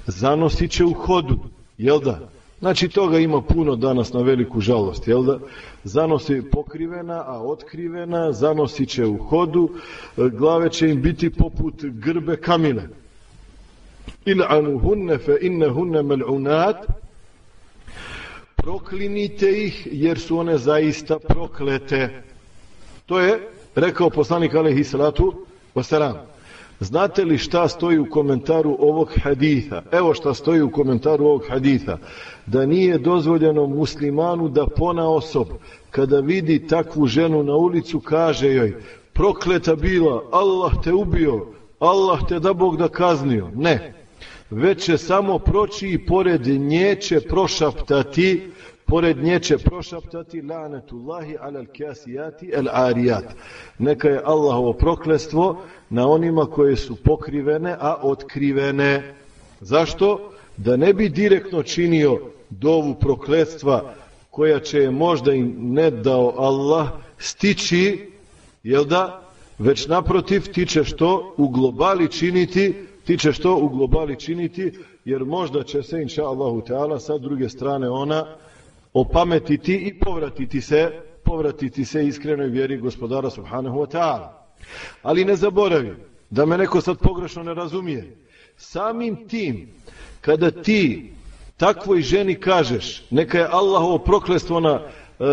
Zanosit će u hodu, jel da? Znači toga ima puno danas na veliku žalost, jel da? Zanosi pokrivena, a otkrivena, zanosit će u hodu, glave će im biti poput grbe kamile. Il'anu hunne fe inne hunne mel'unat, proklinite ih jer su one zaista proklete. To je rekao poslanik alaihi salatu wasalam. Znate li šta stoji u komentaru ovog haditha? Evo šta stoji u komentaru ovog haditha. Da nije dozvoljeno muslimanu da pona osob, kada vidi takvu ženu na ulicu, kaže joj, prokleta bila, Allah te ubio, Allah te da Bog da kaznio. Ne. Već će samo proći i pored nje će prošaptati, pored nje će prošaptati lanetullahi alal kasijati el arijat. Neka je Allahovo proklestvo na onima koje su pokrivene, a otkrivene. Zašto? Da ne bi direktno činio dovu prokletstva koja će možda i ne dao Allah stići, jel da? Već naprotiv ti će što u globali činiti, ti će što u globali činiti, jer možda će se, inša Allahu Teala, sa druge strane ona opametiti i povratiti se, povratiti se iskrenoj vjeri gospodara Subhanahu wa ta'ala. Ali ne zaboravi, da me neko sad pogrešno ne razumije. Samim tim, kada ti takvoj ženi kažeš, neka je Allahovo proklestvo na e,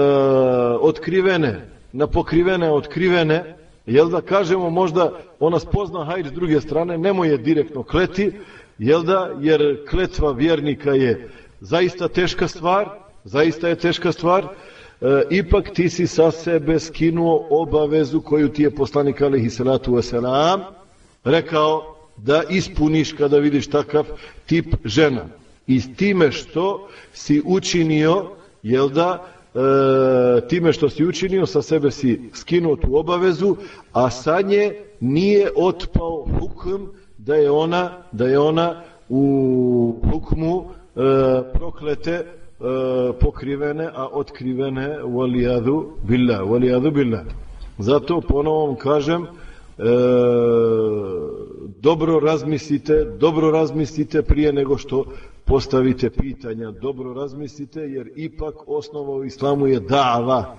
otkrivene, na pokrivene, otkrivene, jel da kažemo možda ona spozna hajr s druge strane, nemoj je direktno kleti, jel da, jer kletva vjernika je zaista teška stvar, zaista je teška stvar, e, ipak ti si sa sebe skinuo obavezu koju ti je poslanik alihi salatu wasalam rekao da ispuniš kada vidiš takav tip žena. I time što si učinio, jel da, e, time što si učinio, sa sebe si skinuo tu obavezu, a sa nje nije otpao hukm da je ona, da je ona u hukmu e, proklete E, pokrivene, a otkrivene valijadu billah, valijadu billah. Zato ponovom kažem, e, dobro razmislite, dobro razmislite prije nego što postavite pitanja, dobro razmislite, jer ipak osnova u islamu je dava.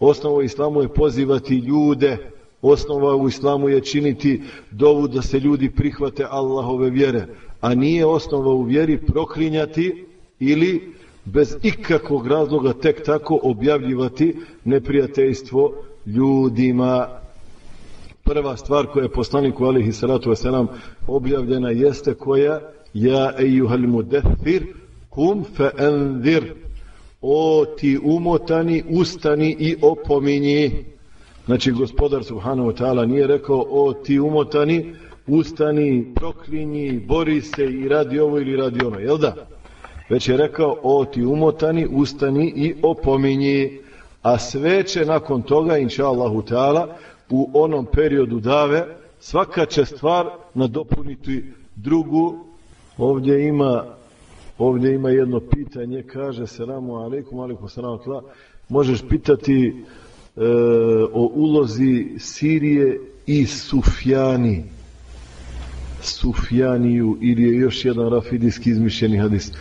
Osnova u islamu je pozivati ljude, Osnova u islamu je činiti dovu da se ljudi prihvate Allahove vjere, a nije osnova u vjeri proklinjati ili bez ikakvog razloga tek tako objavljivati neprijateljstvo ljudima. Prva stvar koja je poslaniku alihi salatu wasalam objavljena jeste koja ja ejuhal mudethir kum fe endir o ti umotani ustani i opominji znači gospodar subhanahu wa ta'ala nije rekao o ti umotani ustani, proklinji, bori se i radi ovo ili radi ono, jel da? Već je rekao, o ti umotani, ustani i opominji. A sve će nakon toga, inša Allahu ta'ala, u onom periodu dave, svaka će stvar nadopuniti drugu. Ovdje ima, ovdje ima jedno pitanje, kaže, selamu alaikum, alaikum, selamu tla, možeš pitati e, o ulozi Sirije i Sufjani. Sufjaniju ili je još jedan rafidijski izmišljeni hadis.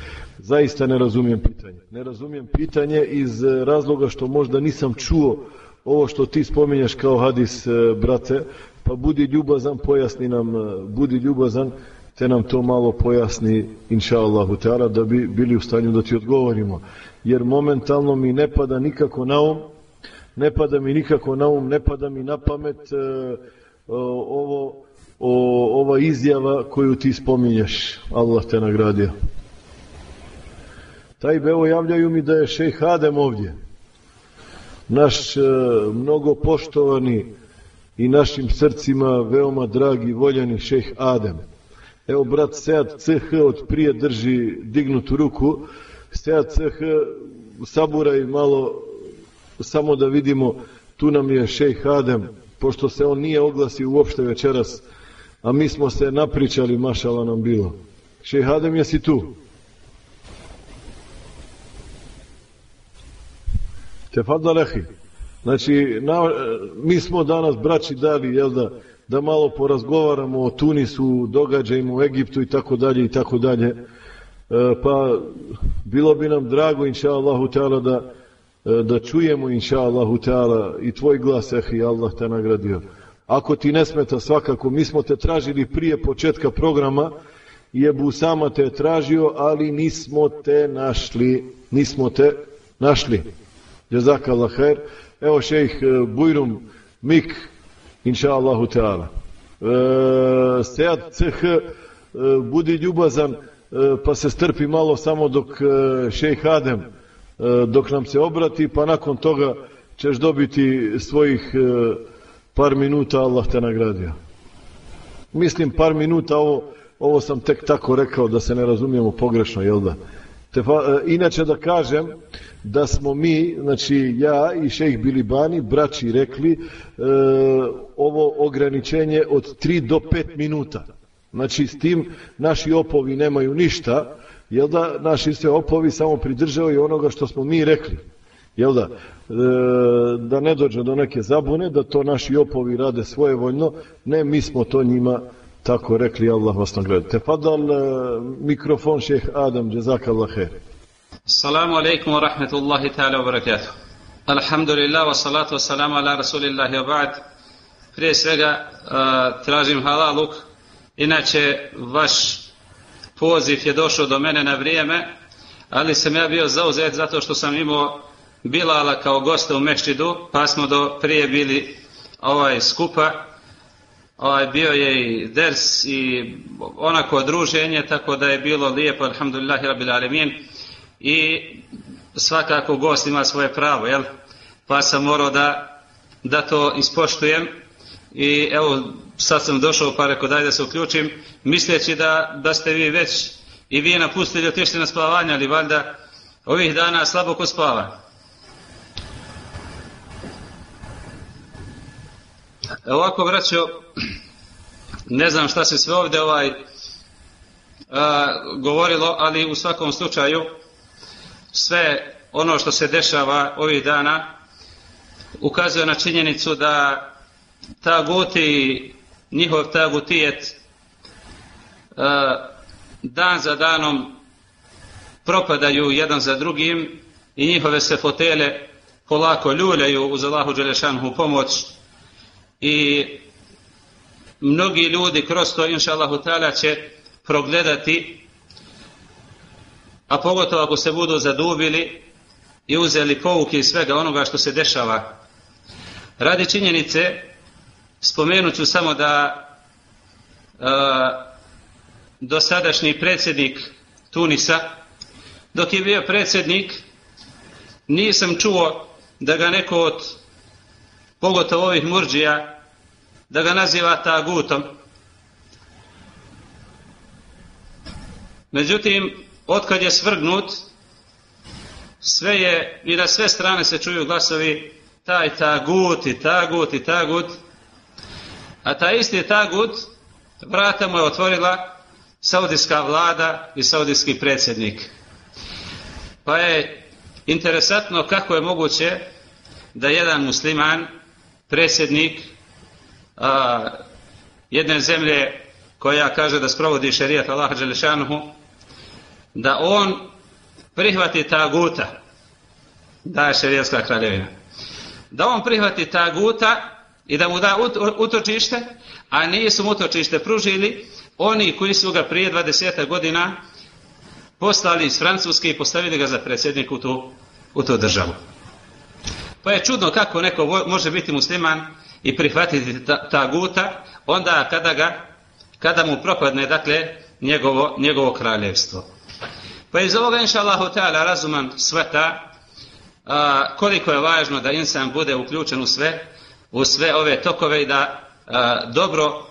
Zaista ne razumijem pitanje. Ne razumijem pitanje iz e, razloga što možda nisam čuo ovo što ti spominješ kao hadis, e, brate, pa budi ljubazan, pojasni nam, e, budi ljubazan, te nam to malo pojasni, inša Allahu teala, da bi bili u stanju da ti odgovorimo. Jer momentalno mi ne pada nikako na um, ne pada mi nikako na um, ne pada mi na pamet uh, ovo, o, ova izjava koju ti spominješ. Allah te nagradio. Taj bevo javljaju mi da je šejh Adem ovdje. Naš e, mnogo poštovani i našim srcima veoma dragi voljeni šejh Adem. Evo brat Sead CH od prije drži dignutu ruku. Sead CH saburaj malo samo da vidimo tu nam je šejh Adem pošto se on nije oglasio uopšte večeras a mi smo se napričali mašala nam bilo. Šejh Adem jesi tu? Te fadla. Znači, na, mi smo danas braći dali, jel da, da malo porazgovaramo o Tunisu, događajima u Egiptu i tako dalje i tako dalje. E, pa bilo bi nam drago, inša Allahu Teala, da, e, da čujemo, inša Allahu Teala, i tvoj glas, eh, i Allah te nagradio. Ako ti ne smeta svakako, mi smo te tražili prije početka programa, i Ebu Sama te je tražio, ali nismo te našli. Nismo te našli. Jezak Allah. Evo šejh e, Bujrum Mik, inša Allahu Teala. E, Sead CH, e, budi ljubazan, e, pa se strpi malo samo dok e, šejh Adem, e, dok nam se obrati, pa nakon toga ćeš dobiti svojih e, par minuta, Allah te nagradio. Mislim, par minuta, ovo, ovo sam tek tako rekao da se ne razumijemo pogrešno, jel da? Te, e, inače da kažem, da smo mi, znači ja i šejh Bilibani, braći rekli, e, ovo ograničenje od 3 do 5 minuta. Znači s tim naši opovi nemaju ništa, jel da naši se opovi samo pridržavaju onoga što smo mi rekli. Jel da? E, da ne dođe do neke zabune, da to naši opovi rade svoje voljno, ne, mi smo to njima tako rekli, Allah vas nagleda. Te padal e, eh, mikrofon šeh Adam, jazakallah her. Assalamu alaikum wa rahmetullahi ta'ala wa barakatuh. Alhamdulillah wa salatu wa salamu ala rasulillahi wa ba'd. Prije svega uh, tražim halaluk. Inače, vaš poziv je došao do mene na vrijeme, ali sam ja bio zauzet zato što sam imao Bilala kao gosta u Mešćidu, pa smo do prije bili ovaj skupa. Ovaj bio je i ders i onako druženje, tako da je bilo lijepo, alhamdulillahi rabbil alemin i svakako gost ima svoje pravo, jel? Pa sam morao da, da to ispoštujem. I evo sad sam došao pa rekao daj da se uključim misleći da, da ste vi već i vi napustili otišli na spavanje ali valjda ovih dana slabo ko spava. E ovako vraćao ne znam šta se sve ovdje ovaj a, govorilo ali u svakom slučaju sve ono što se dešava ovih dana ukazuje na činjenicu da ta guti, njihov ta gutijet dan za danom propadaju jedan za drugim i njihove se fotele polako ljuljaju uz Allahu Đelešanhu pomoć i mnogi ljudi kroz to inša Allahu ta'ala će progledati a pogotovo ako se budu zadubili i uzeli pouke iz svega onoga što se dešava. Radi činjenice spomenut ću samo da a, dosadašnji predsjednik Tunisa dok je bio predsjednik nisam čuo da ga neko od pogotovo ovih murđija da ga naziva tagutom. Međutim otkad je svrgnut sve je i na sve strane se čuju glasovi taj tagut i tagut i tagut. A taj isti tagut vrata mu je otvorila saudijska vlada i saudijski predsjednik. Pa je interesantno kako je moguće da jedan musliman predsjednik a, jedne zemlje koja kaže da sprovodi šerijat Allaha Đelešanuhu da on prihvati taguta da je šerijatska kraljevina da on prihvati taguta i da mu da utočište a nisu mu utočište pružili oni koji su ga prije 20 godina poslali iz Francuske i postavili ga za predsjednik u tu, u tu državu. Pa je čudno kako neko može biti musliman i prihvatiti ta, ta guta, onda kada ga, kada mu propadne, dakle, njegovo, njegovo kraljevstvo. Pa iz ovoga, inša Allahu ta'ala, razuman sveta, a, koliko je važno da insan bude uključen u sve, u sve ove tokove i da a, dobro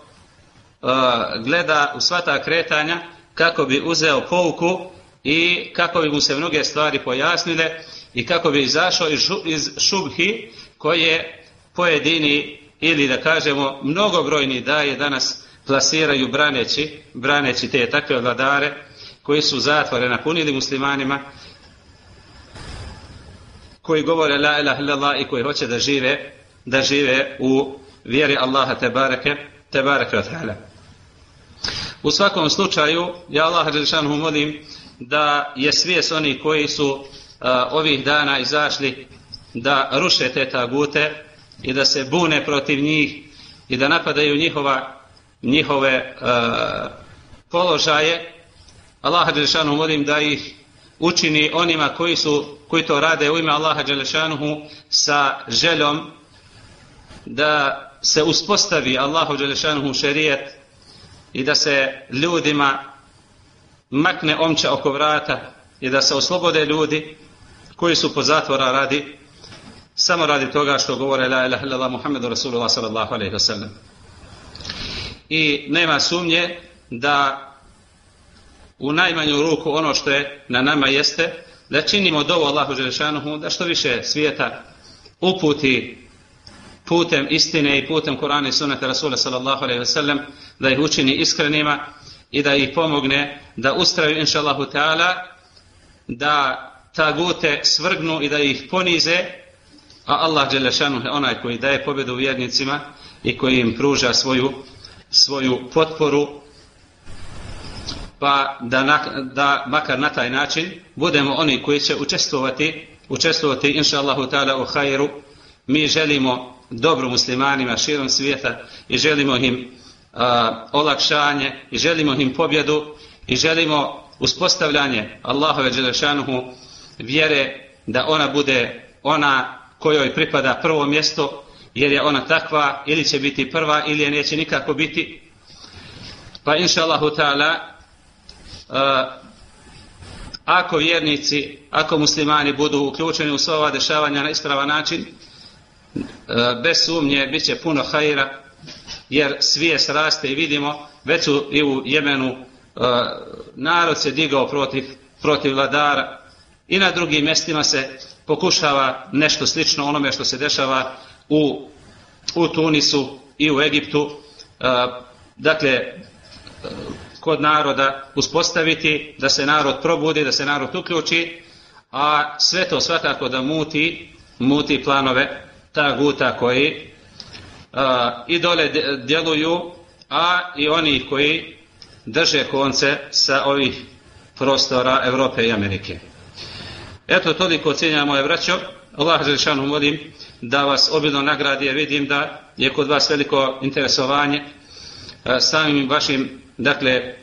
a, gleda u sva ta kretanja kako bi uzeo pouku i kako bi mu se mnoge stvari pojasnile i kako bi izašao iz šubhi koje pojedini ili da kažemo mnogobrojni daje danas plasiraju braneći, braneći te takve vladare koji su zatvore napunili muslimanima koji govore la ilaha illallah i koji hoće da žive da žive u vjeri Allaha te bareke te bareke u svakom slučaju ja Allaha molim da je svijest oni koji su ovih dana izašli da ruše te tagute i da se bune protiv njih i da napadaju njihova njihove e, položaje. Allaha Đelešanu molim da ih učini onima koji su koji to rade u ime Allaha Đelešanuhu sa željom da se uspostavi Allahu Đelešanuhu šerijet i da se ljudima makne omča oko vrata i da se oslobode ljudi koji su po zatvora radi samo radi toga što govore la ilaha illallah Muhammedu Rasulullah sallallahu alaihi wa sallam. I nema sumnje da u najmanju ruku ono što je na nama jeste da činimo dovo Allahu Želešanuhu da što više svijeta uputi putem istine i putem Kur'ana i sunnata Rasula sallallahu alaihi wa sallam da ih učini iskrenima i da ih pomogne da ustraju inša Allahu ta'ala da tagute svrgnu i da ih ponize a Allah Đelešanu je onaj koji daje pobjedu vjernicima i koji im pruža svoju svoju potporu pa da, na, da makar na taj način budemo oni koji će učestvovati učestvovati inša Allahu ta'ala u hajru. Mi želimo dobro muslimanima širom svijeta i želimo im a, olakšanje i želimo im pobjedu i želimo uspostavljanje Allahove Đelešanuhu vjere da ona bude ona kojoj pripada prvo mjesto jer je ona takva ili će biti prva ili je neće nikako biti. Pa inša Allahu ta'ala e, ako vjernici ako muslimani budu uključeni u sva ova dešavanja na ispravan način e, bez sumnje bit će puno hajra jer svijest raste i vidimo već u, i u Jemenu uh, narod se digao protiv, protiv vladara i na drugim mjestima se pokušava nešto slično onome što se dešava u, u Tunisu i u Egiptu E, dakle e, kod naroda uspostaviti da se narod probudi, da se narod uključi a sve to svakako da muti muti planove ta guta koji e, i dole djeluju, a i oni koji drže konce sa ovih prostora Evrope i Amerike. Eto, toliko cijenja moje braćo. Allah Želešanu molim da vas obilno nagradi, jer vidim da je kod vas veliko interesovanje samim vašim, dakle,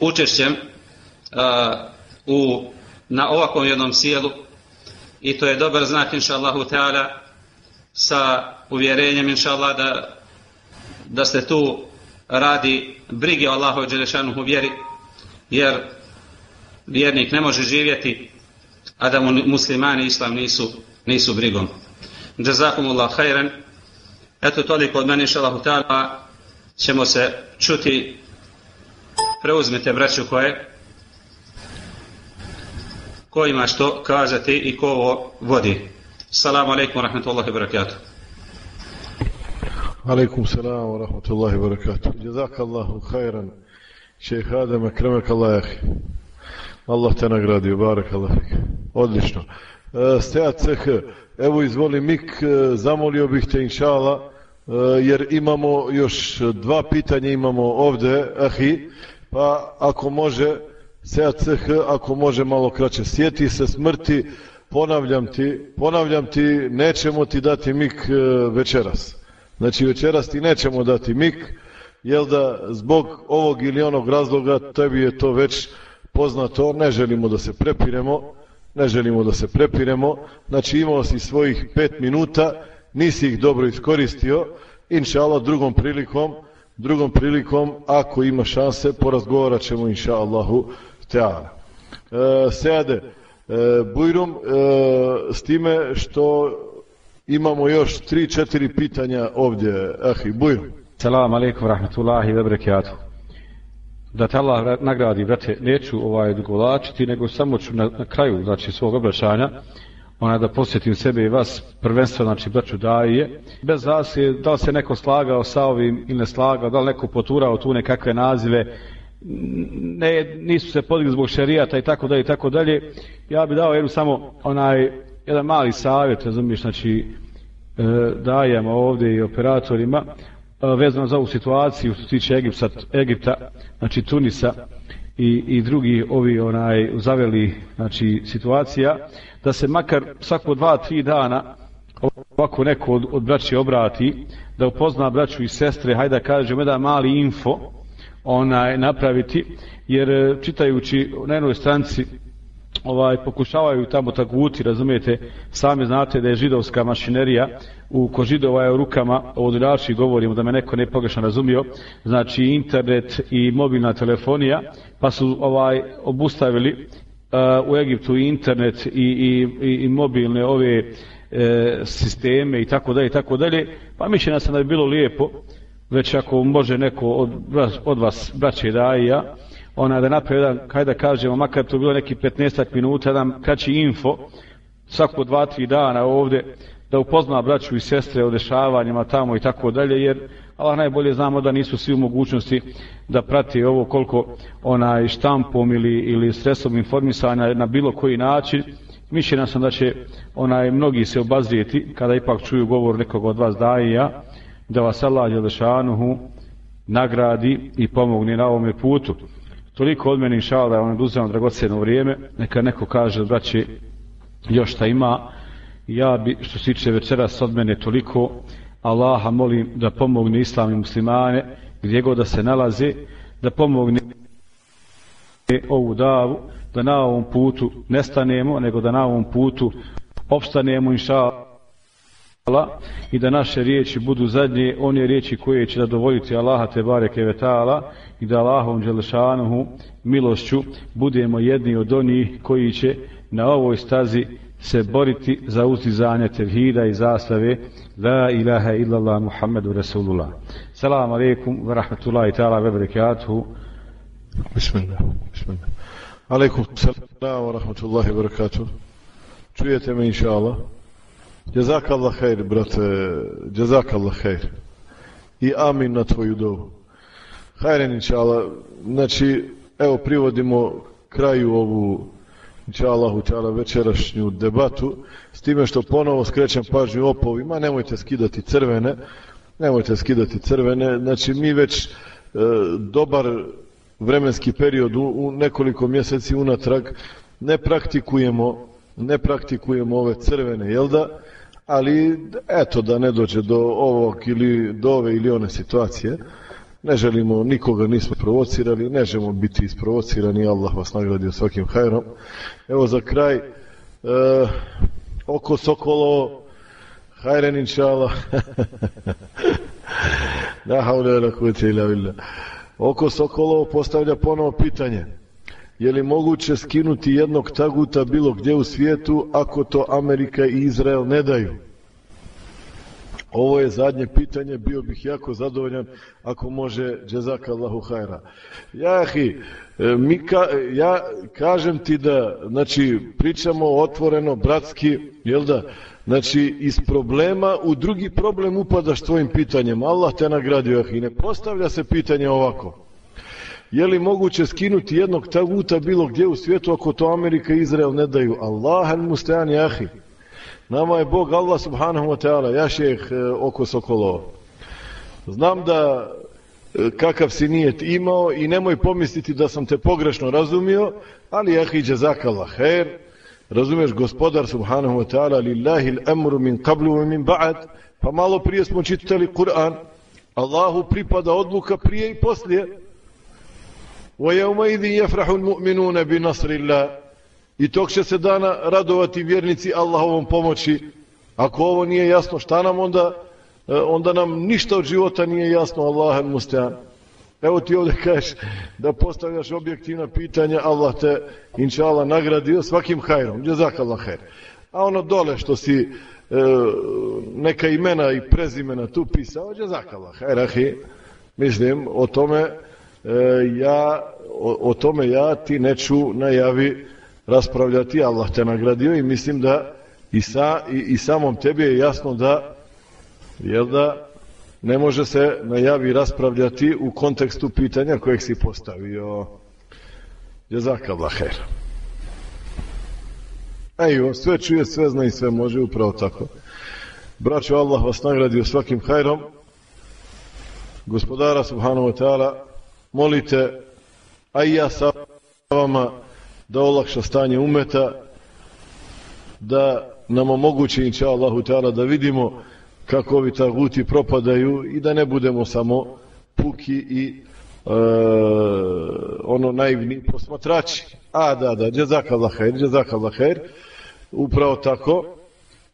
učešćem u, na ovakvom jednom sjelu i to je dobar znak, inša Allahu Teala, sa uvjerenjem, inša Allah, da, da ste tu radi brige Allahu Đelešanu u vjeri, jer vjernik ne može živjeti, a da mu muslimani islam nisu, nisu brigom. Jazakumullah khairan. Eto toliko od mene, šalahu ta'ala, ćemo se čuti preuzmite braću koje ko ima što kazati i ko ovo vodi. Salamu alaikum wa rahmatullahi wa barakatuh. Alaikum salam wa rahmatullahi wa barakatuh. Jazakallahu khairan. Šejh Adem, akramak Allah jahi. Allah te nagradio, barak Allah. Odlično. E, Steja CH, evo izvoli mik, e, zamolio bih te inšala, e, jer imamo još dva pitanja imamo ovde, ahi, pa ako može, Steja CH, ako može malo kraće, sjeti se smrti, ponavljam ti, ponavljam ti, nećemo ti dati mik e, večeras. Znači večeras ti nećemo dati mik, jel da zbog ovog ili onog razloga tebi je to već poznato, ne želimo da se prepiremo, ne želimo da se prepiremo, znači imao si svojih pet minuta, nisi ih dobro iskoristio, inša Allah drugom prilikom, drugom prilikom, ako ima šanse, porazgovarat ćemo inša Allahu teala. E, Sejade, e, Bujrum, e, s time što imamo još tri, četiri pitanja ovdje, ahi, Bujrum. Salam alaikum, rahmatullahi, wa barakatuh. Da te Allah nagradi, brate, neću ovaj dugovlačiti, nego samo ću na, na kraju, znači, svog obraćanja, ona da posjetim sebe i vas, prvenstvo, znači, braću daje, bez vas je, da li se neko slagao sa ovim ili ne slagao, da li neko poturao tu nekakve nazive, ne, nisu se podigli zbog šerijata i tako dalje i tako dalje. Ja bih dao jednu samo onaj jedan mali savjet, razumiješ, znači e, dajem ovdje i operatorima vezano za ovu situaciju što se tiče Egipta, Egipta, znači Tunisa i, i drugi ovi onaj zaveli znači situacija da se makar svako dva, tri dana ovako neko od, od braći obrati da upozna braću i sestre hajde da kažem jedan mali info onaj napraviti jer e, čitajući na jednoj stranci ovaj pokušavaju tamo taguti, razumijete, sami znate da je židovska mašinerija u ko židova je u rukama, od govorimo da me neko ne pogrešno razumio, znači internet i mobilna telefonija, pa su ovaj obustavili uh, u Egiptu internet i, i, i, i mobilne ove e, sisteme i tako dalje i tako dalje, pa mišljena sam da bi bilo lijepo već ako može neko od, od vas, braće da i ja, ona da napravi jedan, kaj da kažemo, makar to bilo neki 15 minuta, jedan kraći info, svako dva, tri dana ovdje, da upozna braću i sestre o dešavanjima tamo i tako dalje, jer Allah najbolje znamo da nisu svi u mogućnosti da prati ovo koliko onaj štampom ili, ili stresom informisanja na bilo koji način. Mišljena sam da će onaj mnogi se obazrijeti kada ipak čuju govor nekog od vas daje ja, da vas Allah Đelešanuhu nagradi i pomogne na ovome putu. Toliko od mene inša Allah, je on oduzeo dragoceno vrijeme, neka neko kaže braći, još šta ima, ja bi što se tiče večeras od mene toliko, Allaha molim da pomogne islam i muslimane gdje god da se nalaze, da pomogne ovu davu, da na ovom putu nestanemo, nego da na ovom putu opstanemo ta'ala i da naše riječi budu zadnje one riječi koje će zadovoljiti Allaha te bareke vetala i da Allahom dželešanuhu milošću budemo jedni od onih koji će na ovoj stazi se boriti za uzdizanje tevhida i zastave La ilaha illallah Muhammedu Rasulullah. Salam alaikum wa rahmatullahi ta'ala wa barakatuhu. Bismillah. Bismillah. Alaikum salam wa rahmatullahi wa barakatuhu. Čujete me inša Allah? Jazak Allah khair, brate, jazak Allah khair. I amin na tvoju dovu. Hajren, inša Allah, znači, evo privodimo kraju ovu, inša Allahu, čala večerašnju debatu, s time što ponovo skrećem pažnju opovima, nemojte skidati crvene, nemojte skidati crvene, znači mi već e, dobar vremenski period u, u nekoliko mjeseci unatrag ne praktikujemo ne praktikujemo ove crvene, jel da? Ali, eto, da ne dođe do ovog ili do ove ili one situacije, ne želimo, nikoga nismo provocirali, ne želimo biti isprovocirani, Allah vas nagradio svakim hajrom. Evo za kraj, e, oko Sokolo, hajren inšala. da, haule, la kuvete ila villa. Oko Sokolo postavlja ponovo pitanje. Je li moguće skinuti jednog taguta bilo gdje u svijetu ako to Amerika i Izrael ne daju? Ovo je zadnje pitanje, bio bih jako zadovoljan ako može džezaka Allahu hajra. Jahi, e, mi ka, ja kažem ti da, znači, pričamo otvoreno, bratski, jel da, znači, iz problema u drugi problem upadaš tvojim pitanjem. Allah te nagradio, jahi, ne postavlja se pitanje ovako. Je li moguće skinuti jednog taguta bilo gdje u svijetu ako to Amerika i Izrael ne daju? Allah al mustajan jahi. Nama je Bog Allah subhanahu wa ta'ala, ja šeh e, oko Sokolo. Znam da e, kakav si nijet imao i nemoj pomisliti da sam te pogrešno razumio, ali jahi džezakala her, razumiješ gospodar subhanahu wa ta'ala, lillahi l'amru min qablu min ba'd, pa malo prije smo čitali Kur'an, Allahu pripada odluka prije i poslije, وَيَوْمَئِذٍ يَفْرَحُ الْمُؤْمِنُونَ بِنَصْرِ اللَّهِ I tog će se dana radovati vjernici Allahovom pomoći. Ako ovo nije jasno, šta nam onda? E, onda nam ništa od života nije jasno, Allah mustean. Evo ti ovdje kažeš da postavljaš objektivna pitanja, Allah te, inša Allah, nagradio svakim hajrom. Jezak Allah hajr. A ono dole što si e, neka imena i prezimena tu pisao, jezak Allah hajr. Ahi, mislim, o tome e, E, ja, o, o tome ja ti neću najavi raspravljati, Allah te nagradio i mislim da i, sa, i, i samom tebi je jasno da jel da ne može se najavi raspravljati u kontekstu pitanja kojeg si postavio jezaka blaher Ejo, sve čuje, sve zna i sve može, upravo tako. Braćo, Allah vas nagradio svakim hajrom. Gospodara, subhanahu wa ta'ala, molite, a i ja sa vama, da olakša stanje umeta, da nam omogući, inša Allahu Teala, da vidimo kako ovi taguti propadaju i da ne budemo samo puki i e, ono naivni posmatrači. A, da, da, džezak Allah her, džezak upravo tako,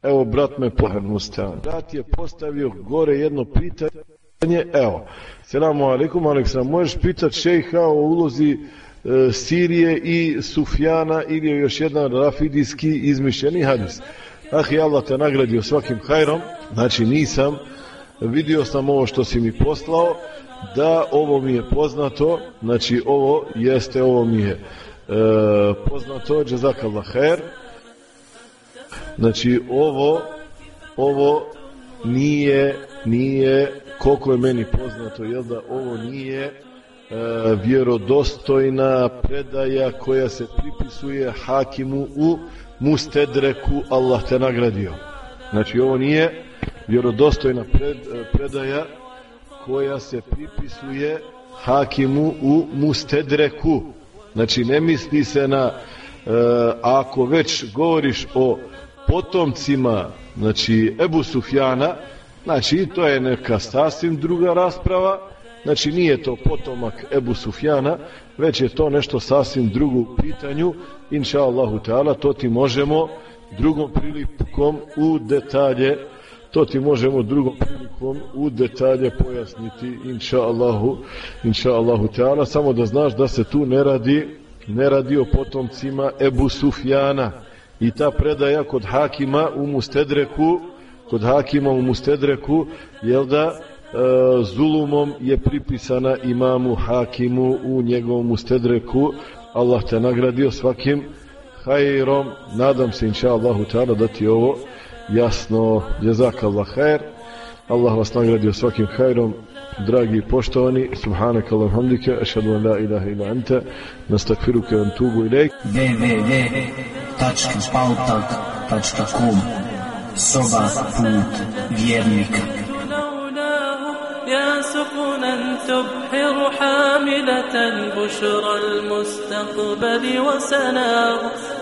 evo, brat me pohran ustan. Brat je postavio gore jedno pitanje, evo, selamu alaikum, Aleksa, možeš pitati šejha o ulozi E, Sirije i Sufjana ili je još jedan rafidijski izmišljeni hadis. Ah, i Allah te nagradio svakim hajrom, znači nisam, vidio sam ovo što si mi poslao, da ovo mi je poznato, znači ovo jeste, ovo mi je e, poznato, džazakallah her, znači ovo, ovo nije, nije, koliko je meni poznato, jel da ovo nije, E, vjerodostojna predaja koja se pripisuje hakimu u mustedreku Allah te nagradio. Znači ovo nije vjerodostojna pred, e, predaja koja se pripisuje hakimu u mustedreku. Znači ne misli se na e, ako već govoriš o potomcima znači Ebu Sufjana znači to je neka sasvim druga rasprava. Znači nije to potomak Ebu Sufjana, već je to nešto sasvim drugu pitanju. Inša Allahu Teala, to ti možemo drugom prilikom u detalje to ti možemo drugom prilikom u detalje pojasniti inša Allahu, inša Allahu Teala, samo da znaš da se tu ne radi ne radi o potomcima Ebu Sufjana. I ta predaja kod Hakima u Mustedreku kod Hakima u Mustedreku jel da E, zulumom je pripisana imamu Hakimu u njegovom ustedreku. Allah te nagradio svakim hajrom. Nadam se, inša Allahu ta'ala, da ti ovo jasno jezak Allah hajr. Allah vas nagradio svakim hajrom. Dragi poštovani, subhanak Allah hamdike, ašadu an la ilaha ila anta, nastakfiruke vam tubu ilajk. www.pautalk.com Soba put vjernika. يا سقنا تبحر حاملة البشرى المستقبل وسناه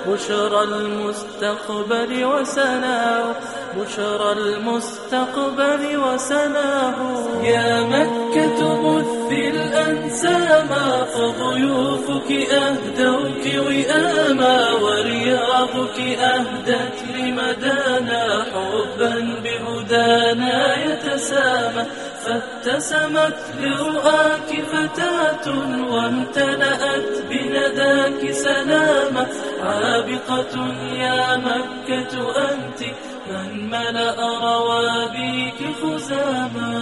بشرى المستقبل وسناه بشرى المستقبل وسناه. يا مكة بث الأنساما فضيوفك أهدوك وئاما ورياضك أهدت لمدانا حبا بهدانا يتسامى. فاتسمت لرؤاك فتاة وامتلأت بنداك سلاما. عابقة يا مكة أنت من ملأ روابيك خزاما.